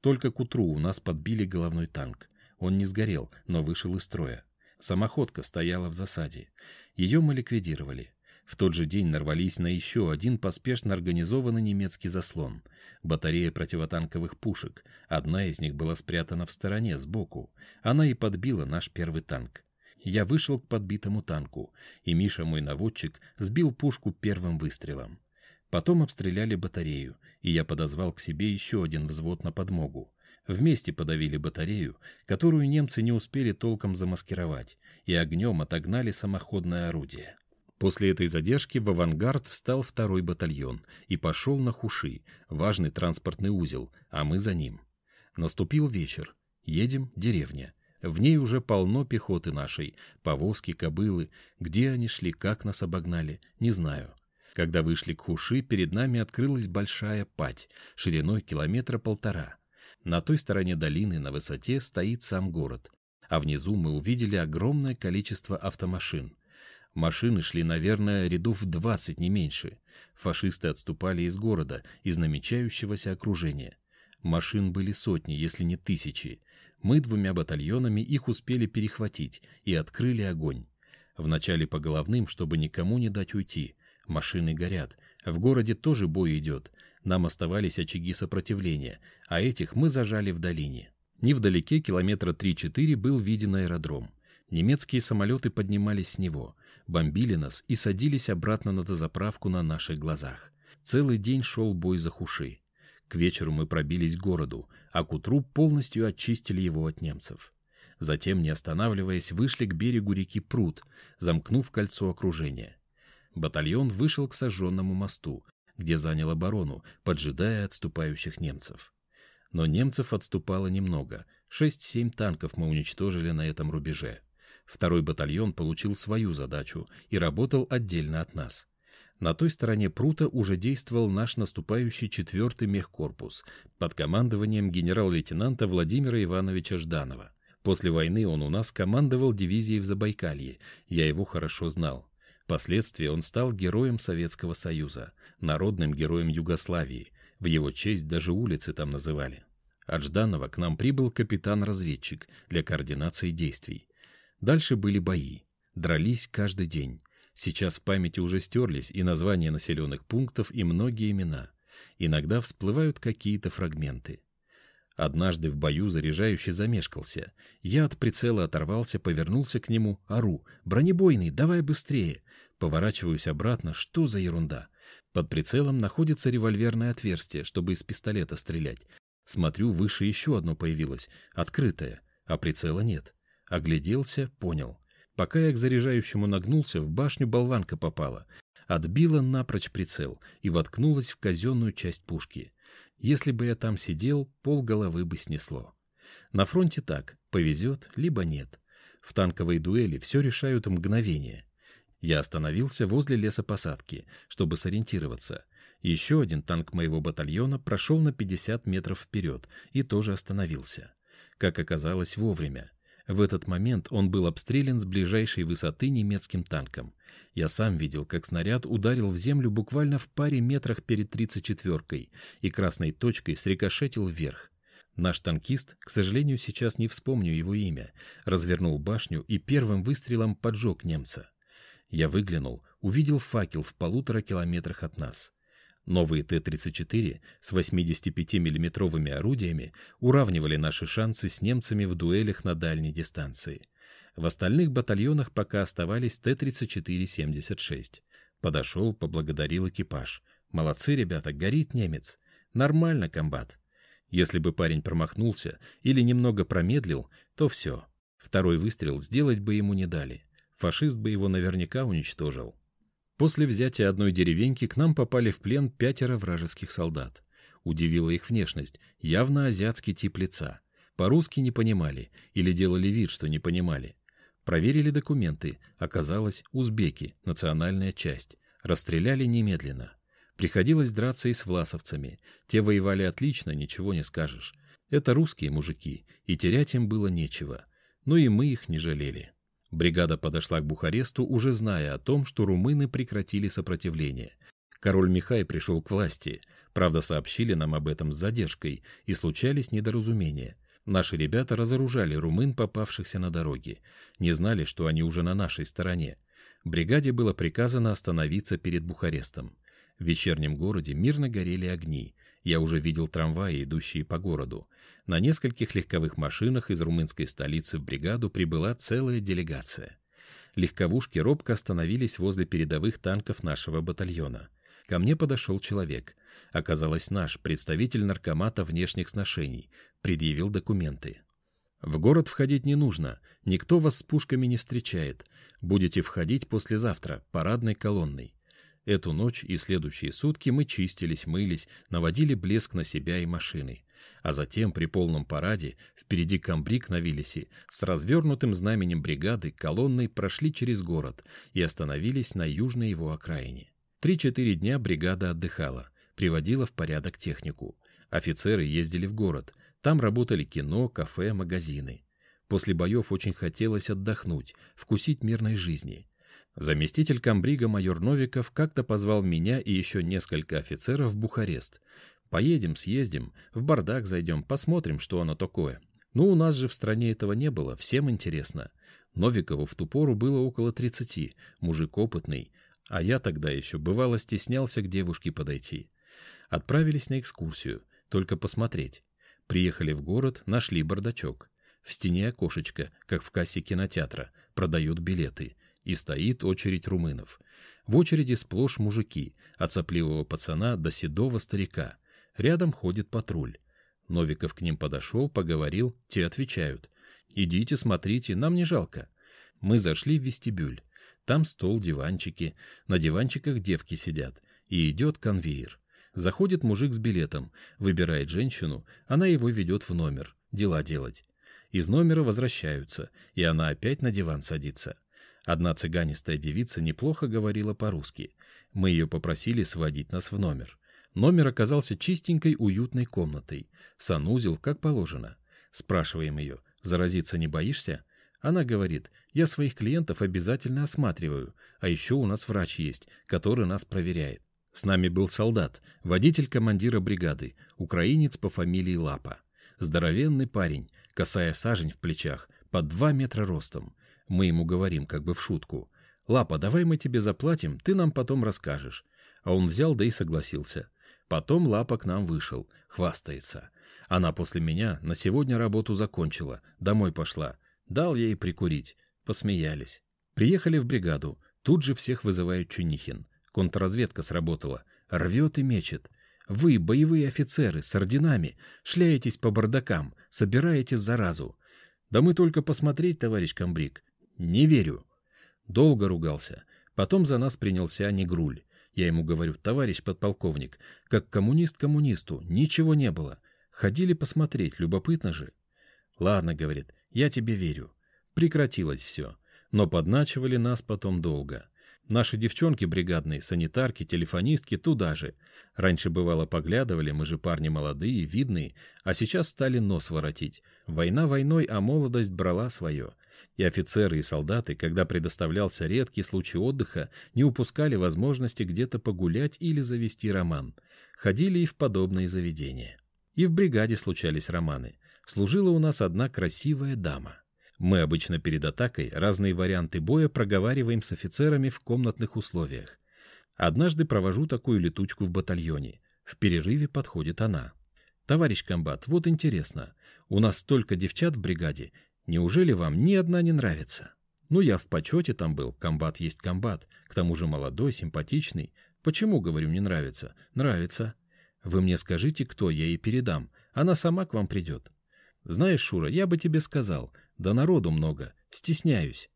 Только к утру у нас подбили головной танк. Он не сгорел, но вышел из строя. Самоходка стояла в засаде. Ее мы ликвидировали. В тот же день нарвались на еще один поспешно организованный немецкий заслон. Батарея противотанковых пушек. Одна из них была спрятана в стороне, сбоку. Она и подбила наш первый танк. Я вышел к подбитому танку, и Миша, мой наводчик, сбил пушку первым выстрелом. Потом обстреляли батарею, и я подозвал к себе еще один взвод на подмогу. Вместе подавили батарею, которую немцы не успели толком замаскировать, и огнем отогнали самоходное орудие. После этой задержки в авангард встал второй батальон и пошел на Хуши, важный транспортный узел, а мы за ним. Наступил вечер. Едем деревня. В ней уже полно пехоты нашей, повозки, кобылы. Где они шли, как нас обогнали, не знаю. Когда вышли к Хуши, перед нами открылась большая пать, шириной километра полтора. На той стороне долины на высоте стоит сам город, а внизу мы увидели огромное количество автомашин. Машины шли, наверное, рядов двадцать, не меньше. Фашисты отступали из города, из намечающегося окружения. Машин были сотни, если не тысячи. Мы двумя батальонами их успели перехватить и открыли огонь. Вначале по головным, чтобы никому не дать уйти. Машины горят. В городе тоже бой идет. Нам оставались очаги сопротивления, а этих мы зажали в долине. Невдалеке, километра 3-4, был виден аэродром. Немецкие самолеты поднимались с него бомбили нас и садились обратно на дозаправку на наших глазах. Целый день шел бой за хуши. К вечеру мы пробились к городу, а к утру полностью очистили его от немцев. Затем, не останавливаясь, вышли к берегу реки Прут, замкнув кольцо окружения. Батальон вышел к сожженному мосту, где занял оборону, поджидая отступающих немцев. Но немцев отступало немного. Шесть-семь танков мы уничтожили на этом рубеже. Второй батальон получил свою задачу и работал отдельно от нас. На той стороне прута уже действовал наш наступающий четвертый мехкорпус под командованием генерал-лейтенанта Владимира Ивановича Жданова. После войны он у нас командовал дивизией в Забайкалье, я его хорошо знал. Впоследствии он стал героем Советского Союза, народным героем Югославии. В его честь даже улицы там называли. От Жданова к нам прибыл капитан-разведчик для координации действий. Дальше были бои. Дрались каждый день. Сейчас в памяти уже стерлись и названия населенных пунктов, и многие имена. Иногда всплывают какие-то фрагменты. Однажды в бою заряжающий замешкался. Я от прицела оторвался, повернулся к нему, ору. «Бронебойный, давай быстрее!» Поворачиваюсь обратно. Что за ерунда? Под прицелом находится револьверное отверстие, чтобы из пистолета стрелять. Смотрю, выше еще одно появилось, открытое, а прицела нет. Огляделся, понял. Пока я к заряжающему нагнулся, в башню болванка попала. Отбила напрочь прицел и воткнулась в казенную часть пушки. Если бы я там сидел, пол головы бы снесло. На фронте так, повезет, либо нет. В танковой дуэли все решают мгновение. Я остановился возле лесопосадки, чтобы сориентироваться. Еще один танк моего батальона прошел на 50 метров вперед и тоже остановился. Как оказалось, вовремя. В этот момент он был обстрелян с ближайшей высоты немецким танком. Я сам видел, как снаряд ударил в землю буквально в паре метрах перед 34-кой и красной точкой срикошетил вверх. Наш танкист, к сожалению, сейчас не вспомню его имя, развернул башню и первым выстрелом поджег немца. Я выглянул, увидел факел в полутора километрах от нас. Новые Т-34 с 85 миллиметровыми орудиями уравнивали наши шансы с немцами в дуэлях на дальней дистанции. В остальных батальонах пока оставались Т-34-76. Подошел, поблагодарил экипаж. «Молодцы, ребята, горит немец. Нормально, комбат». Если бы парень промахнулся или немного промедлил, то все. Второй выстрел сделать бы ему не дали. Фашист бы его наверняка уничтожил. После взятия одной деревеньки к нам попали в плен пятеро вражеских солдат. Удивила их внешность, явно азиатский тип лица. По-русски не понимали или делали вид, что не понимали. Проверили документы, оказалось, узбеки, национальная часть. Расстреляли немедленно. Приходилось драться и с власовцами. Те воевали отлично, ничего не скажешь. Это русские мужики, и терять им было нечего. Но и мы их не жалели. Бригада подошла к Бухаресту, уже зная о том, что румыны прекратили сопротивление. Король Михай пришел к власти. Правда, сообщили нам об этом с задержкой, и случались недоразумения. Наши ребята разоружали румын, попавшихся на дороге. Не знали, что они уже на нашей стороне. Бригаде было приказано остановиться перед Бухарестом. В вечернем городе мирно горели огни. Я уже видел трамваи, идущие по городу. На нескольких легковых машинах из румынской столицы в бригаду прибыла целая делегация. Легковушки робко остановились возле передовых танков нашего батальона. Ко мне подошел человек. Оказалось наш, представитель наркомата внешних сношений. Предъявил документы. В город входить не нужно, никто вас с пушками не встречает. Будете входить послезавтра, парадной колонной. Эту ночь и следующие сутки мы чистились, мылись, наводили блеск на себя и машины. А затем при полном параде впереди камбрик на Виллисе с развернутым знаменем бригады колонной прошли через город и остановились на южной его окраине. Три-четыре дня бригада отдыхала, приводила в порядок технику. Офицеры ездили в город, там работали кино, кафе, магазины. После боев очень хотелось отдохнуть, вкусить мирной жизни. Заместитель комбрига майор Новиков как-то позвал меня и еще несколько офицеров в Бухарест. Поедем, съездим, в бардак зайдем, посмотрим, что оно такое. Ну, у нас же в стране этого не было, всем интересно. Новикову в ту пору было около тридцати, мужик опытный, а я тогда еще бывало стеснялся к девушке подойти. Отправились на экскурсию, только посмотреть. Приехали в город, нашли бардачок. В стене окошечко, как в кассе кинотеатра, продают билеты. И стоит очередь румынов. В очереди сплошь мужики, от сопливого пацана до седого старика. Рядом ходит патруль. Новиков к ним подошел, поговорил, те отвечают. «Идите, смотрите, нам не жалко». Мы зашли в вестибюль. Там стол, диванчики. На диванчиках девки сидят. И идет конвейер. Заходит мужик с билетом, выбирает женщину, она его ведет в номер, дела делать. Из номера возвращаются, и она опять на диван садится. Одна цыганистая девица неплохо говорила по-русски. Мы ее попросили сводить нас в номер. Номер оказался чистенькой, уютной комнатой. Санузел, как положено. Спрашиваем ее, заразиться не боишься? Она говорит, я своих клиентов обязательно осматриваю, а еще у нас врач есть, который нас проверяет. С нами был солдат, водитель командира бригады, украинец по фамилии Лапа. Здоровенный парень, косая сажень в плечах, под два метра ростом. Мы ему говорим, как бы в шутку. «Лапа, давай мы тебе заплатим, ты нам потом расскажешь». А он взял, да и согласился. Потом Лапа к нам вышел, хвастается. Она после меня на сегодня работу закончила, домой пошла. Дал ей прикурить. Посмеялись. Приехали в бригаду. Тут же всех вызывает Чунихин. Контрразведка сработала. Рвет и мечет. Вы, боевые офицеры, с орденами, шляетесь по бардакам, собираете заразу. Да мы только посмотреть, товарищ комбриг. Не верю. Долго ругался. Потом за нас принялся Негруль. Я ему говорю, товарищ подполковник, как коммунист коммунисту, ничего не было. Ходили посмотреть, любопытно же. Ладно, говорит, я тебе верю. Прекратилось все. Но подначивали нас потом долго. Наши девчонки бригадные, санитарки, телефонистки туда же. Раньше бывало поглядывали, мы же парни молодые, видные, а сейчас стали нос воротить. Война войной, а молодость брала свое. И офицеры, и солдаты, когда предоставлялся редкий случай отдыха, не упускали возможности где-то погулять или завести роман. Ходили и в подобные заведения. И в бригаде случались романы. Служила у нас одна красивая дама. Мы обычно перед атакой разные варианты боя проговариваем с офицерами в комнатных условиях. Однажды провожу такую летучку в батальоне. В перерыве подходит она. «Товарищ комбат, вот интересно. У нас столько девчат в бригаде. Неужели вам ни одна не нравится?» «Ну, я в почете там был. Комбат есть комбат. К тому же молодой, симпатичный. Почему, говорю, не нравится?» «Нравится. Вы мне скажите, кто, я ей передам. Она сама к вам придет. Знаешь, Шура, я бы тебе сказал, да народу много, стесняюсь.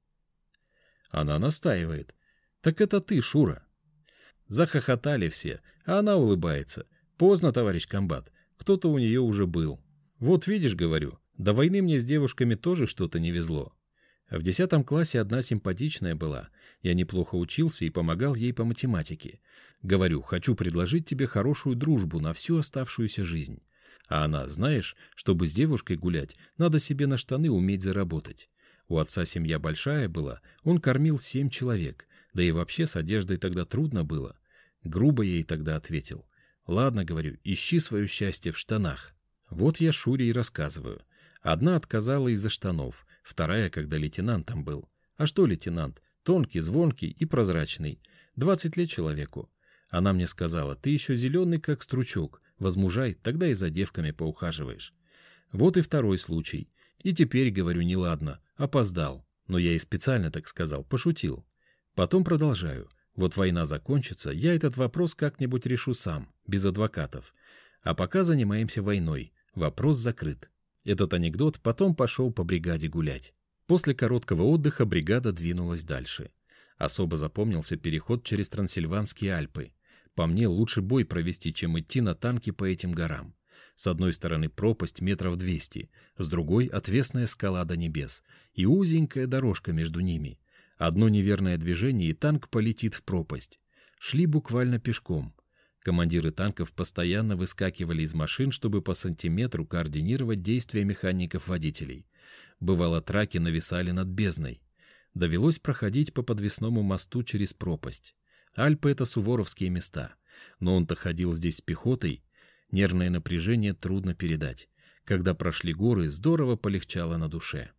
Она настаивает. Так это ты, Шура. Захохотали все, а она улыбается. Поздно, товарищ комбат, кто-то у нее уже был. Вот видишь, говорю, до войны мне с девушками тоже что-то не везло. В десятом классе одна симпатичная была. Я неплохо учился и помогал ей по математике. Говорю, хочу предложить тебе хорошую дружбу на всю оставшуюся жизнь. А она, знаешь, чтобы с девушкой гулять, надо себе на штаны уметь заработать. У отца семья большая была, он кормил семь человек, да и вообще с одеждой тогда трудно было. Грубо ей тогда ответил. Ладно, говорю, ищи свое счастье в штанах. Вот я Шуре и рассказываю. Одна отказала из-за штанов, вторая, когда лейтенантом был. А что лейтенант? Тонкий, звонкий и прозрачный. Двадцать лет человеку. Она мне сказала, ты еще зеленый, как стручок, Возмужай, тогда и за девками поухаживаешь. Вот и второй случай. И теперь, говорю, неладно, опоздал. Но я и специально так сказал, пошутил. Потом продолжаю. Вот война закончится, я этот вопрос как-нибудь решу сам, без адвокатов. А пока занимаемся войной. Вопрос закрыт. Этот анекдот потом пошел по бригаде гулять. После короткого отдыха бригада двинулась дальше. Особо запомнился переход через Трансильванские Альпы. По мне, лучше бой провести, чем идти на танке по этим горам. С одной стороны пропасть метров двести, с другой — отвесная скала до небес и узенькая дорожка между ними. Одно неверное движение, и танк полетит в пропасть. Шли буквально пешком. Командиры танков постоянно выскакивали из машин, чтобы по сантиметру координировать действия механиков-водителей. Бывало, траки нависали над бездной. Довелось проходить по подвесному мосту через пропасть. Альпы — это суворовские места. Но он-то ходил здесь с пехотой. Нервное напряжение трудно передать. Когда прошли горы, здорово полегчало на душе.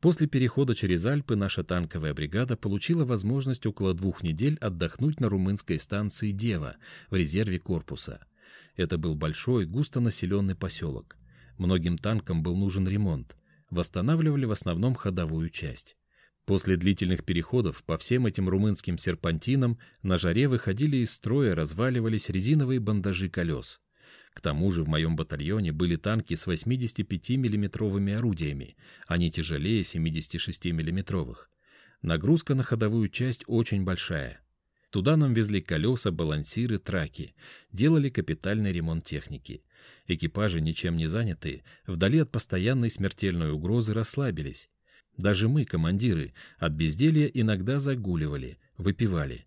После перехода через Альпы наша танковая бригада получила возможность около двух недель отдохнуть на румынской станции Дева в резерве корпуса. Это был большой, густонаселенный поселок. Многим танкам был нужен ремонт. Восстанавливали в основном ходовую часть. После длительных переходов по всем этим румынским серпантинам на жаре выходили из строя, разваливались резиновые бандажи колес. К тому же в моем батальоне были танки с 85 миллиметровыми орудиями, они тяжелее 76 миллиметровых. Нагрузка на ходовую часть очень большая. Туда нам везли колеса, балансиры, траки, делали капитальный ремонт техники. Экипажи, ничем не занятые, вдали от постоянной смертельной угрозы расслабились. Даже мы, командиры, от безделья иногда загуливали, выпивали.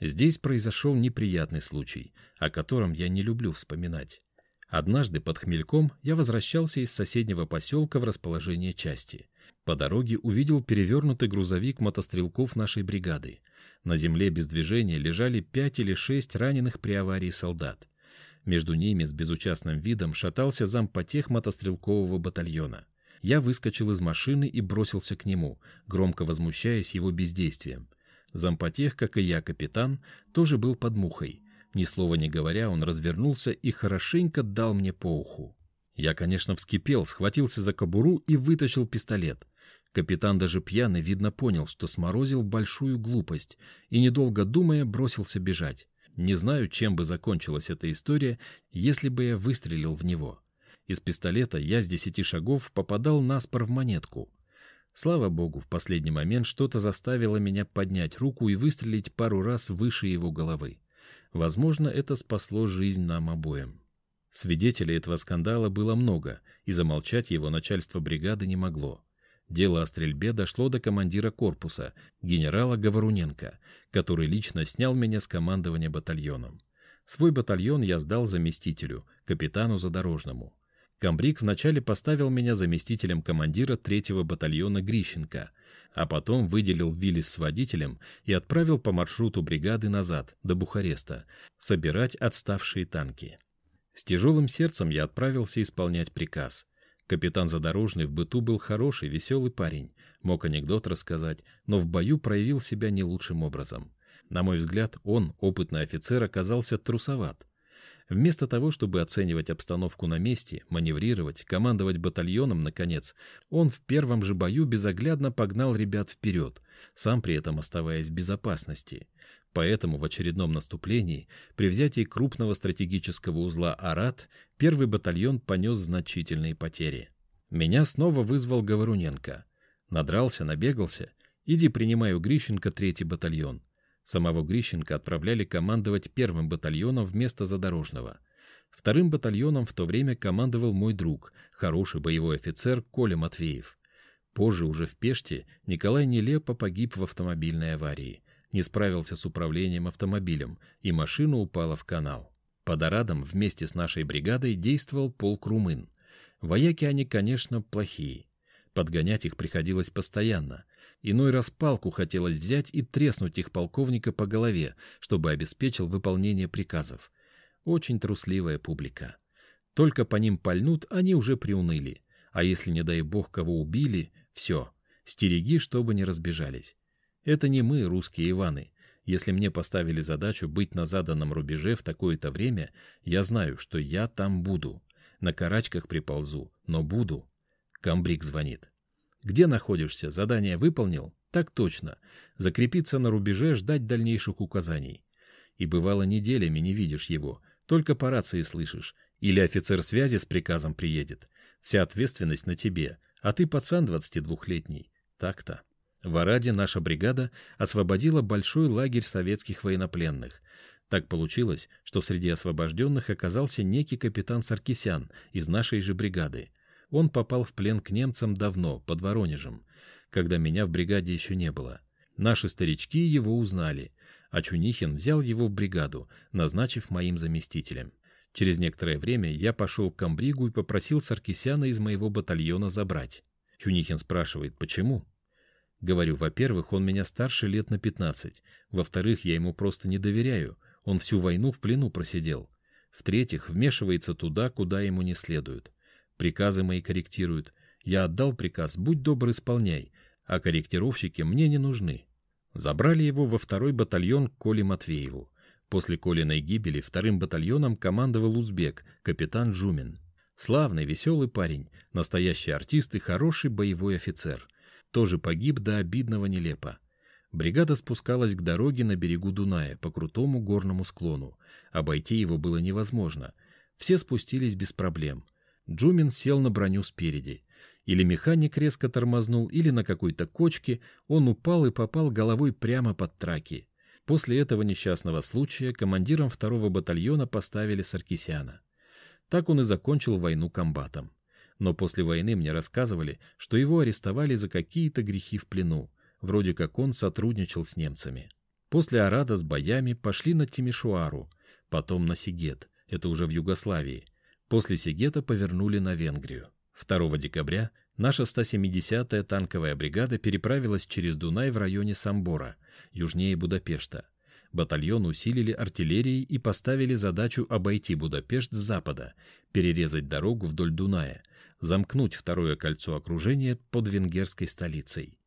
Здесь произошел неприятный случай, о котором я не люблю вспоминать. Однажды под Хмельком я возвращался из соседнего поселка в расположение части. По дороге увидел перевернутый грузовик мотострелков нашей бригады. На земле без движения лежали пять или шесть раненых при аварии солдат. Между ними с безучастным видом шатался зампотех мотострелкового батальона. Я выскочил из машины и бросился к нему, громко возмущаясь его бездействием. Зампотех, как и я, капитан, тоже был под мухой. Ни слова не говоря, он развернулся и хорошенько дал мне по уху. Я, конечно, вскипел, схватился за кобуру и вытащил пистолет. Капитан даже пьяный, видно, понял, что сморозил большую глупость, и, недолго думая, бросился бежать. Не знаю, чем бы закончилась эта история, если бы я выстрелил в него. Из пистолета я с десяти шагов попадал наспор в монетку. Слава богу, в последний момент что-то заставило меня поднять руку и выстрелить пару раз выше его головы. Возможно, это спасло жизнь нам обоим. Свидетелей этого скандала было много, и замолчать его начальство бригады не могло. Дело о стрельбе дошло до командира корпуса, генерала Говоруненко, который лично снял меня с командования батальоном. Свой батальон я сдал заместителю, капитану Задорожному. Камбрик вначале поставил меня заместителем командира третьего батальона Грищенко, а потом выделил Виллис с водителем и отправил по маршруту бригады назад, до Бухареста, собирать отставшие танки. С тяжелым сердцем я отправился исполнять приказ. Капитан Задорожный в быту был хороший, веселый парень, мог анекдот рассказать, но в бою проявил себя не лучшим образом. На мой взгляд, он, опытный офицер, оказался трусоват. Вместо того, чтобы оценивать обстановку на месте, маневрировать, командовать батальоном, наконец, он в первом же бою безоглядно погнал ребят вперед, сам при этом оставаясь в безопасности. Поэтому в очередном наступлении, при взятии крупного стратегического узла Арат, первый батальон понес значительные потери. Меня снова вызвал Говоруненко. Надрался, набегался. Иди принимай у Грищенко третий батальон. Самого Грищенко отправляли командовать первым батальоном вместо Задорожного. Вторым батальоном в то время командовал мой друг, хороший боевой офицер Коля Матвеев. Позже уже в Пеште Николай нелепо погиб в автомобильной аварии. Не справился с управлением автомобилем, и машина упала в канал. Под Арадом вместе с нашей бригадой действовал полк румын. Вояки они, конечно, плохие. Подгонять их приходилось постоянно. Иной раз палку хотелось взять и треснуть их полковника по голове, чтобы обеспечил выполнение приказов. Очень трусливая публика. Только по ним пальнут, они уже приуныли. А если, не дай бог, кого убили, все, стереги, чтобы не разбежались. Это не мы, русские Иваны. Если мне поставили задачу быть на заданном рубеже в такое-то время, я знаю, что я там буду. На карачках приползу, но буду. Камбрик звонит. Где находишься? Задание выполнил? Так точно. Закрепиться на рубеже, ждать дальнейших указаний. И бывало неделями не видишь его, только по рации слышишь. Или офицер связи с приказом приедет. Вся ответственность на тебе, а ты пацан 22-летний. Так-то. В Араде наша бригада освободила большой лагерь советских военнопленных. Так получилось, что среди освобожденных оказался некий капитан Саркисян из нашей же бригады. Он попал в плен к немцам давно, под Воронежем, когда меня в бригаде еще не было. Наши старички его узнали, а Чунихин взял его в бригаду, назначив моим заместителем. Через некоторое время я пошел к комбригу и попросил Саркисяна из моего батальона забрать. Чунихин спрашивает, почему? Говорю, во-первых, он меня старше лет на 15. Во-вторых, я ему просто не доверяю. Он всю войну в плену просидел. В-третьих, вмешивается туда, куда ему не следует. Приказы мои корректируют. Я отдал приказ, будь добр, исполняй, а корректировщики мне не нужны. Забрали его во второй батальон к Коле Матвееву. После Колиной гибели вторым батальоном командовал узбек, капитан Жумин. Славный, веселый парень, настоящий артист и хороший боевой офицер. Тоже погиб до обидного нелепо. Бригада спускалась к дороге на берегу Дуная по крутому горному склону. Обойти его было невозможно. Все спустились без проблем. Джумин сел на броню спереди. Или механик резко тормознул, или на какой-то кочке он упал и попал головой прямо под траки. После этого несчастного случая командиром второго батальона поставили Саркисяна. Так он и закончил войну комбатом. Но после войны мне рассказывали, что его арестовали за какие-то грехи в плену, вроде как он сотрудничал с немцами. После Арада с боями пошли на Тимишуару, потом на Сигет, это уже в Югославии, После Сигета повернули на Венгрию. 2 декабря наша 170-я танковая бригада переправилась через Дунай в районе Самбора, южнее Будапешта. Батальон усилили артиллерией и поставили задачу обойти Будапешт с запада, перерезать дорогу вдоль Дуная, замкнуть второе кольцо окружения под венгерской столицей.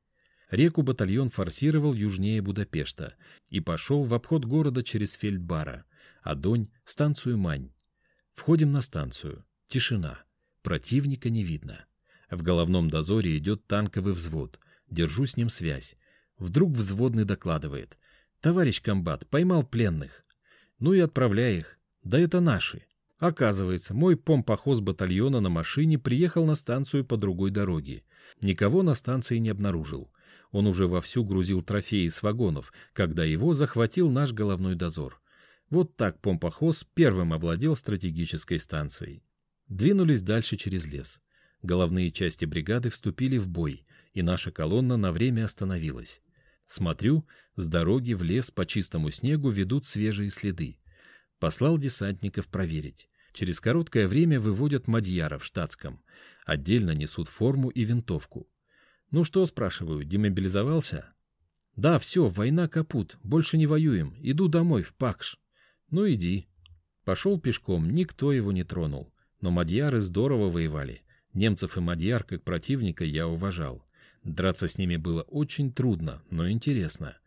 Реку батальон форсировал южнее Будапешта и пошел в обход города через Фельдбара, а Донь — станцию Мань. Входим на станцию. Тишина. Противника не видно. В головном дозоре идет танковый взвод. Держу с ним связь. Вдруг взводный докладывает. «Товарищ комбат, поймал пленных». Ну и отправляй их. Да это наши. Оказывается, мой помпохоз батальона на машине приехал на станцию по другой дороге. Никого на станции не обнаружил. Он уже вовсю грузил трофеи с вагонов, когда его захватил наш головной дозор. Вот так помпохоз первым овладел стратегической станцией. Двинулись дальше через лес. Головные части бригады вступили в бой, и наша колонна на время остановилась. Смотрю, с дороги в лес по чистому снегу ведут свежие следы. Послал десантников проверить. Через короткое время выводят мадьяра в штатском. Отдельно несут форму и винтовку. «Ну что, спрашиваю, демобилизовался?» «Да, все, война капут, больше не воюем, иду домой, в Пакш». «Ну иди». Пошел пешком, никто его не тронул. Но мадьяры здорово воевали. Немцев и мадьяр как противника я уважал. Драться с ними было очень трудно, но интересно.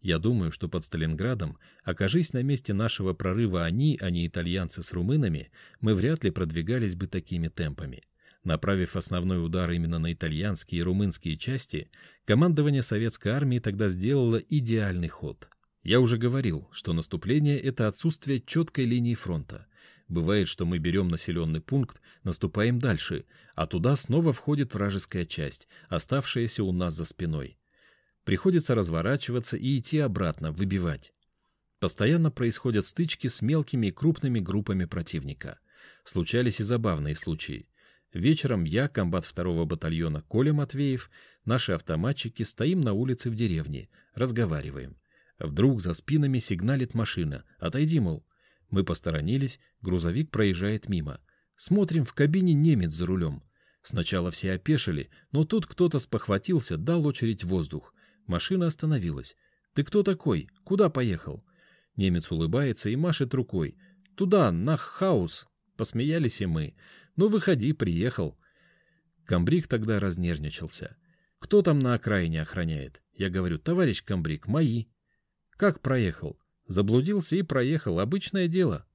Я думаю, что под Сталинградом, окажись на месте нашего прорыва они, а не итальянцы с румынами, мы вряд ли продвигались бы такими темпами. Направив основной удар именно на итальянские и румынские части, командование советской армии тогда сделало идеальный ход. Я уже говорил, что наступление — это отсутствие четкой линии фронта. Бывает, что мы берем населенный пункт, наступаем дальше, а туда снова входит вражеская часть, оставшаяся у нас за спиной. Приходится разворачиваться и идти обратно, выбивать. Постоянно происходят стычки с мелкими и крупными группами противника. Случались и забавные случаи. Вечером я, комбат второго батальона Коля Матвеев, наши автоматчики стоим на улице в деревне, разговариваем. Вдруг за спинами сигналит машина. «Отойди, мол». Мы посторонились, грузовик проезжает мимо. Смотрим, в кабине немец за рулем. Сначала все опешили, но тут кто-то спохватился, дал очередь в воздух. Машина остановилась. «Ты кто такой? Куда поехал?» Немец улыбается и машет рукой. «Туда, на хаус!» Посмеялись и мы. «Ну, выходи, приехал». Камбрик тогда разнервничался. «Кто там на окраине охраняет?» Я говорю, «Товарищ Камбрик, мои». «Как проехал?» Заблудился и проехал. Обычное дело.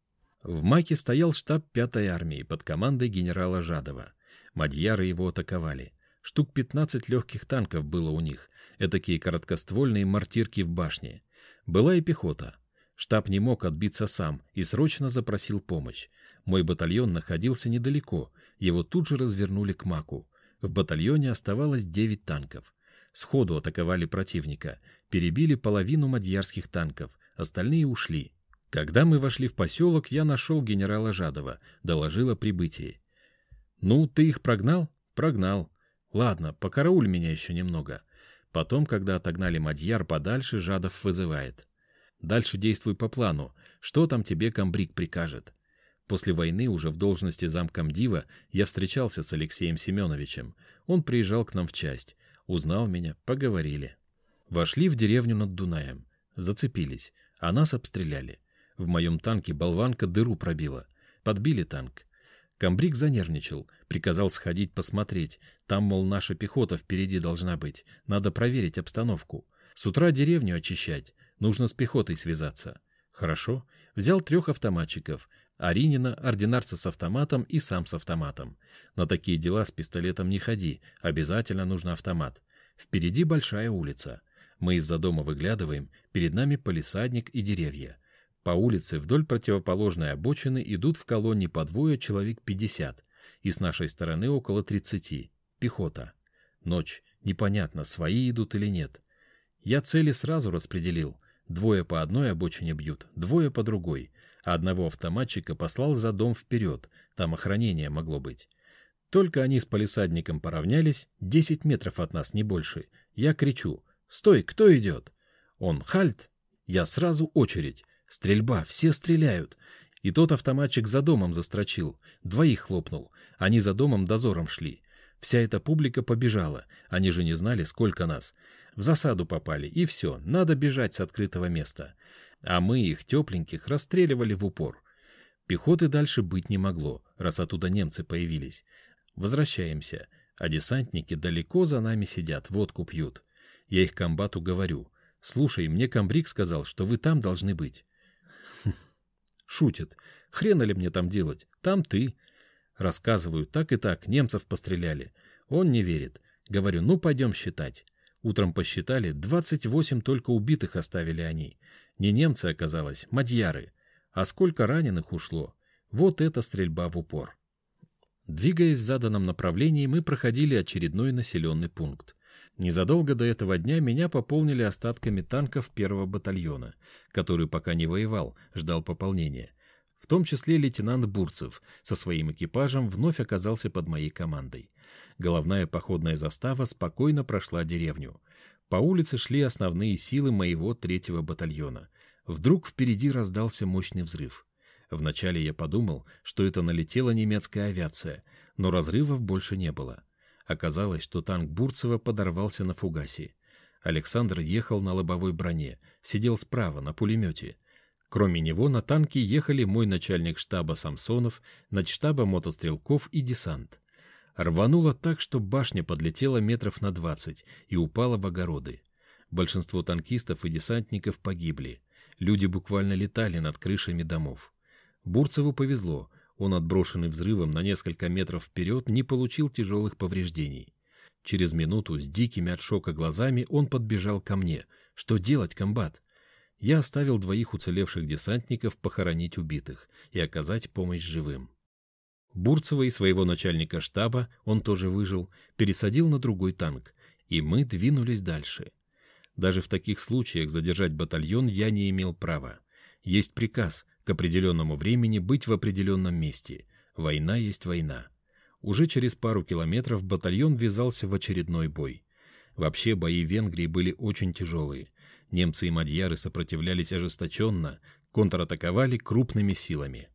В Маке стоял штаб 5-й армии под командой генерала Жадова. Мадьяры его атаковали. Штук 15 легких танков было у них, этакие короткоствольные мортирки в башне. Была и пехота. Штаб не мог отбиться сам и срочно запросил помощь. Мой батальон находился недалеко, его тут же развернули к Маку. В батальоне оставалось 9 танков. Сходу атаковали противника, перебили половину мадьярских танков, остальные ушли. Когда мы вошли в поселок, я нашел генерала Жадова, доложил о прибытии. «Ну, ты их прогнал?» «Прогнал. Ладно, покарауль меня еще немного. Потом, когда отогнали Мадьяр подальше, Жадов вызывает. Дальше действуй по плану. Что там тебе комбриг прикажет? После войны уже в должности замкомдива я встречался с Алексеем Семеновичем. Он приезжал к нам в часть. Узнал меня, поговорили. Вошли в деревню над Дунаем. Зацепились, а нас обстреляли. В моем танке болванка дыру пробила. Подбили танк. Камбрик занервничал, приказал сходить посмотреть. Там, мол, наша пехота впереди должна быть. Надо проверить обстановку. С утра деревню очищать. Нужно с пехотой связаться. Хорошо. Взял трех автоматчиков. Аринина, ординарца с автоматом и сам с автоматом. На такие дела с пистолетом не ходи. Обязательно нужно автомат. Впереди большая улица. Мы из-за дома выглядываем. Перед нами полисадник и деревья. По улице вдоль противоположной обочины идут в колонне по двое человек 50, и с нашей стороны около 30. Пехота. Ночь. Непонятно, свои идут или нет. Я цели сразу распределил. Двое по одной обочине бьют, двое по другой. А одного автоматчика послал за дом вперед, там охранение могло быть. Только они с полисадником поравнялись, 10 метров от нас, не больше. Я кричу «Стой, кто идет?» Он «Хальт!» Я сразу очередь. Стрельба, все стреляют. И тот автоматчик за домом застрочил, двоих хлопнул. Они за домом дозором шли. Вся эта публика побежала, они же не знали, сколько нас. В засаду попали, и все, надо бежать с открытого места. А мы их, тепленьких, расстреливали в упор. Пехоты дальше быть не могло, раз оттуда немцы появились. Возвращаемся, а десантники далеко за нами сидят, водку пьют. Я их комбату говорю, слушай, мне комбриг сказал, что вы там должны быть. (laughs) Шутит. Хрена ли мне там делать? Там ты. Рассказываю, так и так, немцев постреляли. Он не верит. Говорю, ну пойдем считать. Утром посчитали, 28 только убитых оставили они. Не немцы оказалось, мадьяры. А сколько раненых ушло? Вот это стрельба в упор. Двигаясь в заданном направлении, мы проходили очередной населенный пункт. Незадолго до этого дня меня пополнили остатками танков первого батальона, который пока не воевал, ждал пополнения. в том числе лейтенант Бурцев со своим экипажем вновь оказался под моей командой. Головная походная застава спокойно прошла деревню. По улице шли основные силы моего третьего батальона. Вдруг впереди раздался мощный взрыв. Вначале я подумал, что это налетела немецкая авиация, но разрывов больше не было. Оказалось, что танк Бурцева подорвался на фугасе. Александр ехал на лобовой броне, сидел справа на пулемете. Кроме него на танке ехали мой начальник штаба Самсонов, начштаба мотострелков и десант. Рвануло так, что башня подлетела метров на двадцать и упала в огороды. Большинство танкистов и десантников погибли. Люди буквально летали над крышами домов. Бурцеву повезло, он, отброшенный взрывом на несколько метров вперед, не получил тяжелых повреждений. Через минуту с дикими от шока глазами он подбежал ко мне. «Что делать, комбат?» Я оставил двоих уцелевших десантников похоронить убитых и оказать помощь живым. Бурцева и своего начальника штаба, он тоже выжил, пересадил на другой танк, и мы двинулись дальше. Даже в таких случаях задержать батальон я не имел права. Есть приказ к определенному времени быть в определенном месте. Война есть война. Уже через пару километров батальон ввязался в очередной бой. Вообще бои в Венгрии были очень тяжелые. Немцы и мадьяры сопротивлялись ожесточенно, контратаковали крупными силами.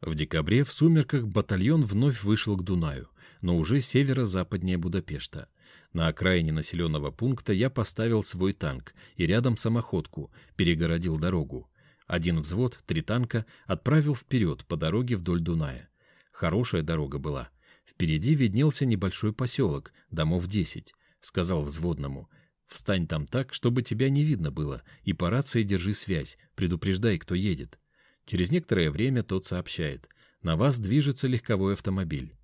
В декабре в сумерках батальон вновь вышел к Дунаю, но уже северо-западнее Будапешта. На окраине населенного пункта я поставил свой танк и рядом самоходку, перегородил дорогу. Один взвод, три танка, отправил вперед по дороге вдоль Дуная. Хорошая дорога была, Впереди виднелся небольшой поселок, домов десять. Сказал взводному, «Встань там так, чтобы тебя не видно было, и по рации держи связь, предупреждай, кто едет». Через некоторое время тот сообщает, «На вас движется легковой автомобиль».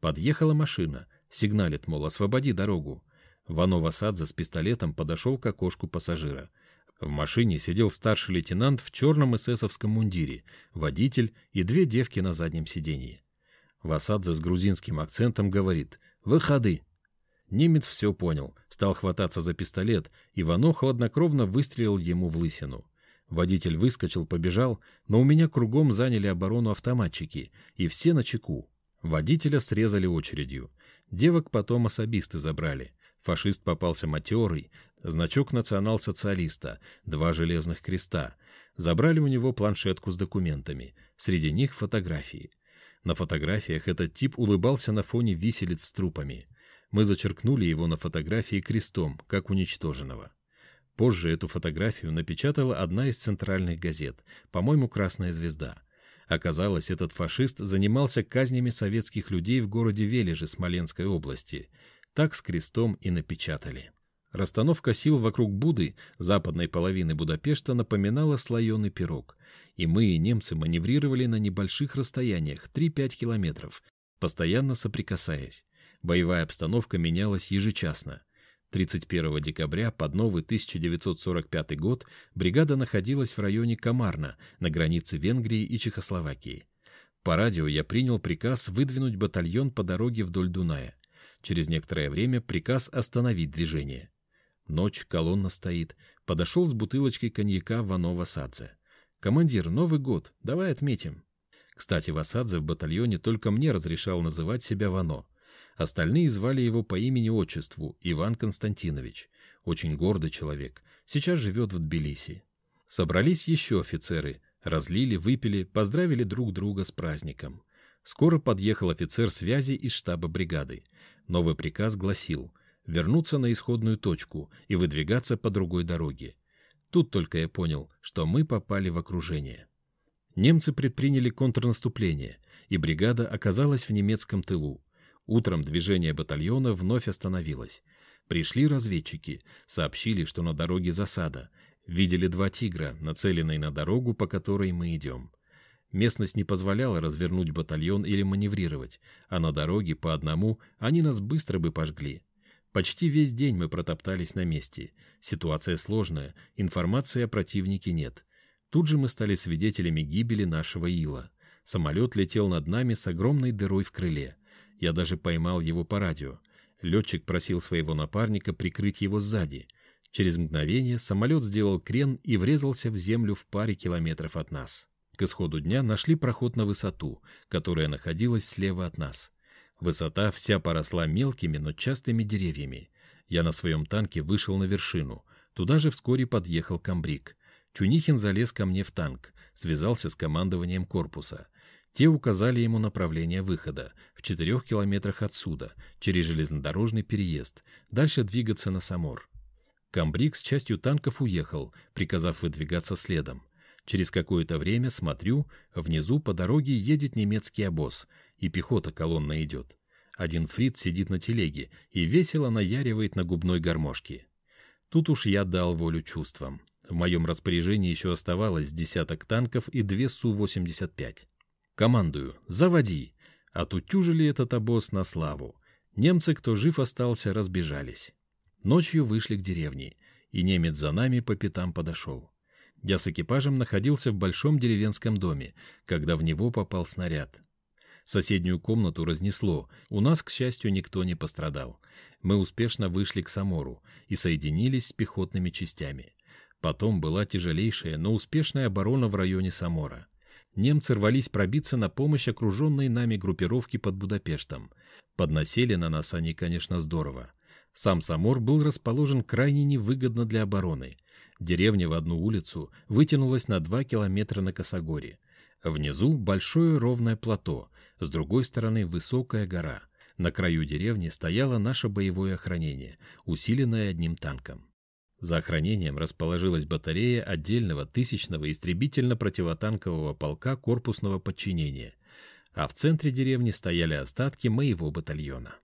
Подъехала машина, сигналит, мол, освободи дорогу. Вано Васадзе с пистолетом подошел к окошку пассажира. В машине сидел старший лейтенант в черном эсэсовском мундире, водитель и две девки на заднем сиденье. Васадзе с грузинским акцентом говорит «Выходы!». Немец все понял, стал хвататься за пистолет, и Вано хладнокровно выстрелил ему в лысину. Водитель выскочил, побежал, но у меня кругом заняли оборону автоматчики, и все на чеку. Водителя срезали очередью. Девок потом особисты забрали. Фашист попался матерый, значок национал-социалиста, два железных креста. Забрали у него планшетку с документами, среди них фотографии. На фотографиях этот тип улыбался на фоне виселиц с трупами. Мы зачеркнули его на фотографии крестом, как уничтоженного. Позже эту фотографию напечатала одна из центральных газет, по-моему, «Красная звезда». Оказалось, этот фашист занимался казнями советских людей в городе Вележе Смоленской области. Так с крестом и напечатали. Расстановка сил вокруг Буды, западной половины Будапешта, напоминала слоеный пирог. И мы, и немцы, маневрировали на небольших расстояниях, 3-5 километров, постоянно соприкасаясь. Боевая обстановка менялась ежечасно. 31 декабря под новый 1945 год бригада находилась в районе Камарна, на границе Венгрии и Чехословакии. По радио я принял приказ выдвинуть батальон по дороге вдоль Дуная. Через некоторое время приказ остановить движение. Ночь, колонна стоит. Подошел с бутылочкой коньяка Вано Васадзе. «Командир, Новый год, давай отметим». Кстати, Васадзе в батальоне только мне разрешал называть себя Вано. Остальные звали его по имени-отчеству Иван Константинович. Очень гордый человек. Сейчас живет в Тбилиси. Собрались еще офицеры. Разлили, выпили, поздравили друг друга с праздником. Скоро подъехал офицер связи из штаба бригады. Новый приказ гласил вернуться на исходную точку и выдвигаться по другой дороге. Тут только я понял, что мы попали в окружение. Немцы предприняли контрнаступление, и бригада оказалась в немецком тылу. Утром движение батальона вновь остановилось. Пришли разведчики, сообщили, что на дороге засада. Видели два «Тигра», нацеленные на дорогу, по которой мы идем. Местность не позволяла развернуть батальон или маневрировать, а на дороге по одному они нас быстро бы пожгли. Почти весь день мы протоптались на месте. Ситуация сложная, информации о противнике нет. Тут же мы стали свидетелями гибели нашего ила. Самолет летел над нами с огромной дырой в крыле. Я даже поймал его по радио. Летчик просил своего напарника прикрыть его сзади. Через мгновение самолет сделал крен и врезался в землю в паре километров от нас. К исходу дня нашли проход на высоту, которая находилась слева от нас. Высота вся поросла мелкими, но частыми деревьями. Я на своем танке вышел на вершину. Туда же вскоре подъехал комбриг. Чунихин залез ко мне в танк, связался с командованием корпуса. Те указали ему направление выхода, в четырех километрах отсюда, через железнодорожный переезд, дальше двигаться на Самор. Камбрик с частью танков уехал, приказав выдвигаться следом. Через какое-то время смотрю, внизу по дороге едет немецкий обоз, и пехота колонна идет. Один фрит сидит на телеге и весело наяривает на губной гармошке. Тут уж я дал волю чувствам. В моем распоряжении еще оставалось десяток танков и две Су-85. Командую, заводи. Отутюжили этот обоз на славу. Немцы, кто жив остался, разбежались. Ночью вышли к деревне, и немец за нами по пятам подошел. Я с экипажем находился в большом деревенском доме, когда в него попал снаряд. Соседнюю комнату разнесло, у нас, к счастью, никто не пострадал. Мы успешно вышли к Самору и соединились с пехотными частями. Потом была тяжелейшая, но успешная оборона в районе Самора немцы рвались пробиться на помощь окруженной нами группировке под Будапештом. Подносили на нас они, конечно, здорово. Сам Самор был расположен крайне невыгодно для обороны. Деревня в одну улицу вытянулась на два километра на Косогоре. Внизу большое ровное плато, с другой стороны высокая гора. На краю деревни стояло наше боевое охранение, усиленное одним танком. За охранением расположилась батарея отдельного тысячного истребительно-противотанкового полка корпусного подчинения, а в центре деревни стояли остатки моего батальона.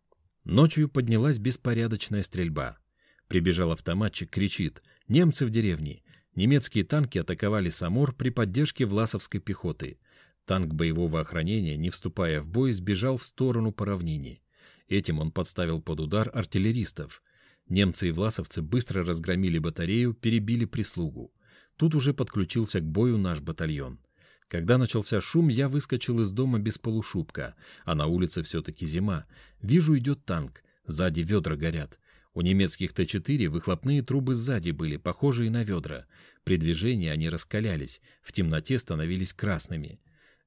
Ночью поднялась беспорядочная стрельба. Прибежал автоматчик, кричит «Немцы в деревне!» Немецкие танки атаковали Самур при поддержке власовской пехоты. Танк боевого охранения, не вступая в бой, сбежал в сторону по равнине. Этим он подставил под удар артиллеристов. Немцы и власовцы быстро разгромили батарею, перебили прислугу. Тут уже подключился к бою наш батальон. Когда начался шум, я выскочил из дома без полушубка, а на улице все-таки зима. Вижу, идет танк, сзади ведра горят. У немецких Т-4 выхлопные трубы сзади были, похожие на ведра. При движении они раскалялись, в темноте становились красными.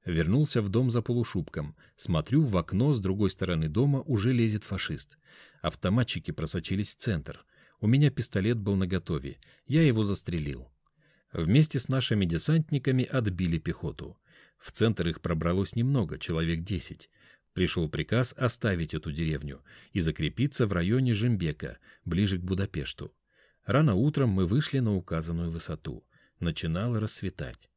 Вернулся в дом за полушубком. Смотрю, в окно с другой стороны дома уже лезет фашист. Автоматчики просочились в центр. У меня пистолет был наготове. Я его застрелил. Вместе с нашими десантниками отбили пехоту. В центр их пробралось немного, человек десять. Пришел приказ оставить эту деревню и закрепиться в районе Жембека, ближе к Будапешту. Рано утром мы вышли на указанную высоту. Начинало рассветать.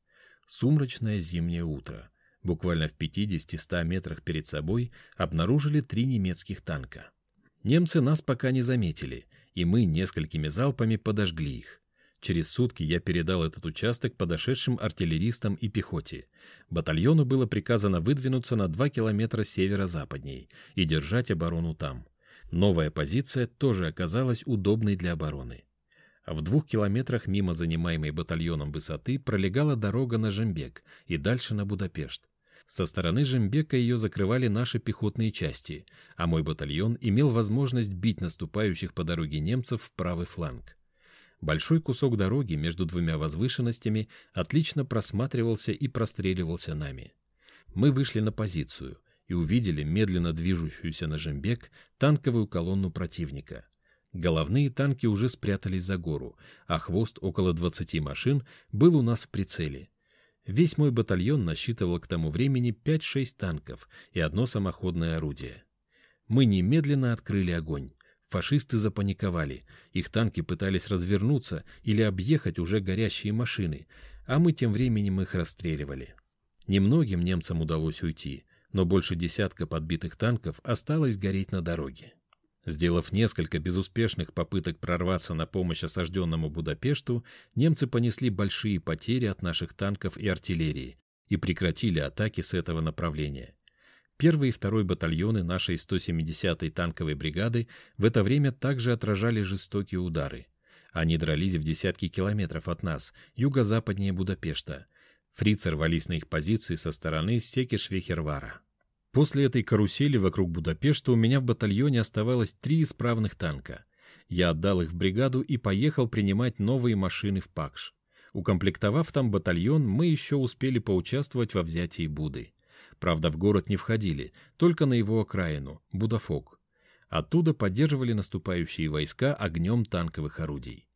Сумрачное зимнее утро. Буквально в 50-100 метрах перед собой обнаружили три немецких танка. Немцы нас пока не заметили, и мы несколькими залпами подожгли их. Через сутки я передал этот участок подошедшим артиллеристам и пехоте. Батальону было приказано выдвинуться на 2 километра северо-западней и держать оборону там. Новая позиция тоже оказалась удобной для обороны. В двух километрах мимо занимаемой батальоном высоты пролегала дорога на Жембек и дальше на Будапешт. Со стороны Жембека ее закрывали наши пехотные части, а мой батальон имел возможность бить наступающих по дороге немцев в правый фланг. Большой кусок дороги между двумя возвышенностями отлично просматривался и простреливался нами. Мы вышли на позицию и увидели медленно движущуюся на Жембек танковую колонну противника. Головные танки уже спрятались за гору, а хвост около 20 машин был у нас в прицеле — Весь мой батальон насчитывал к тому времени 5-6 танков и одно самоходное орудие. Мы немедленно открыли огонь. Фашисты запаниковали. Их танки пытались развернуться или объехать уже горящие машины, а мы тем временем их расстреливали. Немногим немцам удалось уйти, но больше десятка подбитых танков осталось гореть на дороге. Сделав несколько безуспешных попыток прорваться на помощь осажденному Будапешту, немцы понесли большие потери от наших танков и артиллерии и прекратили атаки с этого направления. Первый и второй батальоны нашей 170-й танковой бригады в это время также отражали жестокие удары. Они дрались в десятки километров от нас, юго-западнее Будапешта. Фрицы рвались на их позиции со стороны Секешвехервара. После этой карусели вокруг Будапешта у меня в батальоне оставалось три исправных танка. Я отдал их в бригаду и поехал принимать новые машины в Пакш. Укомплектовав там батальон, мы еще успели поучаствовать во взятии Буды. Правда, в город не входили, только на его окраину, Будафок. Оттуда поддерживали наступающие войска огнем танковых орудий.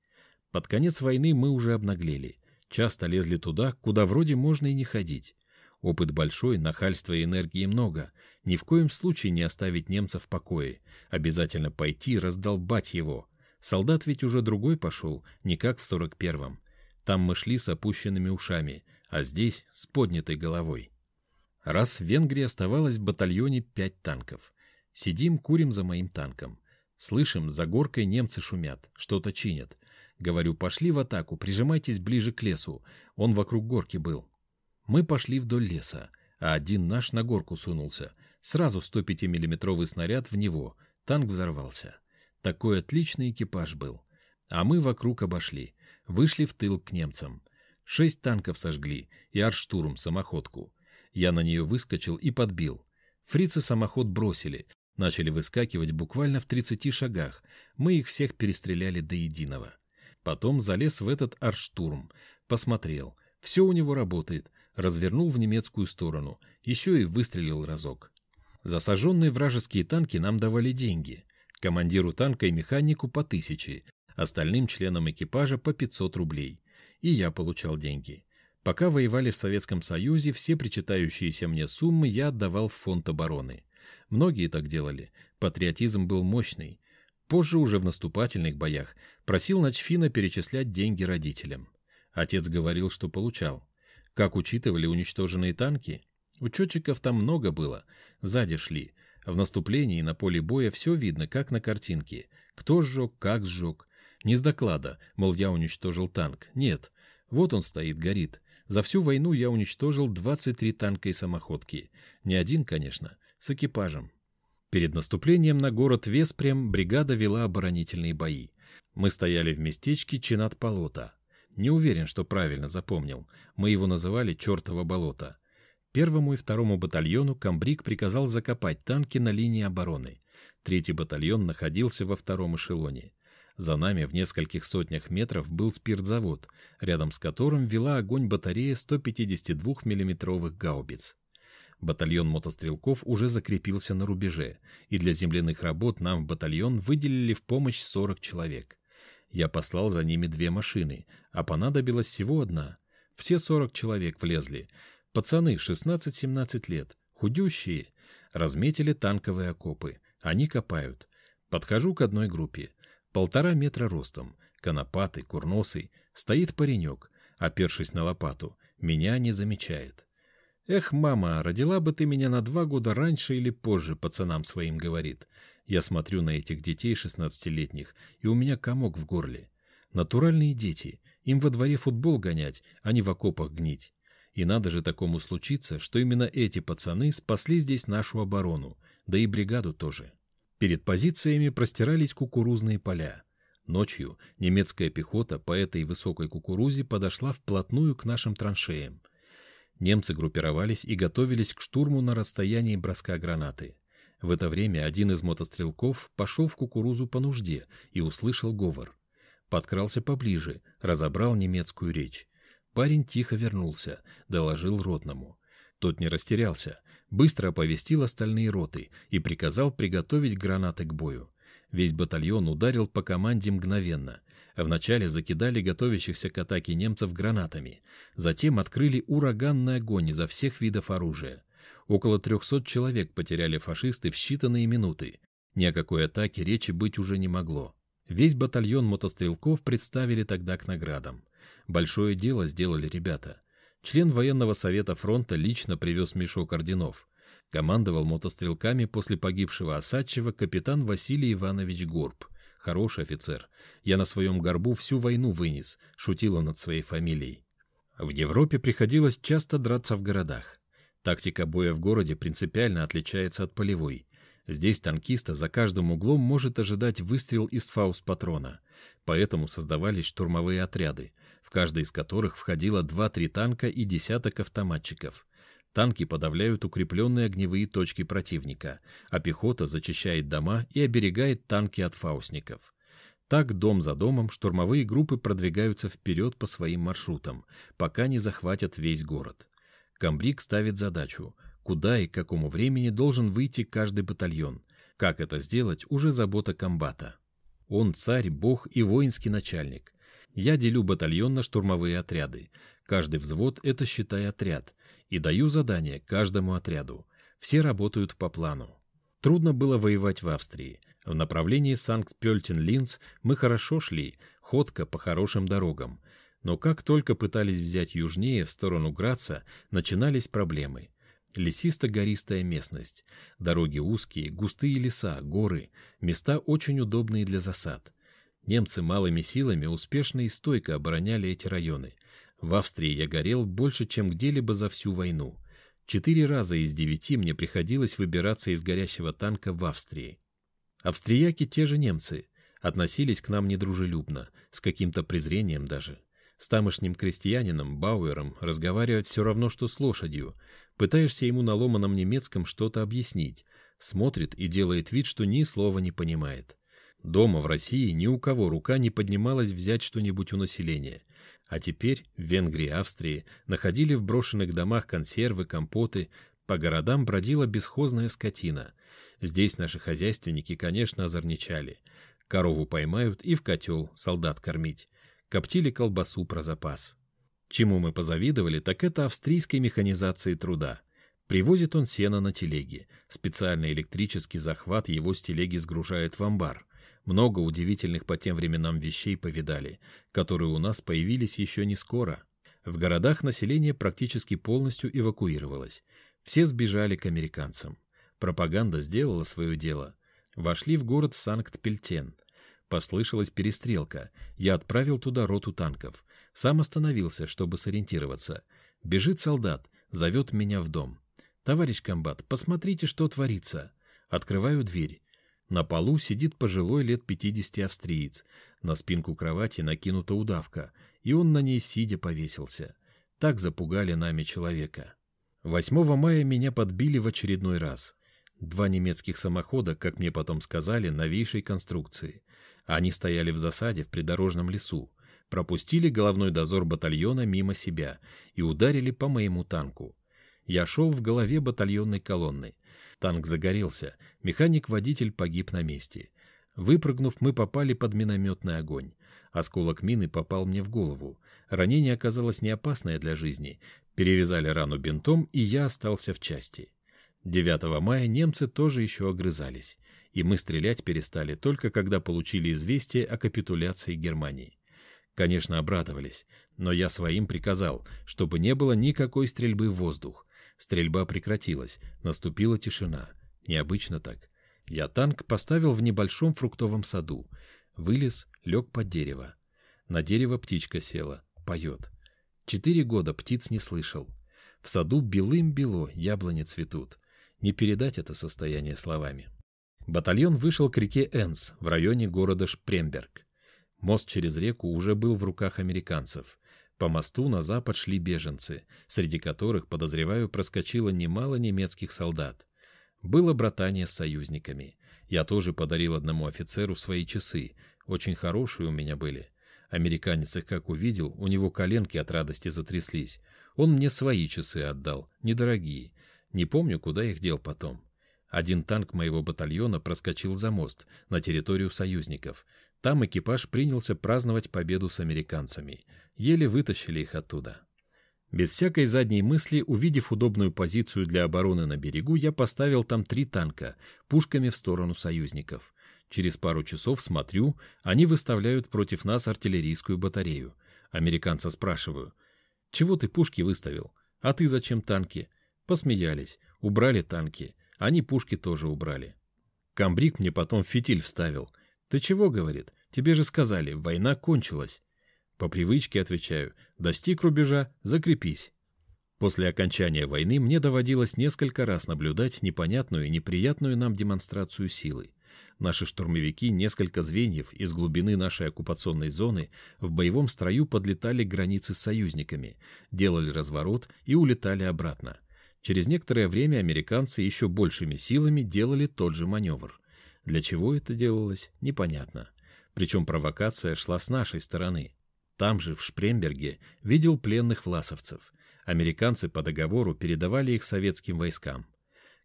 Под конец войны мы уже обнаглели. Часто лезли туда, куда вроде можно и не ходить. Опыт большой, нахальства и энергии много. Ни в коем случае не оставить немца в покое. Обязательно пойти раздолбать его. Солдат ведь уже другой пошел, не как в 41-м. Там мы шли с опущенными ушами, а здесь с поднятой головой. Раз в Венгрии оставалось в батальоне пять танков. Сидим, курим за моим танком. Слышим, за горкой немцы шумят, что-то чинят. Говорю, пошли в атаку, прижимайтесь ближе к лесу. Он вокруг горки был. Мы пошли вдоль леса, а один наш на горку сунулся. Сразу 105-миллиметровый снаряд в него. Танк взорвался. Такой отличный экипаж был. А мы вокруг обошли. Вышли в тыл к немцам. Шесть танков сожгли и арштурм самоходку. Я на нее выскочил и подбил. Фрицы самоход бросили. Начали выскакивать буквально в 30 шагах. Мы их всех перестреляли до единого. Потом залез в этот арштурм. Посмотрел. Все у него работает. Развернул в немецкую сторону. Еще и выстрелил разок. За сожженные вражеские танки нам давали деньги. Командиру танка и механику по тысяче, остальным членам экипажа по 500 рублей. И я получал деньги. Пока воевали в Советском Союзе, все причитающиеся мне суммы я отдавал в фонд обороны. Многие так делали. Патриотизм был мощный. Позже, уже в наступательных боях, просил Начфина перечислять деньги родителям. Отец говорил, что получал. Как учитывали уничтоженные танки? Учетчиков там много было. Сзади шли. В наступлении на поле боя все видно, как на картинке. Кто сжег, как сжег. Не с доклада, мол, я уничтожил танк. Нет. Вот он стоит, горит. За всю войну я уничтожил 23 танка и самоходки. Не один, конечно, с экипажем. Перед наступлением на город Веспрем бригада вела оборонительные бои. Мы стояли в местечке Чинат-Полота. Не уверен, что правильно запомнил. Мы его называли «Чертово болото». Первому и второму батальону комбриг приказал закопать танки на линии обороны. Третий батальон находился во втором эшелоне. За нами в нескольких сотнях метров был спиртзавод, рядом с которым вела огонь батарея 152 миллиметровых гаубиц. Батальон мотострелков уже закрепился на рубеже, и для земляных работ нам в батальон выделили в помощь 40 человек. Я послал за ними две машины, а понадобилась всего одна. Все 40 человек влезли. Пацаны 16-17 лет, худющие, разметили танковые окопы. Они копают. Подхожу к одной группе. Полтора метра ростом, конопатый, курносый, стоит паренек, опершись на лопату, меня не замечает. «Эх, мама, родила бы ты меня на два года раньше или позже», пацанам своим говорит. Я смотрю на этих детей шестнадцатилетних, и у меня комок в горле. Натуральные дети, им во дворе футбол гонять, а не в окопах гнить. И надо же такому случиться, что именно эти пацаны спасли здесь нашу оборону, да и бригаду тоже. Перед позициями простирались кукурузные поля. Ночью немецкая пехота по этой высокой кукурузе подошла вплотную к нашим траншеям. Немцы группировались и готовились к штурму на расстоянии броска гранаты. В это время один из мотострелков пошел в кукурузу по нужде и услышал говор. Подкрался поближе, разобрал немецкую речь. Парень тихо вернулся, доложил ротному. Тот не растерялся, быстро оповестил остальные роты и приказал приготовить гранаты к бою. Весь батальон ударил по команде мгновенно. Вначале закидали готовящихся к атаке немцев гранатами, затем открыли ураганный огонь изо всех видов оружия. Около 300 человек потеряли фашисты в считанные минуты. Ни о какой атаке речи быть уже не могло. Весь батальон мотострелков представили тогда к наградам. Большое дело сделали ребята. Член военного совета фронта лично привез мешок орденов. Командовал мотострелками после погибшего Осадчева капитан Василий Иванович Горб. Хороший офицер. Я на своем горбу всю войну вынес, шутил он над своей фамилией. В Европе приходилось часто драться в городах. Тактика боя в городе принципиально отличается от полевой. Здесь танкиста за каждым углом может ожидать выстрел из фаус-патрона. Поэтому создавались штурмовые отряды, в каждый из которых входило 2-3 танка и десяток автоматчиков. Танки подавляют укрепленные огневые точки противника, а пехота зачищает дома и оберегает танки от фаустников. Так, дом за домом, штурмовые группы продвигаются вперед по своим маршрутам, пока не захватят весь город. Камбрик ставит задачу, куда и к какому времени должен выйти каждый батальон. Как это сделать, уже забота комбата. Он царь, бог и воинский начальник. Я делю батальон на штурмовые отряды. Каждый взвод — это, считай, отряд. И даю задание каждому отряду. Все работают по плану. Трудно было воевать в Австрии. В направлении Санкт-Пельтен-Линц мы хорошо шли, ходка по хорошим дорогам. Но как только пытались взять южнее, в сторону Граца, начинались проблемы. Лесисто-гористая местность, дороги узкие, густые леса, горы, места очень удобные для засад. Немцы малыми силами успешно и стойко обороняли эти районы. В Австрии я горел больше, чем где-либо за всю войну. Четыре раза из девяти мне приходилось выбираться из горящего танка в Австрии. Австрияки, те же немцы, относились к нам недружелюбно, с каким-то презрением даже. С тамошним крестьянином, Бауэром, разговаривать все равно, что с лошадью. Пытаешься ему на ломаном немецком что-то объяснить. Смотрит и делает вид, что ни слова не понимает. Дома в России ни у кого рука не поднималась взять что-нибудь у населения. А теперь в Венгрии, Австрии находили в брошенных домах консервы, компоты, по городам бродила бесхозная скотина. Здесь наши хозяйственники, конечно, озорничали. Корову поймают и в котел солдат кормить. Коптили колбасу про запас. Чему мы позавидовали, так это австрийской механизации труда. Привозит он сено на телеге. Специальный электрический захват его с телеги сгружает в амбар. Много удивительных по тем временам вещей повидали, которые у нас появились еще не скоро. В городах население практически полностью эвакуировалось. Все сбежали к американцам. Пропаганда сделала свое дело. Вошли в город Санкт-Пельтен. Послышалась перестрелка. Я отправил туда роту танков. Сам остановился, чтобы сориентироваться. Бежит солдат, зовет меня в дом. «Товарищ комбат, посмотрите, что творится». Открываю дверь. На полу сидит пожилой лет 50 австриец. На спинку кровати накинута удавка, и он на ней сидя повесился. Так запугали нами человека. 8 мая меня подбили в очередной раз. Два немецких самохода, как мне потом сказали, новейшей конструкции. Они стояли в засаде в придорожном лесу, пропустили головной дозор батальона мимо себя и ударили по моему танку. Я шел в голове батальонной колонны. Танк загорелся, механик-водитель погиб на месте. Выпрыгнув, мы попали под минометный огонь. Осколок мины попал мне в голову. Ранение оказалось не опасное для жизни. Перевязали рану бинтом, и я остался в части. 9 мая немцы тоже еще огрызались, и мы стрелять перестали только когда получили известие о капитуляции Германии. Конечно, обрадовались, но я своим приказал, чтобы не было никакой стрельбы в воздух. Стрельба прекратилась, наступила тишина. Необычно так. Я танк поставил в небольшом фруктовом саду. Вылез, лег под дерево. На дерево птичка села, поет. Четыре года птиц не слышал. В саду белым-бело яблони цветут. Не передать это состояние словами. Батальон вышел к реке Энс в районе города Шпремберг. Мост через реку уже был в руках американцев. По мосту на запад шли беженцы, среди которых, подозреваю, проскочило немало немецких солдат. Было братание с союзниками. Я тоже подарил одному офицеру свои часы. Очень хорошие у меня были. Американец их как увидел, у него коленки от радости затряслись. Он мне свои часы отдал, недорогие. Не помню, куда их дел потом. Один танк моего батальона проскочил за мост на территорию союзников. Там экипаж принялся праздновать победу с американцами. Еле вытащили их оттуда. Без всякой задней мысли, увидев удобную позицию для обороны на берегу, я поставил там три танка, пушками в сторону союзников. Через пару часов смотрю, они выставляют против нас артиллерийскую батарею. Американца спрашиваю, «Чего ты пушки выставил? А ты зачем танки?» Посмеялись, убрали танки, они пушки тоже убрали. Камбрик мне потом фитиль вставил. «Ты чего?» — говорит. «Тебе же сказали, война кончилась». По привычке отвечаю, достиг рубежа, закрепись. После окончания войны мне доводилось несколько раз наблюдать непонятную и неприятную нам демонстрацию силы. Наши штурмовики несколько звеньев из глубины нашей оккупационной зоны в боевом строю подлетали к границе с союзниками, делали разворот и улетали обратно. Через некоторое время американцы еще большими силами делали тот же маневр. Для чего это делалось, непонятно. Причем провокация шла с нашей стороны. Там же, в Шпремберге, видел пленных власовцев. Американцы по договору передавали их советским войскам.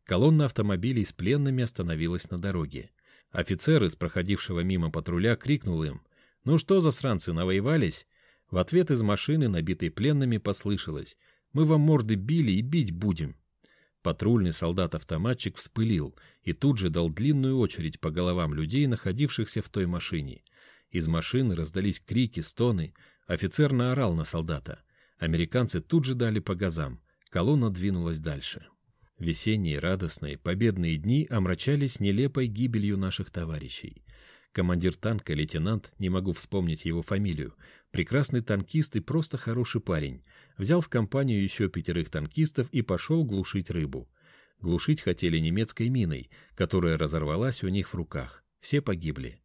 Колонна автомобилей с пленными остановилась на дороге. Офицер из проходившего мимо патруля крикнул им «Ну что, засранцы, навоевались?» В ответ из машины, набитой пленными, послышалось «Мы вам морды били и бить будем». Патрульный солдат-автоматчик вспылил и тут же дал длинную очередь по головам людей, находившихся в той машине. Из машины раздались крики, стоны. Офицер наорал на солдата. Американцы тут же дали по газам. Колонна двинулась дальше. Весенние, радостные, победные дни омрачались нелепой гибелью наших товарищей. Командир танка, лейтенант, не могу вспомнить его фамилию, прекрасный танкист и просто хороший парень, взял в компанию еще пятерых танкистов и пошел глушить рыбу. Глушить хотели немецкой миной, которая разорвалась у них в руках. Все погибли.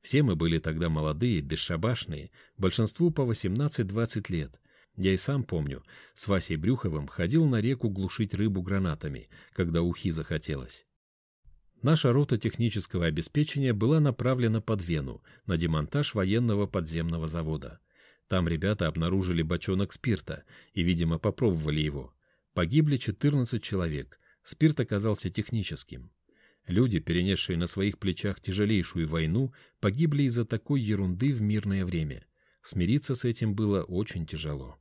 Все мы были тогда молодые, бесшабашные, большинству по 18-20 лет. Я и сам помню, с Васей Брюховым ходил на реку глушить рыбу гранатами, когда ухи захотелось. Наша рота технического обеспечения была направлена под Вену на демонтаж военного подземного завода. Там ребята обнаружили бочонок спирта и, видимо, попробовали его. Погибли 14 человек. Спирт оказался техническим. Люди, перенесшие на своих плечах тяжелейшую войну, погибли из-за такой ерунды в мирное время. Смириться с этим было очень тяжело.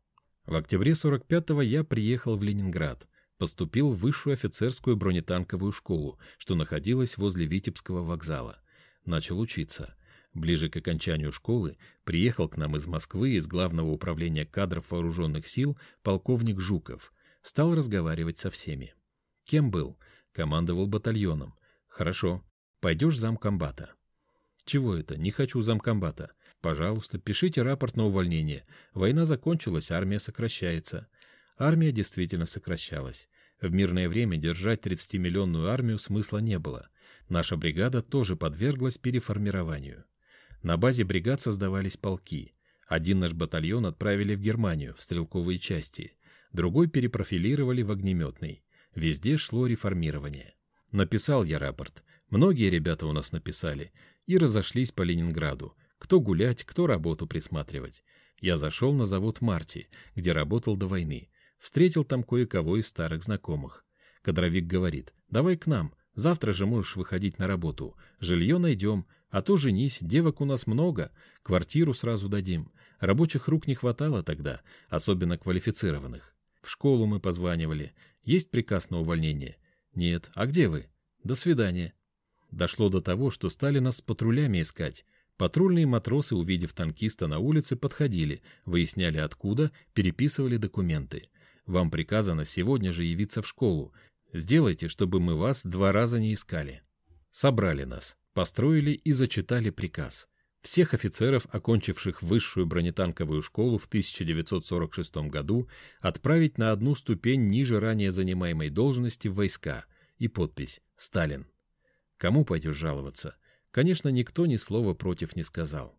В октябре 45-го я приехал в Ленинград, поступил в высшую офицерскую бронетанковую школу, что находилась возле Витебского вокзала. Начал учиться. Ближе к окончанию школы приехал к нам из Москвы из Главного управления кадров вооруженных сил полковник Жуков. Стал разговаривать со всеми. Кем был? Командовал батальоном. Хорошо. Пойдешь замкомбата. Чего это? Не хочу замкомбата. Пожалуйста, пишите рапорт на увольнение. Война закончилась, армия сокращается. Армия действительно сокращалась. В мирное время держать 30-миллионную армию смысла не было. Наша бригада тоже подверглась переформированию. На базе бригад создавались полки. Один наш батальон отправили в Германию, в стрелковые части. Другой перепрофилировали в огнеметный. Везде шло реформирование. Написал я рапорт. Многие ребята у нас написали. И разошлись по Ленинграду. Кто гулять, кто работу присматривать. Я зашел на завод Марти, где работал до войны. Встретил там кое-кого из старых знакомых. Кадровик говорит, давай к нам, завтра же можешь выходить на работу. Жилье найдем, а то женись, девок у нас много, квартиру сразу дадим. Рабочих рук не хватало тогда, особенно квалифицированных. В школу мы позванивали. Есть приказ на увольнение? Нет. А где вы? До свидания. Дошло до того, что стали нас с патрулями искать. Патрульные матросы, увидев танкиста на улице, подходили, выясняли откуда, переписывали документы. Вам приказано сегодня же явиться в школу. Сделайте, чтобы мы вас два раза не искали. Собрали нас, построили и зачитали приказ. Всех офицеров, окончивших высшую бронетанковую школу в 1946 году, отправить на одну ступень ниже ранее занимаемой должности в войска и подпись «Сталин». Кому пойдешь жаловаться? Конечно, никто ни слова против не сказал.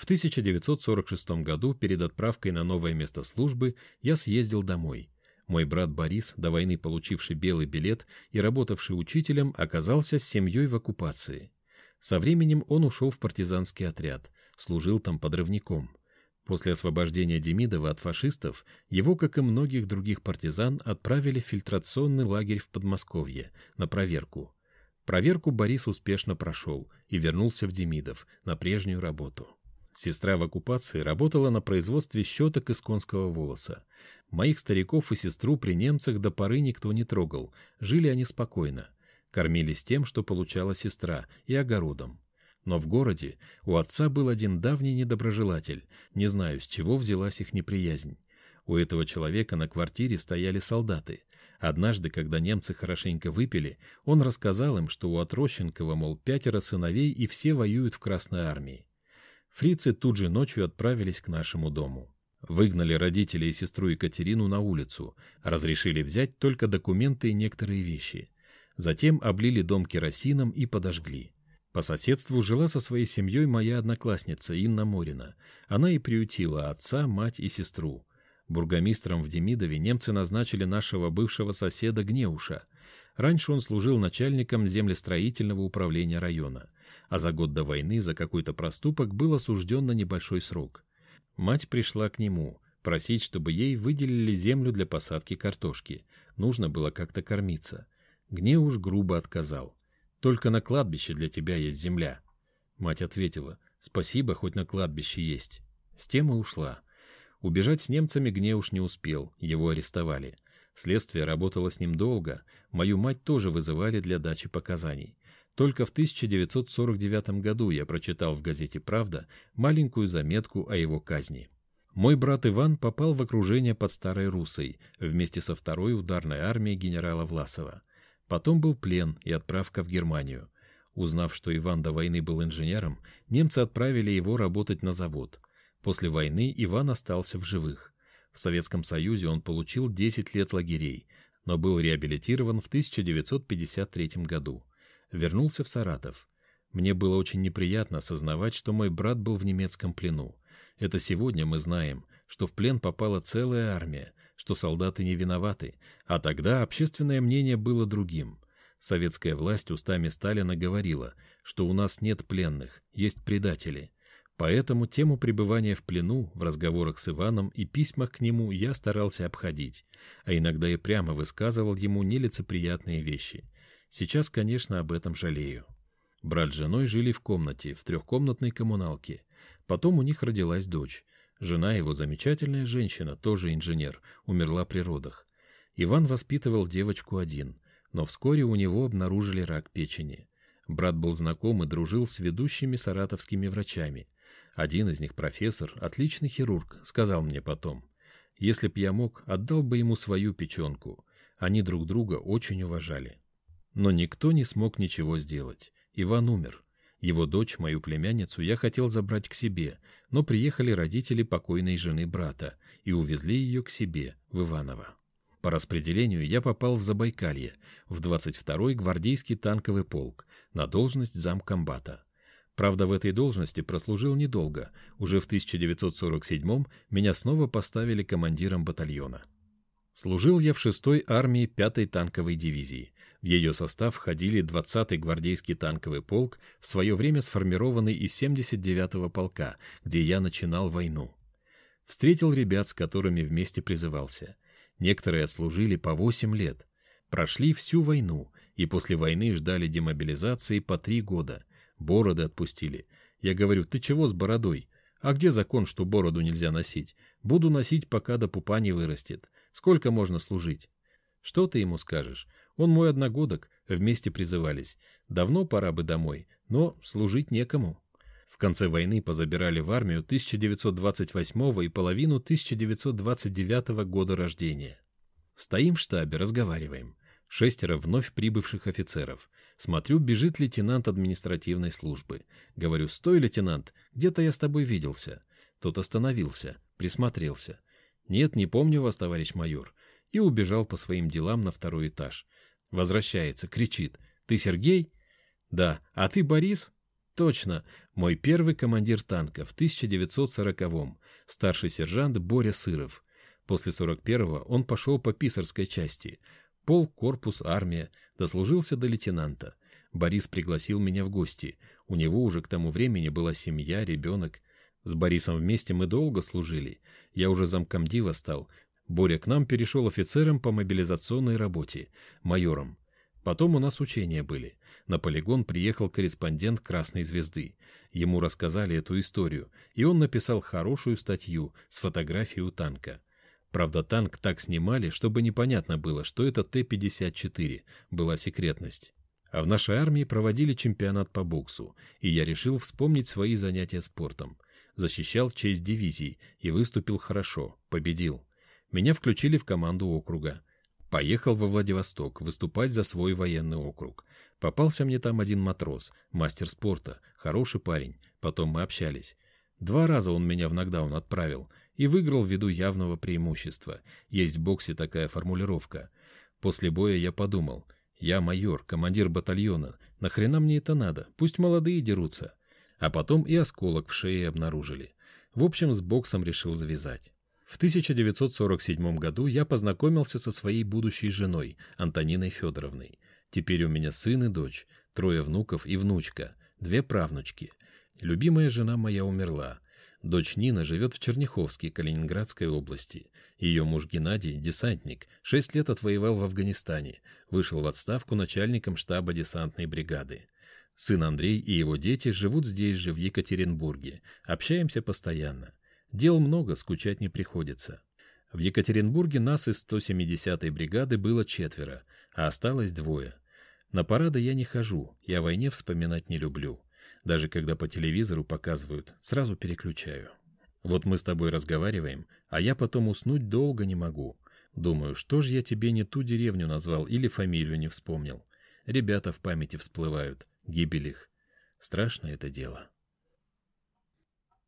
В 1946 году перед отправкой на новое место службы я съездил домой. Мой брат Борис, до войны получивший белый билет и работавший учителем, оказался с семьей в оккупации. Со временем он ушел в партизанский отряд, служил там подрывником. После освобождения Демидова от фашистов его, как и многих других партизан, отправили в фильтрационный лагерь в Подмосковье на проверку. Проверку Борис успешно прошел и вернулся в Демидов на прежнюю работу. Сестра в оккупации работала на производстве щеток из конского волоса. Моих стариков и сестру при немцах до поры никто не трогал, жили они спокойно. Кормились тем, что получала сестра, и огородом. Но в городе у отца был один давний недоброжелатель, не знаю, с чего взялась их неприязнь. У этого человека на квартире стояли солдаты. Однажды, когда немцы хорошенько выпили, он рассказал им, что у Отрощенкова, мол, пятеро сыновей и все воюют в Красной армии. Фрицы тут же ночью отправились к нашему дому. Выгнали родителей и сестру Екатерину на улицу, разрешили взять только документы и некоторые вещи. Затем облили дом керосином и подожгли. По соседству жила со своей семьей моя одноклассница Инна Морина. Она и приютила отца, мать и сестру. Бургомистром в Демидове немцы назначили нашего бывшего соседа Гнеуша. Раньше он служил начальником землестроительного управления района, а за год до войны за какой-то проступок был осужден на небольшой срок. Мать пришла к нему, просить, чтобы ей выделили землю для посадки картошки. Нужно было как-то кормиться. Гне уж грубо отказал. «Только на кладбище для тебя есть земля». Мать ответила, «Спасибо, хоть на кладбище есть». С тем и ушла. Убежать с немцами Гнеуш не успел, его арестовали. Следствие работало с ним долго, мою мать тоже вызывали для дачи показаний. Только в 1949 году я прочитал в газете «Правда» маленькую заметку о его казни. Мой брат Иван попал в окружение под Старой Русой вместе со второй ударной армией генерала Власова. Потом был плен и отправка в Германию. Узнав, что Иван до войны был инженером, немцы отправили его работать на завод. После войны Иван остался в живых. В Советском Союзе он получил 10 лет лагерей, но был реабилитирован в 1953 году. Вернулся в Саратов. Мне было очень неприятно осознавать, что мой брат был в немецком плену. Это сегодня мы знаем, что в плен попала целая армия, что солдаты не виноваты, а тогда общественное мнение было другим. Советская власть устами Сталина говорила, что у нас нет пленных, есть предатели. Поэтому тему пребывания в плену в разговорах с Иваном и письмах к нему я старался обходить, а иногда и прямо высказывал ему нелицеприятные вещи. Сейчас, конечно, об этом жалею. Брат с женой жили в комнате, в трехкомнатной коммуналке. Потом у них родилась дочь. Жена его, замечательная женщина, тоже инженер, умерла при родах. Иван воспитывал девочку один, но вскоре у него обнаружили рак печени. Брат был знаком и дружил с ведущими саратовскими врачами – один из них, профессор, отличный хирург, сказал мне потом, если б я мог, отдал бы ему свою печенку. Они друг друга очень уважали. Но никто не смог ничего сделать. Иван умер. Его дочь, мою племянницу, я хотел забрать к себе, но приехали родители покойной жены брата и увезли ее к себе, в Иваново. По распределению я попал в Забайкалье, в 22-й гвардейский танковый полк, на должность замкомбата. Правда, в этой должности прослужил недолго. Уже в 1947 меня снова поставили командиром батальона. Служил я в 6-й армии 5-й танковой дивизии. В ее состав входили 20-й гвардейский танковый полк, в свое время сформированный из 79-го полка, где я начинал войну. Встретил ребят, с которыми вместе призывался. Некоторые отслужили по 8 лет. Прошли всю войну, и после войны ждали демобилизации по 3 года. Бороды отпустили. Я говорю, ты чего с бородой? А где закон, что бороду нельзя носить? Буду носить, пока до пупа не вырастет. Сколько можно служить? Что ты ему скажешь? Он мой одногодок, вместе призывались. Давно пора бы домой, но служить некому. В конце войны позабирали в армию 1928 и половину 1929 года рождения. Стоим в штабе, разговариваем. Шестеро вновь прибывших офицеров. Смотрю, бежит лейтенант административной службы. Говорю, стой, лейтенант, где-то я с тобой виделся. Тот остановился, присмотрелся. Нет, не помню вас, товарищ майор. И убежал по своим делам на второй этаж. Возвращается, кричит. Ты Сергей? Да. А ты Борис? Точно. Мой первый командир танка в 1940-м. Старший сержант Боря Сыров. После 41-го он пошел по писарской части. Полк, корпус, армия. Дослужился до лейтенанта. Борис пригласил меня в гости. У него уже к тому времени была семья, ребенок. С Борисом вместе мы долго служили. Я уже замкомдива стал. Боря к нам перешел офицером по мобилизационной работе, майором. Потом у нас учения были. На полигон приехал корреспондент Красной Звезды. Ему рассказали эту историю, и он написал хорошую статью с фотографией у танка. Правда, танк так снимали, чтобы непонятно было, что это Т-54, была секретность. А в нашей армии проводили чемпионат по боксу, и я решил вспомнить свои занятия спортом. Защищал честь дивизии и выступил хорошо, победил. Меня включили в команду округа. Поехал во Владивосток выступать за свой военный округ. Попался мне там один матрос, мастер спорта, хороший парень. Потом мы общались. Два раза он меня в нокдаун отправил, и выиграл ввиду явного преимущества. Есть в боксе такая формулировка. После боя я подумал, я майор, командир батальона, нахрена мне это надо, пусть молодые дерутся. А потом и осколок в шее обнаружили. В общем, с боксом решил завязать. В 1947 году я познакомился со своей будущей женой, Антониной Федоровной. Теперь у меня сын и дочь, трое внуков и внучка, две правнучки. Любимая жена моя умерла. Дочь Нина живет в Черняховске, Калининградской области. Ее муж Геннадий, десантник, шесть лет отвоевал в Афганистане, вышел в отставку начальником штаба десантной бригады. Сын Андрей и его дети живут здесь же, в Екатеринбурге. Общаемся постоянно. Дел много, скучать не приходится. В Екатеринбурге нас из 170-й бригады было четверо, а осталось двое. На парады я не хожу, я о войне вспоминать не люблю. Даже когда по телевизору показывают, сразу переключаю. Вот мы с тобой разговариваем, а я потом уснуть долго не могу. Думаю, что ж я тебе не ту деревню назвал или фамилию не вспомнил. Ребята в памяти всплывают, гибель их. Страшно это дело.